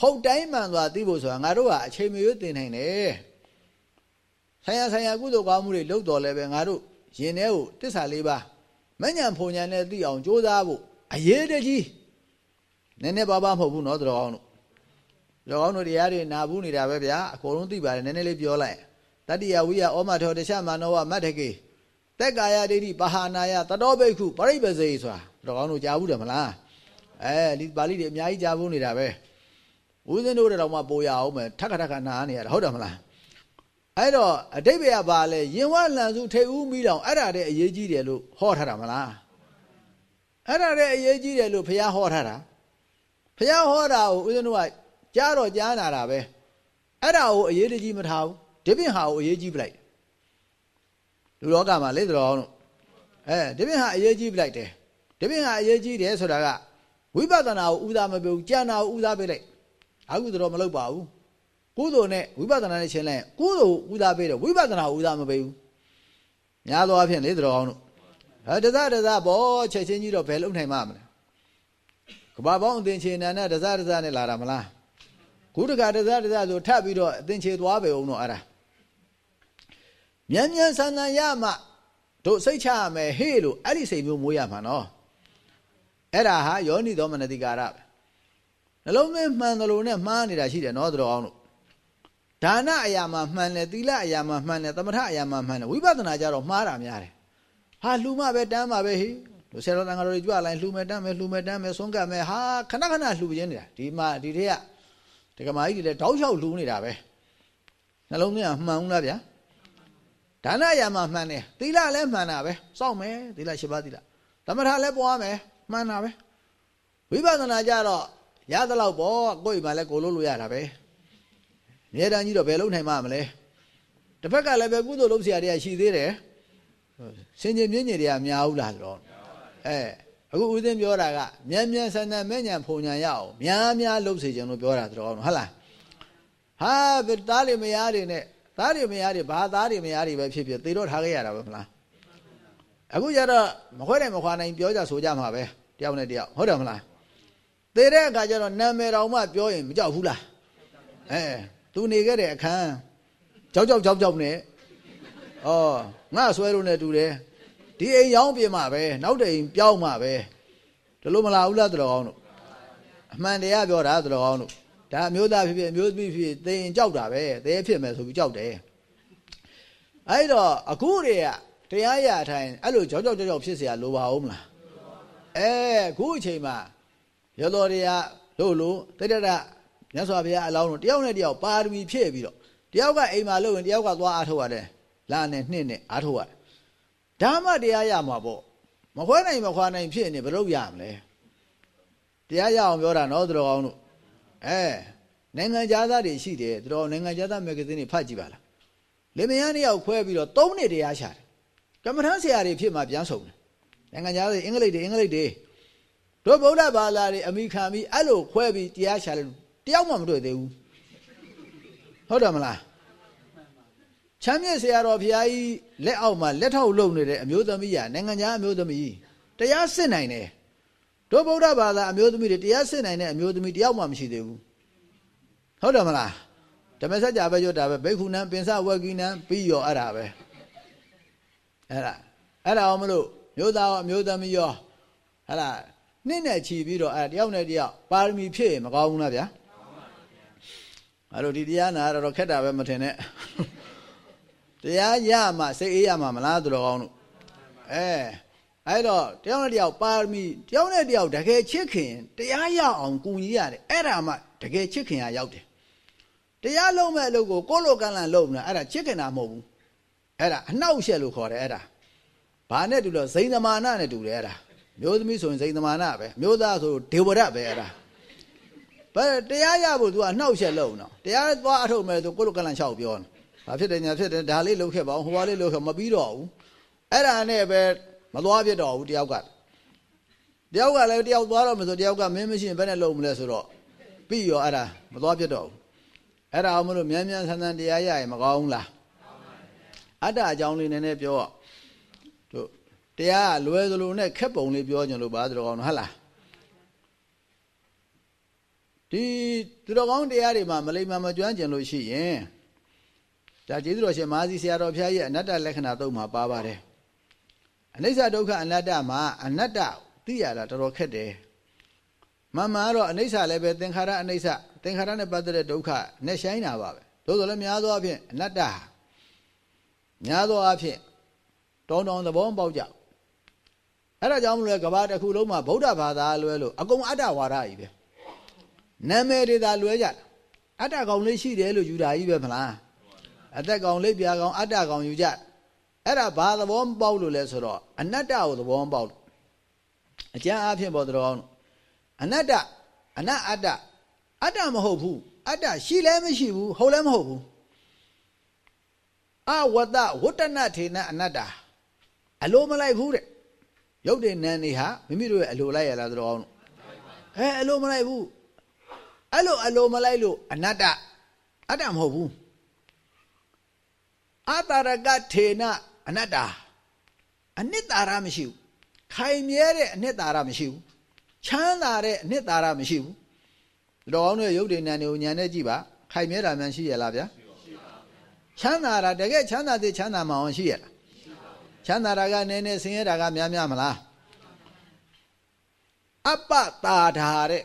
ဟုတ်တိုင်းမှန်စွာသိဖို့ဆိုတာငါတို့ကအချိန်မရွေးသင်နိုင်တယ် ဆိုင်ရာဆိုင်ရာကုသိုလ်ကောင်းမှုတွေလုပ်တော်လဲပဲငါတို့ရင်ထဲကိုတစ္ဆာလေးပါမညံဖုန်ညံနဲ့သိအောင်ကြိုးစားဖို့အရေးတကြီးနည်းနည်းပါးပါးမဟုတ်ဘူးနော်တော်ကောင်းတို့တော်ကောင်းတို့တရားတွေနာဘူးနေတာပဲဗျာအကုန်လုံးသိပါတယ်နည်းနည်းလေးပြောလိုက်တတိယဝိယဩမထောတခြားမနောဝမတ်တကေတက်ကာယဒိဋ္ဌိပဟာနာယတတော်ဘိက္ခုပရိပဇေဆိုတာတော်ကောင်းတို့ကြားဘူးတယ်မလားအဲဒီပါဠိတွေအများကြီးကြားဘူးနေတာပဲဦးဇင်းတို့တော်မှပို့ရအောင်မယ်ထက်ခါထက်ခါနားနေရတာဟုတ်တယ်မလား အဲ့တော့အတိတ်ဘယ်ကပါလဲရင်ဝလန်စုထိတ်ဦးမိတောင်အဲ့ဒါတဲ့အရေးကြီးတယ်လို့ဟောထားတာမလားအဲ့ဒါတဲ့အရေးကြီးတယ်လို့ဘုရားဟောထားတာဘုရားဟောတာကိုဦးဇင်းတို့ကကြားတော့ကြားနာတာပဲအဲ့ဒါကိုအရေးတကြီးမထားဘူးဒီပြင်ဟာကိုအရေးကြီးပလိုက်လူလောကမှာလေတော်အောင်တို့အဲဒီပြင်ဟာအရေးကြီးပလိုက်တယ်ဒီပြင်ဟာအရေးကြီးတယ်ဆိုတာကဝိပဿနာကိုဥသားမပေးဘူးကြံနာကိုဥသားပေးလိုက်အခုတော်မလုပ်ပါဘူး ကုသိုလ်နဲ့ဝိပဿနာနဲ့ရှင်းလိုက်ကုသိုလ်ဥသားပေးတယ်ဝိပဿနာကိုဥသားမပေးဘူးများသောအားဖြင့်လေတော်အောင်တို့အဲတစားတစားဘောချက်ချင်းကြီးတော့ဘယ်လုံနိုင်မှာမလဲကဘာပေါင်းအသင်္ချေနန္ဒတစားတစားနဲ့လာတာမလားခုတကတစားတစားဆိုထပ်ပြီးတော့အသင်္ချေသွားပဲအောင်တော့အဲ့ဒါမြန်မြန်ဆန်ဆန်ရမှတို့စိတ်ချရမယ်ဟေ့လို့အဲ့ဒီစိတ်မျိုးမွေးရမှာနော်အဲ့ဒါဟာယောနိသောမနတိကာရပဲနှလုံးသွင်းမှန်တယ်လို့နဲ့မှားနေတာရှိတယ်နော်တော်အောင်လို့ ဒါနအရာမှာမှန်တယ်သီလအရာမှာမှန်တယ်သမထအရာမှာမှန်တယ်ဝိပဿနာကြတော့မှားတာများတယ်ဟာလှူမပဲတန်းမှာပဲဟိလို့ဆရာတော်တန်ဃာတော်တွေကြွလိုက်လှူမယ်တန်းမယ်လှူမယ်တန်းမယ်ဆုံးကပ်မယ်ဟာခဏခဏလှူရင်းနေတာဒီမှာဒီတည်းကဒကမာကြီးတွေလည်းတောက်လျှောက်လှူနေတာပဲနှလုံးသွင်းမှန်ဘူးလားဗျာဒါနအရာမှာမှန်တယ်သီလလည်းမှန်တာပဲစောင့်မယ်သီလရှိပါသီလသမထလည်းပွားမယ်မှန်တာပဲဝိပဿနာကြတော့ရသလောက်ပေါ့ကိုယ့်အိမ်မှာလည်းကိုလို့လို့ရတာပဲ မြေတန်းကြီးတော့ဘယ်လုံးနိုင်မှမလဲတစ်ဖက်ကလည်းပဲကုသိုလ်လုပ်เสียတွေကရှိသေးတယ်စင်ကြီးမြင့်ကြီးတွေကများဘူးလားဆိုတော့အဲအခုဦးသိန်းပြောတာကမြန်မြန်ဆန်ဆန်မဲ့ညာဖုန်ညာရအောင်များများလုပ်စေချင်လို့ပြောတာဆိုတော့ဟုတ်လားဟာသားတွေမယားတွေနဲ့သားတွေမယားတွေဘာသားတွေမယားတွေပဲဖြစ်ဖြစ်သေတော့ထားခဲ့ရတာပဲမလားအခုကျတော့မခွဲနိုင်မခွာနိုင်ပြောကြဆိုကြမှာပဲတယောက်နဲ့တယောက်ဟုတ်တယ်မလားသေတဲ့အခါကျတော့နာမည်တော်မှပြောရင်မကြောက်ဘူးလားအဲ သူနေခဲ့တဲ့အခန်းကြောက်ကြောက်ကြောက်ကြောက်နဲ့ဩငါဆွဲလို့နဲ့တူတယ်ဒီအိမ်ရောင်းပြင်မှာပဲနောက်တဲ့အိမ်ပြောင်းမှာပဲဒီလိုမလားဘူးလားတော်ကောင်းတို့အမှန်တရားပြောတာတော်ကောင်းတို့ဒါအမျိုးသားဖြစ်ဖြစ်အမျိုးသမီးဖြစ်သေရင်ကြောက်တာပဲသေဖြစ်မယ်ဆိုပြီးကြောက်တယ်အဲ့တော့အခုတွေကတရားရထိုင်အဲ့လိုကြောက်ကြောက်ကြောက်ကြောက်ဖြစ်เสียလိုပါဦးမလားအဲအခုအချိန်မှာရတော်တွေကလို့လို့တိတ္တရ မြတ်စွာဘုရားအလောင်းတို့တယောက်နဲ့တယောက်ပါရမီဖြည့်ပြီးတော့တယောက်ကအိမ်မှာလုပ်ရင်တယောက်ကသွားအားထုတ်ရတယ်လာနဲ့နှစ်နဲ့အားထုတ်ရတယ်ဓမ္မတရားရမှာပေါ့မခွဲနိုင်မခွာနိုင်ဖြစ်နေဘယ်လို့ရမလဲတရားရအောင်ပြောတာနော်သူတော်ကောင်းတို့အဲနိုင်ငံသားတွေရှိတယ်သူတော်နိုင်ငံသားမဂ္ဂဇင်းတွေဖတ်ကြည့်ပါလားလေမယားနှစ်ယောက်ခွဲပြီးတော့၃နှစ်တရားရှာတယ်ကမ္မထမ်းဆရာတွေဖြစ်မှပြန်ဆုံးတယ်နိုင်ငံသားတွေအင်္ဂလိပ်တွေအင်္ဂလိပ်တွေတို့ဗုဒ္ဓဘာသာတွေအမိခံပြီးအဲ့လိုခွဲပြီးတရားရှာတယ်တ ယောက်မှမတွေ့သေးဘူးဟုတ်တယ်မလားချမ်းမြေ့ဆရာတော်ဘုရားကြီးလက်အောက်မှာလက်ထောက်လုပ်နေတဲ့အမျိုးသမီးရနိုင်ငံသားအမျိုးသမီးတရားစစ်နိုင်တယ်တို့ဗုဒ္ဓဘာသာအမျိုးသမီးတွေတရားစစ်နိုင်တဲ့အမျိုးသမီးတယောက်မှမရှိသေးဘူးဟုတ်တယ်မလားဓမ္မစကြာပဲရွတ်တာပဲဘိက္ခုနံပင်စဝကိနံပြီးရောအဲ့ဒါပဲအဲ့ဒါအဲ့ဒါအောင်မလို့မျိုးသားရောအမျိုးသမီးရောဟဲ့လားနှစ်နဲ့ချီပြီးတော့အဲတယောက်နဲ့တယောက်ပါရမီဖြည့်ရင်မကောင်းဘူးလားဗျာ အဲ့လိုဒီတရားနာတော့ခက်တာပဲမထင်နဲ့တရားရမှစိတ်အေးရမှာမလားသူတော်ကောင်းတို့အဲအဲ့တော့တယောက်နဲ့တယောက်ပါရမီတယောက်နဲ့တယောက်တကယ်ချစ်ခင်တရားရအောင်ကူညီရတယ်အဲ့ဒါမှတကယ်ချစ်ခင်ရရောက်တယ်တရားလုံးမဲ့အလုပ်ကိုကိုလိုကန့်လန့်လုပ်နေတာအဲ့ဒါချစ်ခင်တာမဟုတ်ဘူးအဲ့ဒါအနှောက်အယှက်လို့ခေါ်တယ်အဲ့ဒါဘာနဲ့တူလို့ဇိန်သမာနနဲ့တူတယ်အဲ့ဒါမျိုးသမီးဆိုရင်ဇိန်သမာနပဲမျိုးသားဆိုဒေဝရပဲအဲ့ဒါ ဘယ်တရားရဖို့ तू အနှောက်အယှက်လုပ်နော်တရားသွားအထုတ်မယ်ဆိုကိုလိုကန့်လန့်လျှောက်ပြောနော်ဘာဖြစ်တယ်ညာဖြစ်တယ်ဒါလေးလုပ်ခဲ့ပါအောင်ဟိုဘာလေးလုပ်ခဲ့မပြီးတော့ဘူးအဲ့ဒါနဲ့ပဲမသွားဖြစ်တော့ဘူးတယောက်ကတယောက်ကလည်းတယောက်သွားတော့မဆိုတယောက်ကမင်းမရှိရင်ဘယ်နဲ့လုပ်မလဲဆိုတော့ပြီးရောအဲ့ဒါမသွားဖြစ်တော့ဘူးအဲ့ဒါအောင်မလို့မြန်မြန်ဆန်းဆန်းတရားရရင်မကောင်းဘူးလားအတ္တအကြောင်းလေးနည်းနည်းပြောတို့တရားလွယ်သလိုနဲ့ခက်ပုံလေးပြောကြလို့ပါသူတော်ကောင်းဟုတ်လား ဒီသူတော်ကောင်းတရားတွေမှာမလိမ္မာမကျွမ်းကျင်လို့ရှိရင်ဒါကျေးဇူးတော်ရှင်မဟာစီဆရာတော်ဘုရားရဲ့အနတ္တလက္ခဏာသုံးမှာပါပါတယ်အနိစ္စဒုက္ခအနတ္တမှာအနတ္တသိရတာတော်တော်ခက်တယ်မှန်မှန်တော့အနိစ္စလည်းပဲသင်္ခါရအနိစ္စသင်္ခါရနဲ့ပတ်သက်တဲ့ဒုက္ခနဲ့ဆိုင်တာပါပဲသို့တော်လည်းများသောအားဖြင့်အနတ္တများသောအားဖြင့်တောင်းတောင်းသဘောပေါက်ကြအဲ့ဒါကြောင့်မလို့ကဘာတစ်ခုလုံးမှာဗုဒ္ဓဘာသာလွဲလို့အကုန်အတ္တဝါဒကြီးပဲ နာမည်တွေသာလွဲကြတာအတ္တကောင်လေးရှိတယ်လို့ယူတာကြီးပဲမလားအသက်ကောင်လေးပြာကောင်အတ္တကောင်ယူကြအဲ့ဒါဘာသဘောမပေါက်လို့လဲဆိုတော့အနတ္တကိုသဘောမပေါက်လို့အကျမ်းအားဖြင့်ပေါ်တော်အနတ္တအနအတ္တအတ္တမဟုတ်ဘူးအတ္တရှိလည်းမရှိဘူးဟုတ်လည်းမဟုတ်ဘူးအဝတ္တဝတ္တနထေနအနတ္တအလိုမလိုက်ဘူးတဲ့ရုပ်တည်နံနေဟာမိမိတို့ရဲ့အလိုလိုက်ရလားတော်အောင်အဲအလိုမလိုက်ဘူး အဲ့လိုအလိုမလိုက်လို့အနတ္တအတ္တမဟုတ်ဘူးအတာရကထေနအနတ္တအနှစ်သာရမရှိဘူးခိုင်မြဲတဲ့အနှစ်သာရမရှိဘူးချမ်းသာတဲ့အနှစ်သာရမရှိဘူးတော်ကောင်းတဲ့ရုပ်တည်နံတွေကိုညာနဲ့ကြည့်ပါခိုင်မြဲတာမှန်ရှိရလားဗျာချမ်းသာတာတကယ်ချမ်းသာတဲ့ချမ်းသာမှအောင်ရှိရလားချမ်းသာတာကနည်းနည်းဆင်းရဲတာကများများမလားအပ္ပတာဓာတဲ့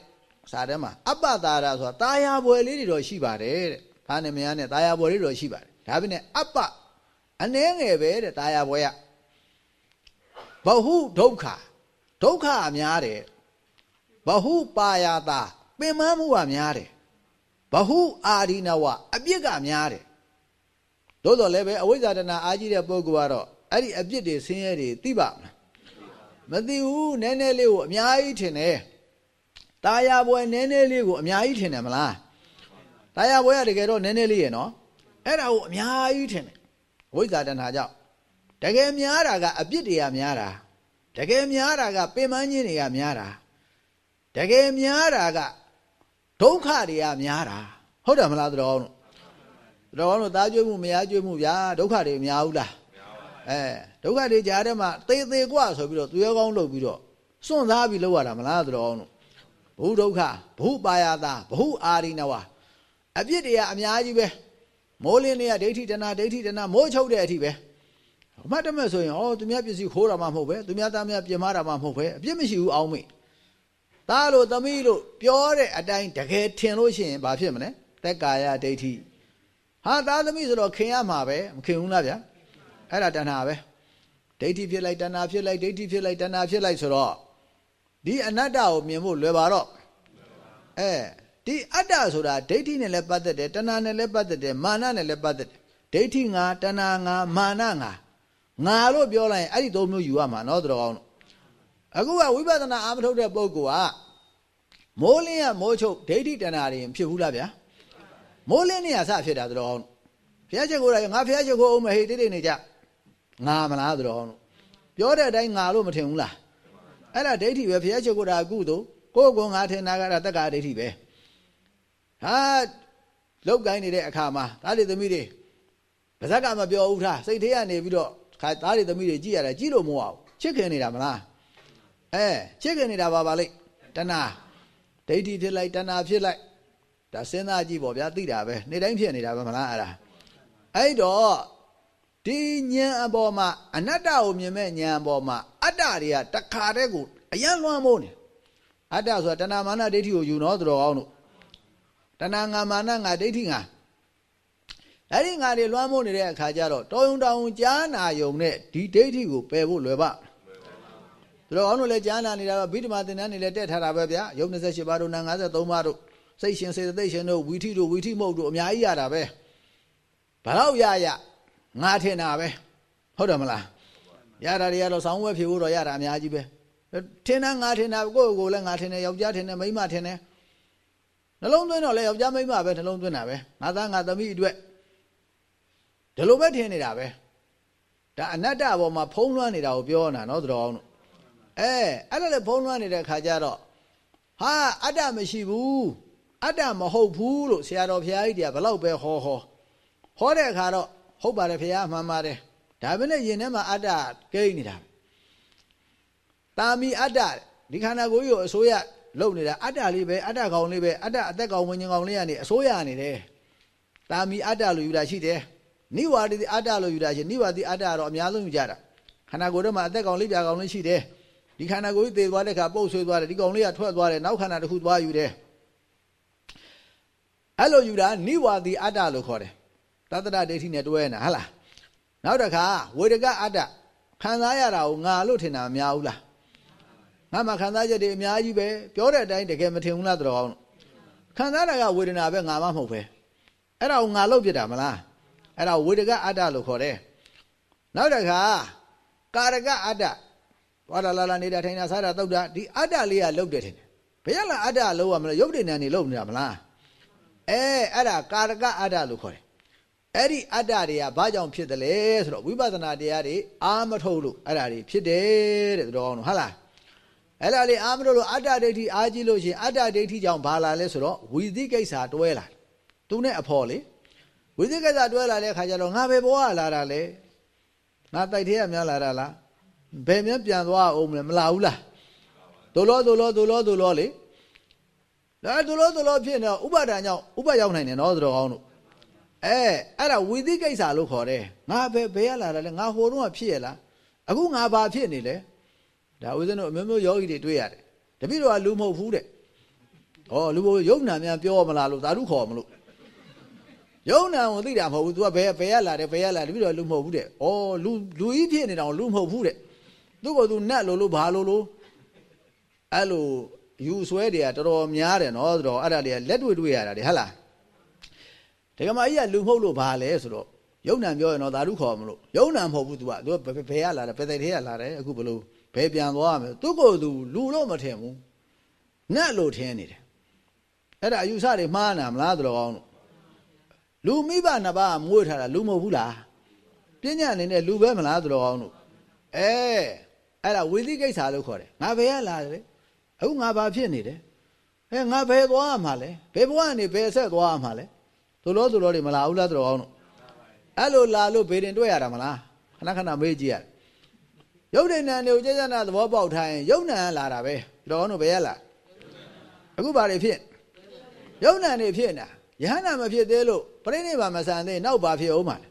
စာထဲမှာအပ္ပတာရဆိုတာတာယာဘွယ်လေးတွေတော့ရှိပါတယ်တဲ့။ဘာနဲ့မရနဲ့တာယာဘွယ်လေးတော့ရှိပါတယ်။ဒါပေမဲ့အပ္ပအနှဲငယ်ပဲတဲ့တာယာဘွယ်ကဘဟုဒုက္ခဒုက္ခအများတယ်ဘဟုပါယတာပင်မမှုကများတယ်ဘဟုအာရိနဝအပြစ်ကများတယ်သို့တော်လည်းပဲအဝိဇ္ဇာတနာအားကြီးတဲ့ပုဂ္ဂိုလ်ကတော့အဲ့ဒီအပြစ်တွေဆင်းရဲတွေသိပါမလားမသိဘူးနည်းနည်းလေးကိုအများကြီးထင်တယ် ตาယာပွဲနည်းနည်းလေးကိုအများကြီးထင်တယ်မလားตาယာပွဲကတကယ်တော့နည်းနည်းလေးရယ်နော်အဲ့ဒါကိုအများကြီးထင်တယ်ဝိဇ္ဇာတဏ္ဍာကြောင့်တကယ်များတာကအပြစ်တွေကများတာတကယ်များတာကပင်ပန်းခြင်းတွေကများတာတကယ်များတာကဒုက္ခတွေကများတာဟုတ်တယ်မလားတော်တို့တော်တို့သားကျွေးမှုမရကျွေးမှုဗျာဒုက္ခတွေများဘူးလားအဲဒုက္ခတွေကြားထဲမှာသေသေးกว่าဆိုပြီးတော့သူရောကောင်းလုပ်ပြီးတော့စွန့်စားပြီးလုပ်ရတာမလားတော်တို့ ဘုဒုက္ခဘုပါယတာဘုအာရိနဝအပြစ်တွေကအများကြီးပဲမိုးလင်းတွေကဒိဋ္ဌိတဏဒိဋ္ဌိတဏမိုးချုပ်တဲ့အထိပဲအမှတ်တမဲ့ဆိုရင်ဩသူများပစ္စည်းခိုးတာမှမဟုတ်ပဲသူများသားများပြင်မာတာမှမဟုတ်ပဲအပြစ်မရှိဘူးအောင်းမေသားလို့သမီးလို့ပြောတဲ့အတိုင်းတကယ်ထင်လို့ရှိရင်ဘာဖြစ်မလဲသက်ကာယဒိဋ္ဌိဟာသားသမီးဆိုတော့ခင်ရမှာပဲမခင်ဘူးလားဗျာအဲ့ဒါတဏှာပဲဒိဋ္ဌိဖြစ်လိုက်တဏှာဖြစ်လိုက်ဒိဋ္ဌိဖြစ်လိုက်တဏှာဖြစ်လိုက်ဆိုတော့ ဒီအနတ္တကိုမြင်ဖို့လွယ်ပါတော့အဲဒီအတ္တဆိုတာဒိဋ္ဌိနဲ့လည်းပတ်သက်တယ်တဏှာနဲ့လည်းပတ်သက်တယ်မာနနဲ့လည်းပတ်သက်တယ်ဒိဋ္ဌိငါတဏှာငါမာနငါငါလို့ပြောလိုက်ရင်အဲ့ဒီသုံးမျိုးယူရမှာနော်တော်ကောင်းအခုကဝိပဿနာအာမထုတ်တဲ့ပုဂ္ဂိုလ်ကမိုးလင်းရမိုးချုပ်ဒိဋ္ဌိတဏှာတွေဖြစ်ဘူးလားဗျာမိုးလင်းနေရစဖြစ်တာတော်ကောင်းဘုရားချက်ကိုယ်ငါဘုရားချက်ကိုအောင်မဟေတိတိနေကြငါမလားတော်ကောင်းပြောတဲ့အတိုင်းငါလို့မထင်ဘူးလား အဲ့ဒါဒိဋ္ဌိပဲဘုရားချက်ကိုယ်တာကုသို့ကိုယ်ကငါထင်တာကတော့တက္ကဒိဋ္ဌိပဲဟာလောက်ကိုင်းနေတဲ့အခါမှာသားတွေသမီးတွေပါဇက်ကမပြောဘူးထားစိတ်ထဲကနေပြီးတော့ခါသားတွေသမီးတွေကြည့်ရတယ်ကြည့်လို့မဟုတ်အောင်ချစ်ခင်နေတာမလားအဲချစ်ခင်နေတာပါပါလိမ့်တဏှာဒိဋ္ဌိဖြစ်လိုက်တဏှာဖြစ်လိုက်ဒါစဉ်းစားကြည့်ပေါ့ဗျာသိတာပဲနေ့တိုင်းဖြစ်နေတာပဲမလားအဲ့ဒါအဲ့တော့ ဒီဉာဏ်အပေါ်မှာအနတ္တကိုမြင်မဲ့ဉာဏ်အပေါ်မှာအတ္တတွေကတခါတည်းကိုအယံလွှမ်းမိုးနေအတ္တဆိုတာတဏမာနဒိဋ္ဌိကိုယူနော်သူတော်ကောင်းတို့တဏငါမာနငါဒိဋ္ဌိငါအဲ့ဒီငါတွေလွှမ်းမိုးနေတဲ့အခါကျတော့တောယုံတောင်ကြားနာယုံနဲ့ဒီဒိဋ္ဌိကိုပယ်ဖို့လွယ်ပါသူတော်ကောင်းတို့လည်းကြားနာနေတာပဲဗိဓမာသင်္ဍန်းတွေလည်းတက်ထားတာပဲဗျာယုံ28ပါးတို့နာ53ပါးတို့စိတ်ရှင်စေတသိက်ရှင်တို့ဝီထိတို့ဝီထိမဟုတ်တို့အများကြီးရတာပဲဘာလို့ရရ ငါထင်တာပဲဟုတ်တယ်မလားရတာတွေကတော့ဆောင်းဝဲဖြေဖို့တော့ရတာအများကြီးပဲထင်တာငါထင်တာကိုယ့်ကိုယ်လည်းငါထင်တယ်ယောက်ျားထင်တယ်မိန်းမထင်တယ်နှလုံးသွင်းတော့လည်းယောက်ျားမိန်းမပဲနှလုံးသွင်းတာပဲငါသားငါသမီးအတွက်ဒီလိုပဲထင်နေတာပဲဒါအနတ္တဘောမှာဖုံးလွှမ်းနေတာကိုပြောနေတာနော်တော်အောင်အဲအဲ့လိုလေဖုံးလွှမ်းနေတဲ့ခါကျတော့ဟာအတ္တမရှိဘူးအတ္တမဟုတ်ဘူးလို့ဆရာတော်ဘုရားကြီးတွေကဘလောက်ပဲဟောဟောဟောတဲ့အခါတော့ ဟုတ်ပါတယ်ဘုရားမှန်ပါတယ်ဒါပဲနဲ့ယင်ထဲမှာအတ္တကိန်းနေတာတာမီအတ္တဒီခန္ဓာကိုယ်ကြီးကိုအစိုးရလုံနေတာအတ္တလေးပဲအတ္တကောင်လေးပဲအတ္တအသက်ကောင်ဝิญဉ်ကောင်လေးကနေအစိုးရနေတယ်တာမီအတ္တလို့ယူတာရှိတယ်နိဝါဒီအတ္တလို့ယူတာရှိနိဝါဒီအတ္တကတော့အများဆုံးယူကြတာခန္ဓာကိုယ်ထဲမှာအသက်ကောင်လေးပြာကောင်လေးရှိတယ်ဒီခန္ဓာကိုယ်ကြီးသေသွားတဲ့အခါပုတ်ဆွေးသွားတယ်ဒီကောင်လေးကထွက်သွားတယ်နောက်ခန္ဓာတစ်ခုသွားယူတယ်အဲ့လိုယူတာနိဝါဒီအတ္တလို့ခေါ်တယ် တတ္တဒိဋ္ဌိနဲ့တွဲနေတာဟုတ်လားနောက်တစ်ခါဝေဒကအတ္တခံစားရတာကိုငါလို့ထင်တာမများဘူးလားငါမှခံစားချက်တွေအများကြီးပဲပြောတဲ့အတိုင်းတကယ်မထင်ဘူးလားတော်အောင်ခံစားတာကဝေဒနာပဲငါမှမဟုတ်ပဲအဲ့ဒါကိုငါလို့ပြတာမလားအဲ့ဒါဝေဒကအတ္တလို့ခေါ်တယ်နောက်တစ်ခါကာရကအတ္တသွားလာလာလာနေတာထိုင်တာစားတာတောက်တာဒီအတ္တလေးကလုတ်တယ်ထင်တယ်ဘယ်ရလားအတ္တလုံးရမလဲရုပ်တည်နေနေလုတ်နေတာမလားအဲအဲ့ဒါကာရကအတ္တလို့ခေါ်တယ် အဲ့ဒီအတ္တတွေကဘာကြောင့်ဖြစ်တယ်လဲဆိုတော့ဝိပဿနာတရားတွေအာမထုတ်လို့အဲ့ဒါတွေဖြစ်တယ်တဲ့တော်အောင်ဟုတ်လားအဲ့ဒါလေးအာမထုတ်လို့အတ္တဒိဋ္ဌိအာကြည့်လို့ရှိရင်အတ္တဒိဋ္ဌိကြောင့်ဘာလာလဲဆိုတော့ဝီသိကိစ္စတွဲလာသူနဲ့အဖော်လေဝိသိကိစ္စတွဲလာတဲ့ခါကျတော့ငါပဲဘဝလာတာလေငါတိုက်သေးရများလာတာလားဘယ်မြန်ပြန်သွားအောင်မလဲမလာဘူးလားဒုလောဒုလောဒုလောဒုလောလေဒါဒုလောဒုလောဖြစ်နေတော့ဥပါဒဏ်ကြောင့်ဥပရောက်နိုင်တယ်နော်သတော်ကောင်းတို့ အဲအဲ့ဒါဝိသိကိစ္စလို့ခေါ်တယ်ငါဘယ်ဘယ်ရလာတာလဲငါဟိုတုန်းကဖြစ်ရလားအခုငါဘာဖြစ်နေလဲဒါဦးဇင်းတို့အမျိုးမျိုးယောဂီတွေတွေ့ရတယ်တပိတော့လူမဟုတ်ဘူးတဲ့ဩလူဘယုံနာများပြောမလားလို့သာဓုခေါ်မလို့ယုံနာကိုသိတာမဟုတ်ဘူး तू ကဘယ်ဘယ်ရလာတယ်ဘယ်ရလာတယ်ပြီးတော့လူမဟုတ်ဘူးတဲ့ဩလူလူကြီးဖြစ်နေတော့လူမဟုတ်ဘူးတဲ့သူ့ကိုသူနတ်လို့လို့ဘာလို့လို့အဲ့လိုယူဆွဲတွေကတော်တော်များတယ်နော်ဆိုတော့အဲ့ဒါတွေကလက်တွေ့တွေ့ရတာတွေဟဟလား ဒကမကြီးကလူမဟုတ်လို့ဘာလဲဆိုတော့ယုံနံပြောရင်တော့သာဓုခေါ်မလို့ယုံနံမဟုတ်ဘူး तू က तू ဘယ်ရလာတယ်ဘယ်တဲ့ထဲရလာတယ်အခုဘလို့ဘယ်ပြန်သွားရမလဲသူ့ကိုယ်သူလူလို့မထင်ဘူးနတ်လို့ထင်နေတယ်အဲ့ဒါအယူဆတွေမှားနာမလားတော်ကောင်းလို့လူမိဘနှစ်ပါးမွေးထားတာလူမဟုတ်ဘူးလားပညာအနေနဲ့လူပဲမလားတော်ကောင်းလို့အဲအဲ့ဒါဝိသိကိစ္စလို့ခေါ်တယ်ငါဘယ်ရလာတယ်အခုငါဘာဖြစ်နေတယ်အဲငါဘယ်သွားမှာလဲဘယ်ဘဝကနေဘယ်ဆက်သွားမှာလဲ သူလို့သူလို့တွေမလာဘူးလားတော်ကောင်းလို့အဲ့လိုလာလို့ဘေးတင်တွေ့ရတာမလားခဏခဏမေးကြည့်ရတယ်ရုပ်ဒိဏ္ဍတွေကိုကျေဇနာသဘောပေါက်ထားရင်ယုံနံလာတာပဲတော်ကောင်းတို့ဘယ်ရလာအခုဘာတွေဖြစ်ယုံနံတွေဖြစ်နေတာယဟန္တာမဖြစ်သေးလို့ပြိဋိဘာမဆန်သေးနောက်ဘာဖြစ်အောင်မှာလဲ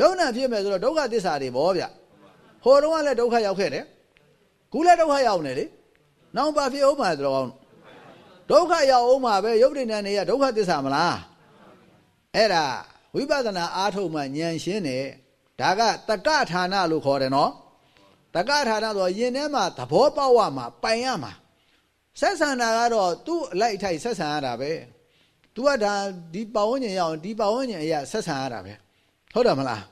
ယုံနံဖြစ်မယ်ဆိုတော့ဒုက္ခသစ္စာတွေပေါ့ဗျဟိုတုန်းကလည်းဒုက္ခရောက်ခဲ့တယ်ခုလည်းဒုက္ခရောက်နေလေနောက်ဘာဖြစ်အောင်မှာတော်ကောင်းဒုက္ခရောက်အောင်မှာပဲယုတ်ဒိဏ္ဍတွေကဒုက္ခသစ္စာမလား အဲ့ဒါဝိပဿနာအားထုတ်မှဉာဏ်ရှင်းတယ်ဒါကတက္ကဌာနလို့ခေါ်တယ်နော်တက္ကဌာနဆိုရင်ထဲမှာသဘောပေါက်ရမှာပိုင်ရမှာဆက်ဆံတာကတော့သူ့အလိုက်ထိုက်ဆက်ဆံရတာပဲသူကဒါဒီပဝန်းကျင်ရအောင်ဒီပဝန်းကျင်အရာဆက်ဆံရတာပဲဟုတ်တယ်မလား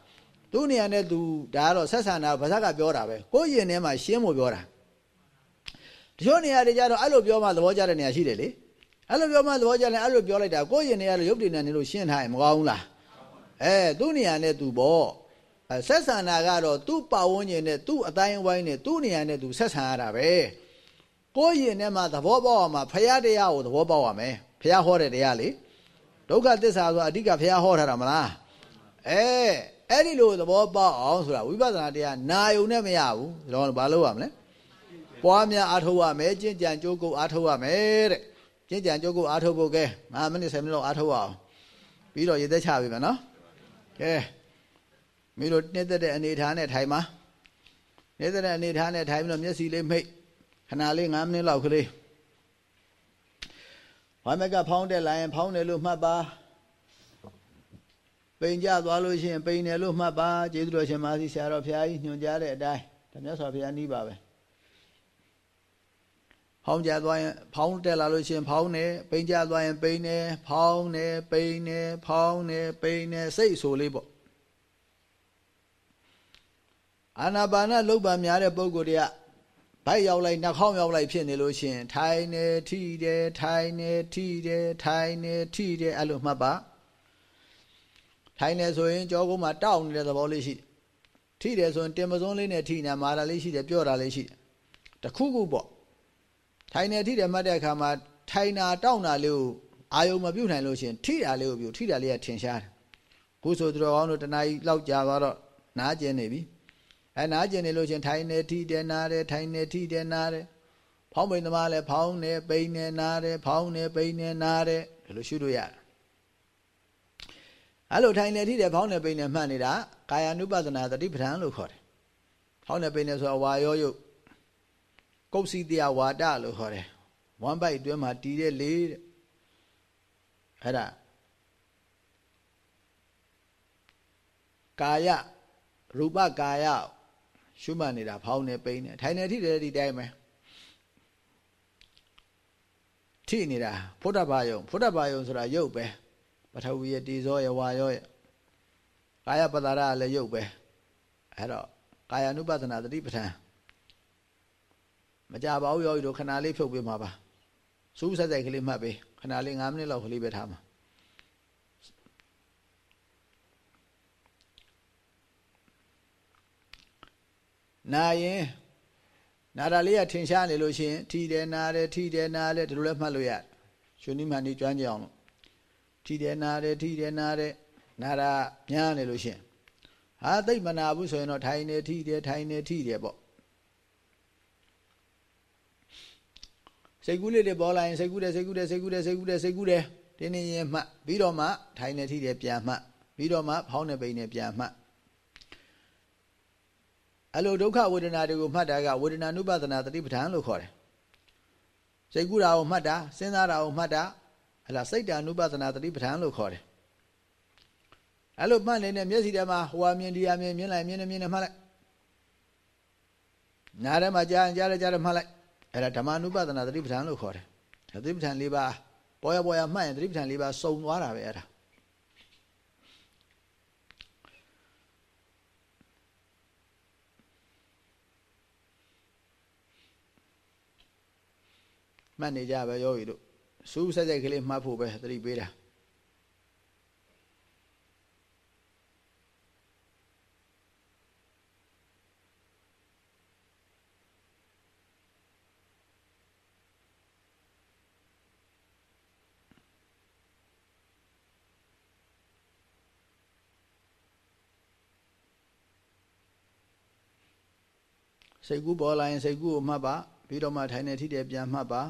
သူ့နေရာနဲ့သူဒါကတော့ဆက်ဆံတာဗဇက်ကပြောတာပဲကိုယ့်ရင်ထဲမှာရှင်းဖို့ပြောတာတချို့နေရာတွေကျတော့အဲ့လိုပြောမှသဘောကျတဲ့နေရာရှိတယ်လေ အဲ့လိုပြောမှသဘောကျတယ်အဲ့လိုပြောလိုက်တာကိုယ့်ရင်ထဲကတော့ရုပ်တည်နေလို့ရှင်းထားရင်မကောင်းဘူးလားအဲသူ့နေရာနဲ့သူပေါ့ဆက်ဆံတာကတော့သူ့ပါဝန်းကျင်နဲ့သူ့အတိုင်းဝိုင်းနဲ့သူ့နေရာနဲ့သူဆက်ဆံရတာပဲကိုယ့်ရင်ထဲမှာသဘောပေါက်အောင်မှာဖရာတရားကိုသဘောပေါက်ရမယ်ဖရာဟောတဲ့တရားလေဒုက္ခသစ္စာဆိုအဓိကဖရာဟောထားတာမလားအဲအဲ့ဒီလိုသဘောပေါက်အောင်ဆိုတာဝိပဿနာတရားနာယုံနဲ့မရဘူးဒါတော့ဘာလုပ်ရမလဲပွားများအားထုတ်ရမယ်ကျင့်ကြံကြိုးကုပ်အားထုတ်ရမယ်တဲ့ ကျင့်ကြံကြိုးကုပ်အားထုတ်ဖို့ကဲ9မိနစ်10မိနစ်လောက်အားထုတ်အောင်ပြီးတော့ရေသက်ချပြီမယ်နော်ကဲမိတို့နှစ်သက်တဲ့အနေထားနဲ့ထိုင်ပါနှစ်သက်တဲ့အနေထားနဲ့ထိုင်ပြီးတော့မျက်စိလေးမိတ်ခဏလေး9မိနစ်လောက်ကလေးဘာမကဖောင်းတက်လာရင်ဖောင်းတယ်လို့မှတ်ပါပိန်ကြသွားလို့ရှိရင်ပိန်တယ်လို့မှတ်ပါကျေးဇူးတော်ရှင်မာစီဆရာတော်ဘုရားကြီးညွှန်ကြားတဲ့အတိုင်းဓမြတ်စွာဘုရားနီးပါပဲ ဖောင်းကြသွားရင်ဖောင်းတက်လာလို့ရှိရင်ဖောင်းတယ်ပိန်ကြသွားရင်ပိန်တယ်ဖောင်းတယ်ပိန်တယ်ဖောင်းတယ်ပိန်တယ်စိတ်ဆိုလေးပေါ့အာနာပါနလုတ်ပါများတဲ့ပုံကိုယ်တွေကဗိုက်ရောက်လိုက်နှာခေါင်းရောက်လိုက်ဖြစ်နေလို့ရှိရင်ထိုင်နေထိတယ်ထိုင်နေထိတယ်ထိုင်နေထိတယ်အဲ့လိုမှတ်ပါထိုင်နေဆိုရင်ကြောကုန်းမှာတောက်နေတဲ့သဘောလေးရှိတယ်ထိတယ်ဆိုရင်တင်ပစုံးလေးနဲ့ထိနေမာတာလေးရှိတယ်ပြောတာလေးရှိတယ်တခုခုပေါ့ ထိုင်နေထိတယ်မှတ်တဲ့အခါမှာထိုင်တာတောက်တာလေးကိုအာယုံမပြုတ်နိုင်လို့ရှိရင်ထိတာလေးကိုပြုထိတာလေးကထင်ရှားတယ်ခုဆိုသူတော်ကောင်းတို့တနားကြီးလောက်ကြာသွားတော့နားကျင်နေပြီအဲနားကျင်နေလို့ချင်းထိုင်နေထိတယ်နားတယ်ထိုင်နေထိတယ်နားတယ်ဖောင်းပိန်သမားလည်းဖောင်းနေပိန်နေနားတယ်ဖောင်းနေပိန်နေနားတယ်ဒီလိုရှုလို့ရတယ်အဲ့လိုထိုင်နေထိတယ်ဖောင်းနေပိန်နေမှတ်နေတာကာယ ानु ပဒနာတတိပဋ္ဌာန်လို့ခေါ်တယ်ဖောင်းနေပိန်နေဆိုအဝါရောယုတ် ကုတ်စီတရားဝါဒလို့ခေါ်တယ်ဝမ်ဘိုက်အတွင်းမှာတီးတဲ့လေးတဲ့အဲ့ဒါကာယရူပကာယရှုမှတ်နေတာဖောင်းနေပိန်းနေထိုင်နေထိတယ်ဒီတိုင်းပဲထိနေတာဖုဒ္ဓဘာယုံဖုဒ္ဓဘာယုံဆိုတာရုပ်ပဲပထဝီယတိဇောယဝါယောယကာယပတ္တရလည်းရုပ်ပဲအဲ့တော့ကာယ ानु ပသနာတတိပဋ္ဌာန် မကြပါဘူးယောဂီတို့ခဏလေးဖြုတ်ပေးမှာပါစူးဆက်စိုက်ကလေးမှတ်ပေးခဏလေး9မိနစ်လောက်ကလေးပဲထားမှာနာရင်နာတာလေးကထင်ရှားနေလို့ရှိရင်ထီတယ်နာတယ်ထီတယ်နာတယ်ဒီလိုလည်းမှတ်လို့ရရှင်နိမန်ဒီကျွမ်းကြအောင်လို့ထီတယ်နာတယ်ထီတယ်နာတယ်နာတာများနေလို့ရှိရင်ဟာသိမနာဘူးဆိုရင်တော့ထိုင်နေထီတယ်ထိုင်နေထီတယ်ပေါ့ စိတ်ကူးလေးတွေပေါ်လာရင်စိတ်ကူးတယ်စိတ်ကူးတယ်စိတ်ကူးတယ်စိတ်ကူးတယ်စိတ်ကူးတယ်တင်းနေရင်မှတ်ပြီးတော့မှထိုင်နေထီတယ်ပြန်မှတ်ပြီးတော့မှဖောင်းနေပိန်နေပြန်မှတ်အဲ့လိုဒုက္ခဝေဒနာတွေကိုမှတ်တာကဝေဒနာနုပဒနာတတိပဋ္ဌာန်လို့ခေါ်တယ်စိတ်ကူးတာကိုမှတ်တာစဉ်းစားတာကိုမှတ်တာဟလာစိတ်တ ानु ပသနာတတိပဋ္ဌာန်လို့ခေါ်တယ်အဲ့လိုမှတ်နေတဲ့မျက်စိထဲမှာဟိုဟာမြင်ဒီဟာမြင်မြင်လိုက်မြင်နေမြင်နေမှတ်လိုက်နားထဲမှာကြားကြားကြားမှတ်လိုက် အဲ့ဒါဓမ္မ ानु ပသနာတတိပဋ္ဌာန်လို့ခေါ်တယ်တတိပဋ္ဌာန်၄ပါးပေါ်ရပေါ်ရမှတ်ရင်တတိပဋ္ဌာန်၄ပါးစုံသွားတာပဲအဲ့ဒါမှတ်နေကြပဲယောဂီတို့စူးဆက်ဆက်ကလေးမှတ်ဖို့ပဲသတိပေးတာ စိတ်ကူးပေါ်လာရင်စိတ်ကူးကိုမှတ်ပါပြီးတော့မှထိုင်နေထိတယ်ပြန်မှတ်ပါ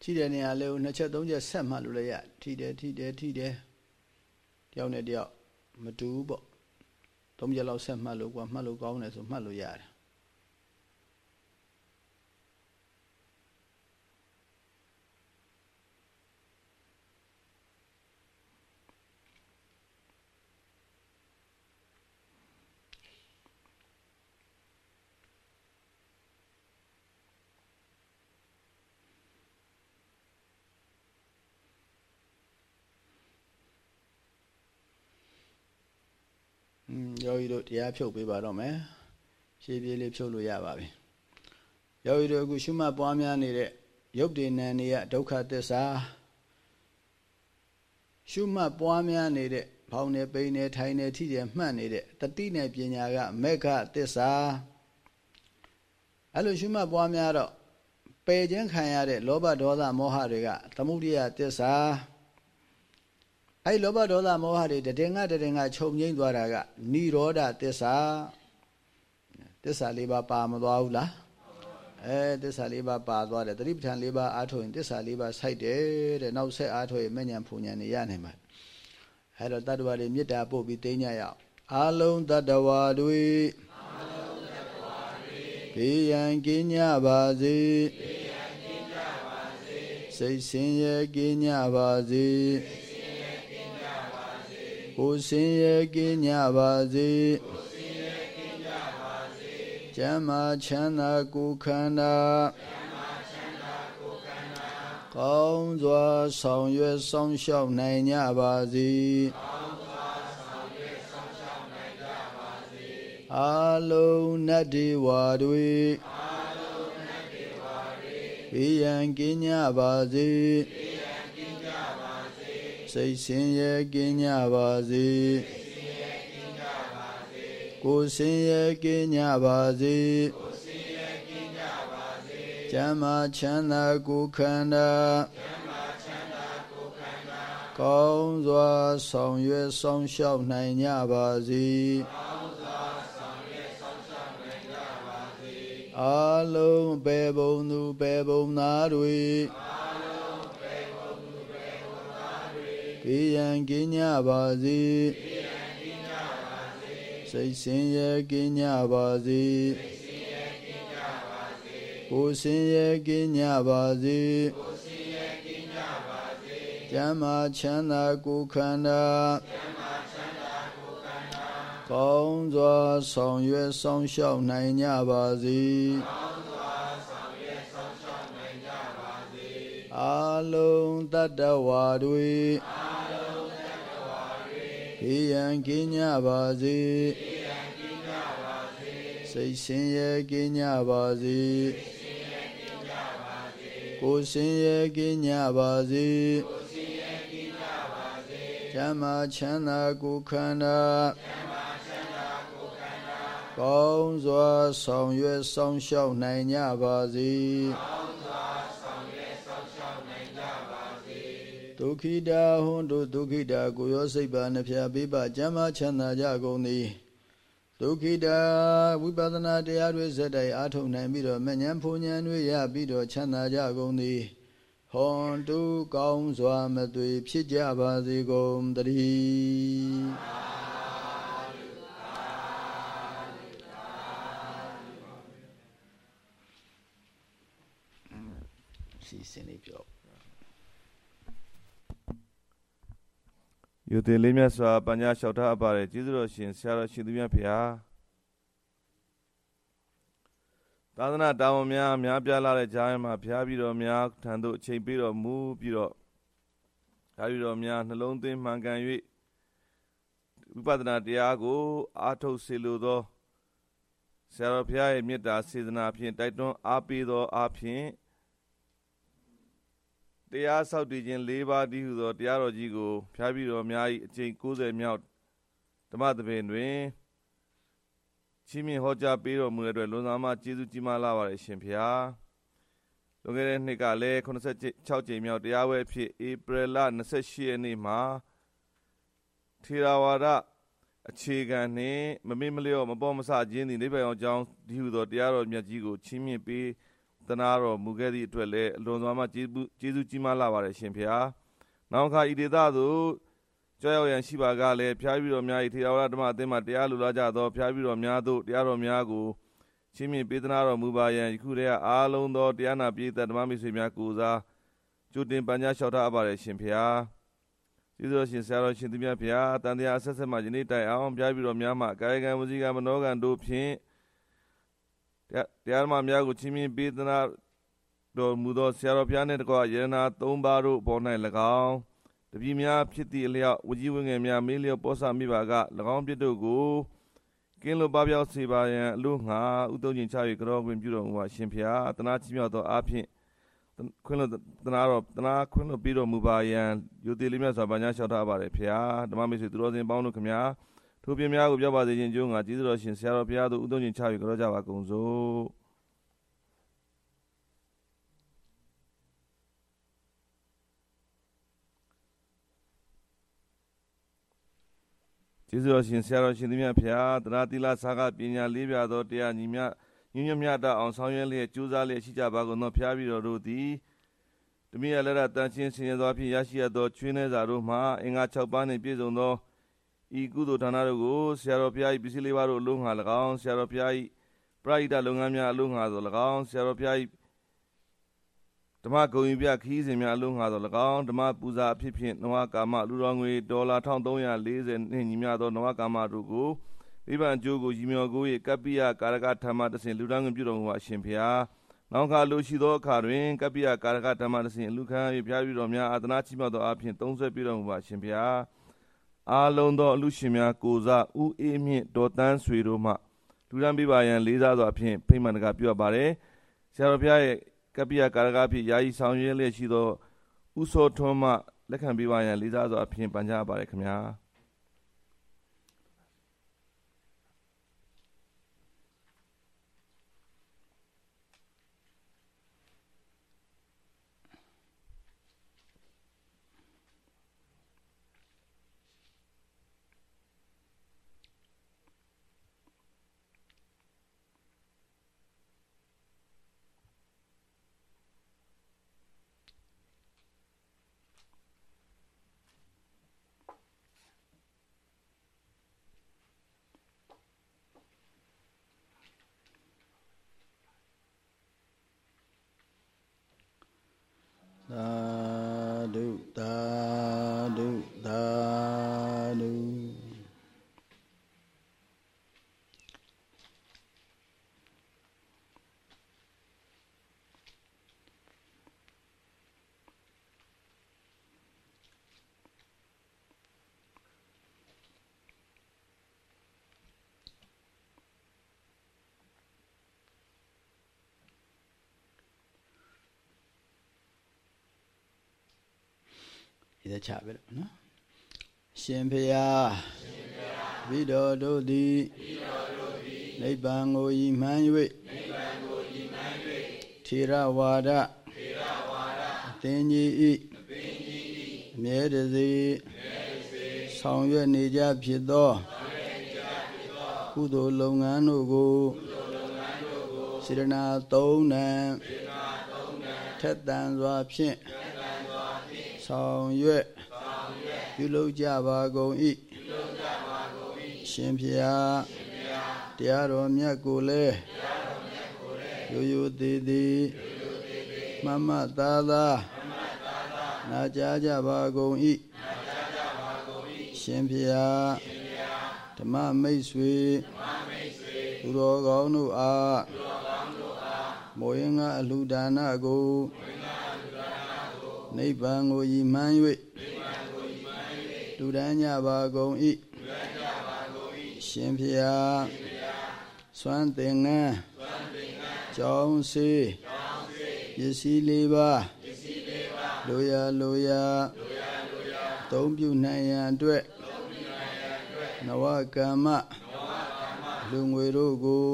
ထိတဲ့နေရာလေးကိုနှစ်ချက်သုံးချက်ဆက်မှလို့လည်းရထိတယ်ထိတယ်ထိတယ်တယောက်နဲ့တယောက်မတူဘူးပေါ့သုံးချက်လောက်ဆက်မှလို့ကွာမှတ်လို့ကောင်းတယ်ဆိုမှတ်လို့ရတယ် ယောဂီတို့တရားဖြုတ်ပေးပါတော့မယ်ဖြည်းဖြည်းလေးဖြုတ်လို့ရပါပြီယောဂီတို့အခုရှုမှတ်ပွားများနေတဲ့ရုပ်တည်နံနေရဒုက္ခသစ္စာရှုမှတ်ပွားများနေတဲ့ဖောင်းနေပိန်နေထိုင်နေထိတယ်မှတ်နေတဲ့တတိနဲ့ပညာကမေฆသစ္စာအဲ့လိုရှုမှတ်ပွားများတော့ပယ်ခြင်းခံရတဲ့လောဘဒေါသမောဟတွေကသမုဒိယသစ္စာ အဲ့လောဘဒေါသမောဟတွေတည်ငါတည်ငါခြုံငိမ့်သွားတာကនិရောဓသစ္စာသစ္စာလေးပါးပါမသွားဘူးလားအဲသစ္စာလေးပါးပါသွားတယ်တတိပဋ္ဌာန်လေးပါးအားထုတ်ရင်သစ္စာလေးပါးစိုက်တယ်တဲ့နောက်ဆက်အားထုတ်ရင်မဉ္ဇဉ်ဖူဉ္ဇဉ်နေရနိုင်မှာအဲတော့တတ္တဝါတွေမေတ္တာပို့ပြီးသိညရအောင်အာလုံးတတ္တဝါတွေဘေးရန်ကင်းကြပါစေစိတ်ဆင်းရဲကင်းကြပါစေ ကိုစင်ရဲ့ကင်းကြပါစေကျမ်းမာချမ်းသာကိုခန္ဓာကောင်းစွာဆောင်ရွက်ဆောင်ရှောက်နိုင်ကြပါစေအာလုံးနတ်ဒီဝါတွေဘေးရန်ကင်းကြပါစေစိ တ်ဆင်းရဲကင်းကြပါစေကိုယ်ဆင်းရဲကင်းကြပါစေကျမ်းမာချမ်းသာကိုခန္ဓာကောင်းစွာဆောင်ရွက်ဆောင်ရှောက်နိုင်ကြပါစေအာလုံးပေဘုံသူပေဘုံသားတွေဘေး ရန်ကင်းကြပါစေစိတ်ဆင်းရဲကင်းကြပါစေကိုယ်ဆင်းရဲကင်းကြပါစေကျမ်းမာချမ်းသာကိုခန္ဓာကောင်းစွာဆောင်ရွက်ဆောင်ရှောက်နိုင်ကြပါစေ အာလုံးတတ္တဝါတွေခေယံကင်းကြပါစေစိတ်ဆင်းရဲကင်းကြပါစေကိုယ်ဆင်းရဲကင်းကြပါစေချမ်းသာချမ်းသာကိုယ်ခန္ဓာကောင်းစွာဆောင်ရွက်ဆောင်ရှောက်နိုင်ကြပါစေ ဒုက္ခိတာဟွန်တို့ဒုက္ခိတာကိုရောစိတ်ပါနှဖျားပေးပါကျမ်းမာချမ်းသာကြကုန်သည်ဒုက္ခိတာဝိပဿနာတရားတွေဇက်တိုင်အားထုတ်နိုင်ပြီးတော့မဉ္ဇဉ်ဖုန်ဉ္ဇဉ်တွေရပြီးတော့ချမ်းသာကြကုန်သည်ဟွန်တုကောင်းစွာမသွေဖြစ်ကြပါစေကုန်တည်းစီစဉ်နေပြော ယုတိလေးမြတ်စွာပညာလျှောက်ထားအပ်ပါတယ်ကျေးဇူးတော်ရှင်ဆရာတော်ရှင်သူမြတ်ဖေဟာသာသနာတာဝန်များများပြားလာတဲ့ကြားမှာဖျားပြီးတော့များထံသို့အချိန်ပေးတော်မူပြီးတော့ဖျားပြီးတော့များနှလုံးသွင်းမှန်ကန်၍ဝိပဿနာတရားကိုအားထုတ်စေလိုသောဆရာတော်ဘုရားရဲ့မေတ္တာစေတနာဖြင့်တိုက်တွန်းအားပေးသောအားဖြင့် တရားဆောက်တည်ခြင်း၄ပါးတည်းဟုသောတရားတော်ကြီးကိုဖျားပြီးတော်များ၏အကျင့်90မြောက်ဓမ္မသဘင်တွင်ချီးမြှင့်ဟောကြားပေးတော်မူတဲ့အတွက်လွန်စွာမှကျေးဇူးကြီးမားလာပါတယ်ရှင်ဖျားလွန်ခဲ့တဲ့နှစ်ကလည်း86ကြိမ်မြောက်တရားဝဲဖြစ်ဧပြီလ28ရက်နေ့မှာထေရဝါဒအခြေခံနှင့်မမေ့မလျော့မပေါ်မဆခြင်းသည်နိဗ္ဗာန်အောင်ကြောင်းဒီဟုသောတရားတော်မြတ်ကြီးကိုချီးမြှင့်ပေး သနာတော်မူခဲ့သည့်အတွက်လည်းအလွန်စွာမှကျေးဇူးကျေးဇူးကြီးမားလာပါတယ်ရှင်ဖေဟာ။နောက်ခါဤဒေသသို့ကြောက်ရွံ့ရန်ရှိပါကလည်းဖျားပြီးတော်များ၏ထေရဝါဒဓမ္မအသင်းမှတရားလူလာကြသောဖျားပြီးတော်များသို့တရားတော်များကိုချင်းမြင့်ပေးသနာတော်မူပါယံယခုတည်းကအားလုံးသောတရားနာပြည်သက်ဓမ္မမိတ်ဆွေများကိုစားကျူတင်ပညာလျှောက်ထားအပ်ပါတယ်ရှင်ဖေဟာ။ကျေးဇူးတော်ရှင်ဆရာတော်ရှင်သူမြတ်ဖေဟာတန်တရားအဆက်ဆက်မှယနေ့တိုင်အောင်ဖျားပြီးတော်များမှကာယကံဝစီကံမနောကံတို့ဖြင့် တရားဓမ္မများကိုချင်းမြင်ပေးသနာတော်မူသောဆရာတော်ဘုရားနှင့်တကွယရနာ၃ပါးတို့ပေါ်၌၎င်းတပည့်များဖြစ်သည့်အလျောက်ဝကြီးဝငယ်များမေးလျော့ပေါ်ဆမိပါက၎င်းပြစ်တို့ကိုကင်းလို့ပပျောက်စေပါရန်အလို့ငှာဥတုံချင်းချ၍ကြောခွင့်ပြုတော်မူပါရှင်ဖျားတနာချီမြောက်သောအားဖြင့်ခွင့်လို့တနာတော်တနာခွင့်လို့ပြီးတော်မူပါယံယုတိလေးမြတ်စွာဘုရားလျှောက်ထားပါတယ်ဖျားဓမ္မမိတ်ဆွေသူတော်စင်ပေါင်းတို့ခမညာ ထိုပြင်းများကိုပြောပါစေခြင်းကျိုးငါကျေးဇူးတော်ရှင်ဆရာတော်ဘုရားတို့ဥတုံချင်းချ၍ကြောကြပါကုန်စို့ကျေးဇူးတော်ရှင်ဆရာတော်ရှင်သူမြတ်ဖျားတရာတိလသာကပညာလေးပြသောတရားညီမြညီညွတ်မြတ်အောင်ဆောင်ရွက်လျက်ကြိုးစားလျက်ရှိကြပါကုန်သောဖျားပြီးတော်တို့သည်တမီးရလက်ရတန်ချင်းဆင်ရသောဖြင့်ရရှိရသောချွေးနှဲစာတို့မှအင်္ဂါ6ပါးနှင့်ပြည့်စုံသော ဤကုသိုလ်ဌာနတို့ကိုဆရာတော်ဘုရား၏ပစ္စည်းလေးပါးတို့အလုံးငါ၎င်းဆရာတော်ဘုရား၏ပရိဒတ်လုပ်ငန်းများအလုံးငါသော၎င်းဆရာတော်ဘုရား၏ဓမ္မဂုံယူပြခီးစဉ်များအလုံးငါသော၎င်းဓမ္မပူဇာအဖြစ်ဖြင့်နဝကာမလူတော်ငွေဒေါ်လာ1340နှင့်ညီမျှသောနဝကာမတို့ကိုမိဘအကျိုးကိုရည်မြော်ကို၏ကပ္ပိယကာရကဓမ္မတစဉ်လူတော်ငွေပြုတော်မူပါအရှင်ဖျားနောက်ခါလိုရှိသောအခါတွင်ကပ္ပိယကာရကဓမ္မတစဉ်လူခံ၍ဖျားပြီးတော်များအာသနာချီးမြှောက်သောအဖြစ်သုံးဆွဲပြုတော်မူပါအရှင်ဖျား အာလုံးသောအလူရှင်များကိုစားဥအေးမြင့်ဒေါ်တန်းဆွေတို့မှလူရန်ပြပါရန်လေးစားစွာဖြင့်ဖိမှန်တကပြုအပ်ပါတယ်ဆရာတော်ဘုရားရဲ့ကပ္ပိယကာရကဖြစ်ယာယီဆောင်ရွက်လျက်ရှိသောဥသောထွန်းမှလက်ခံပေးပါရန်လေးစားစွာဖြင့်ပန်ကြားပါရခင်ဗျာ ရချပဲလို့နော်ရှင်ဖျားဘိတော်တို့သည်နိဗ္ဗာန်ကိုဤမှန်း၍ထေရဝါဒအသင်ကြီးဤအမြဲတစေဆောင်ရွက်နေကြဖြစ်သောကုသိုလ်လုပ်ငန်းတို့ကိုစေရနာသုံးနံထက်တန်စွာဖြင့် ဆောင်ရွက်ပြုလုပ်ကြပါကုန်၏ရှင်ဖျားတရားတော်မြတ်ကိုလည်းရိုးရိုးသေးသေးမမသာသာနာကြားကြပါကုန်၏ရှင်ဖျားဓမ္မမိတ်ဆွေသူတော်ကောင်းတို့အားမောရင်ကအလှူဒါနကို နိဗ္ဗာန်ကိုယီမှန်း၍လူဒန်းကြပါကုန်၏ရှင်ဖျားစွမ်းသင်္ကန်းကြောင်းစေပစ္စည်းလေးပါလိုရလိုရသုံးပြုနိုင်ရန်အတွက်နဝကမ္မလူငွေတို့ကို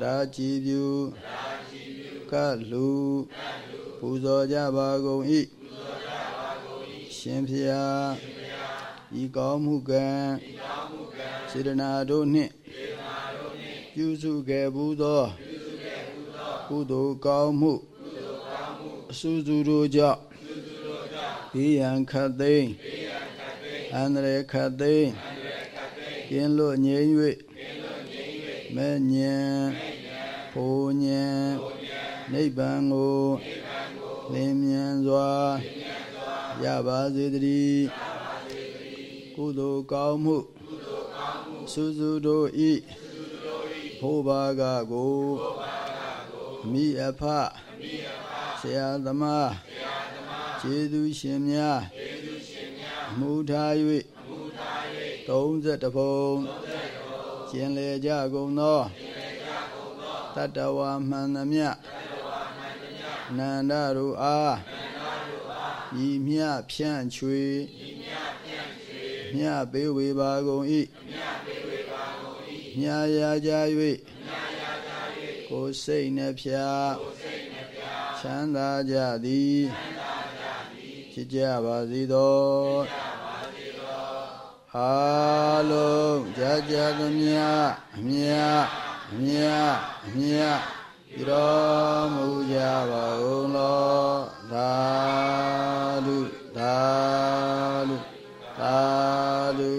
တရားကြည်ပြုကလူ ပူဇော်ကြပါကုန်၏ရှင်ဖျားဤကောင်းမှုကံစေတနာတို့နှင့်ပြုစုခဲ့ဘူးသောကုသိုလ်ကောင်းမှုအဆူဆူတို့ကြောင့်ဘေးရန်ခတ်သိမ်းအန္တရာယ်ခတ်သိမ်းကင်းလွတ်ငြိမ်း၍မဲ့ညံဖိုညံနိဗ္ဗာန်ကို လင်းမြန်စွာရပါစေတည်းကုသိုလ်ကောင်းမှုစုစုတို့ဤဘိုးဘာကကိုအမိအဖဆရာသမားကျေးဇူးရှင်များအမှုထား၍30ဘုံကျင်လေကြကုန်သောတတဝါမှန်သမျှ နန္ဒတို့အားဤမြဖြန့်ချွေမြပေးဝေပါကုန်၏မြရာကြ၍ကိုယ်စိတ်နှဖျားချမ်းသာကြသည်ဖြစ်ကြပါစေသောအားလုံးကြာကြာသမျှအမြအမြအမြ ပြုတော်မူကြပါဦးလောသာဓုသာဓုသာဓု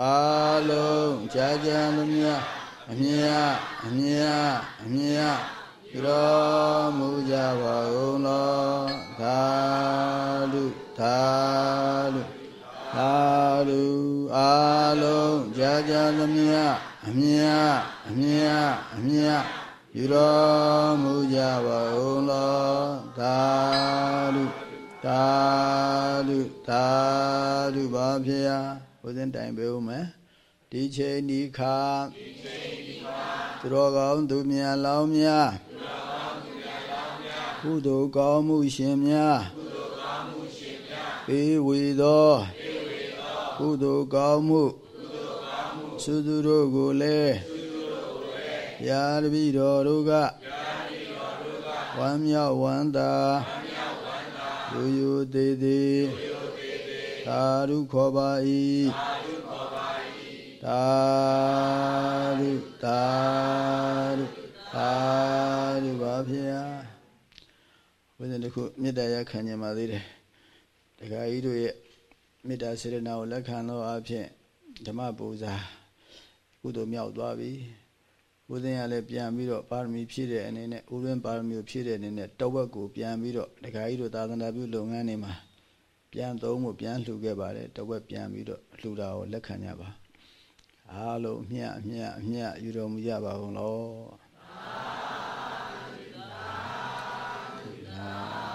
အားလုံးကြာကြာသမျှအမြအမြအမြပြုတော်မူကြပါဦးလောသာဓုသာဓုသာဓုအားလုံးကြာကြာသမျှအမြအမြအမြ ပြုတော်မူကြပါဦးလောသာဓုသာဓုသာဓုပါဖျားဘုဇင်တိုင်ပေးဦးမယ်ဒီချိန်ဒီခါသူတော်ကောင်းသူမြတ်လောင်းများကုသိုလ်ကောင်းမှုရှင်များပေးဝေသောကုသိုလ်ကောင်းမှုသုသူတို့ကိုလည်း ရာတပိတော်တို့ကဝမ်းမြောက်ဝမ်းသာယူယူသေးသေးသာဓုခေါ်ပါ၏သာဓုသာဓုသာဓုပါဖျားဝိဇ္ဇာတစ်ခုမေတ္တာရခံကြပါသေးတယ်ဒကာကြီးတို့ရဲ့မေတ္တာစေရနာကိုလက်ခံသောအဖြစ်ဓမ္မပူဇာကုသိုလ်မြောက်သွားပြီ ဦးဇင်းကလည်းပြန်ပြီးတော့ပါရမီဖြည့်တဲ့အနေနဲ့ဦးဇင်းပါရမီကိုဖြည့်တဲ့အနေနဲ့တဝက်ကိုပြန်ပြီးတော့ဒကာကြီးတို့သာသနာပြုလုပ်ငန်းတွေမှာပြန်သုံးဖို့ပြန်လှူခဲ့ပါတယ်တဝက်ပြန်ပြီးတော့လှူတာကိုလက်ခံကြပါအားလုံးအမြတ်အမြတ်အမြတ်ယူတော်မူကြပါကုန်လောသာသာ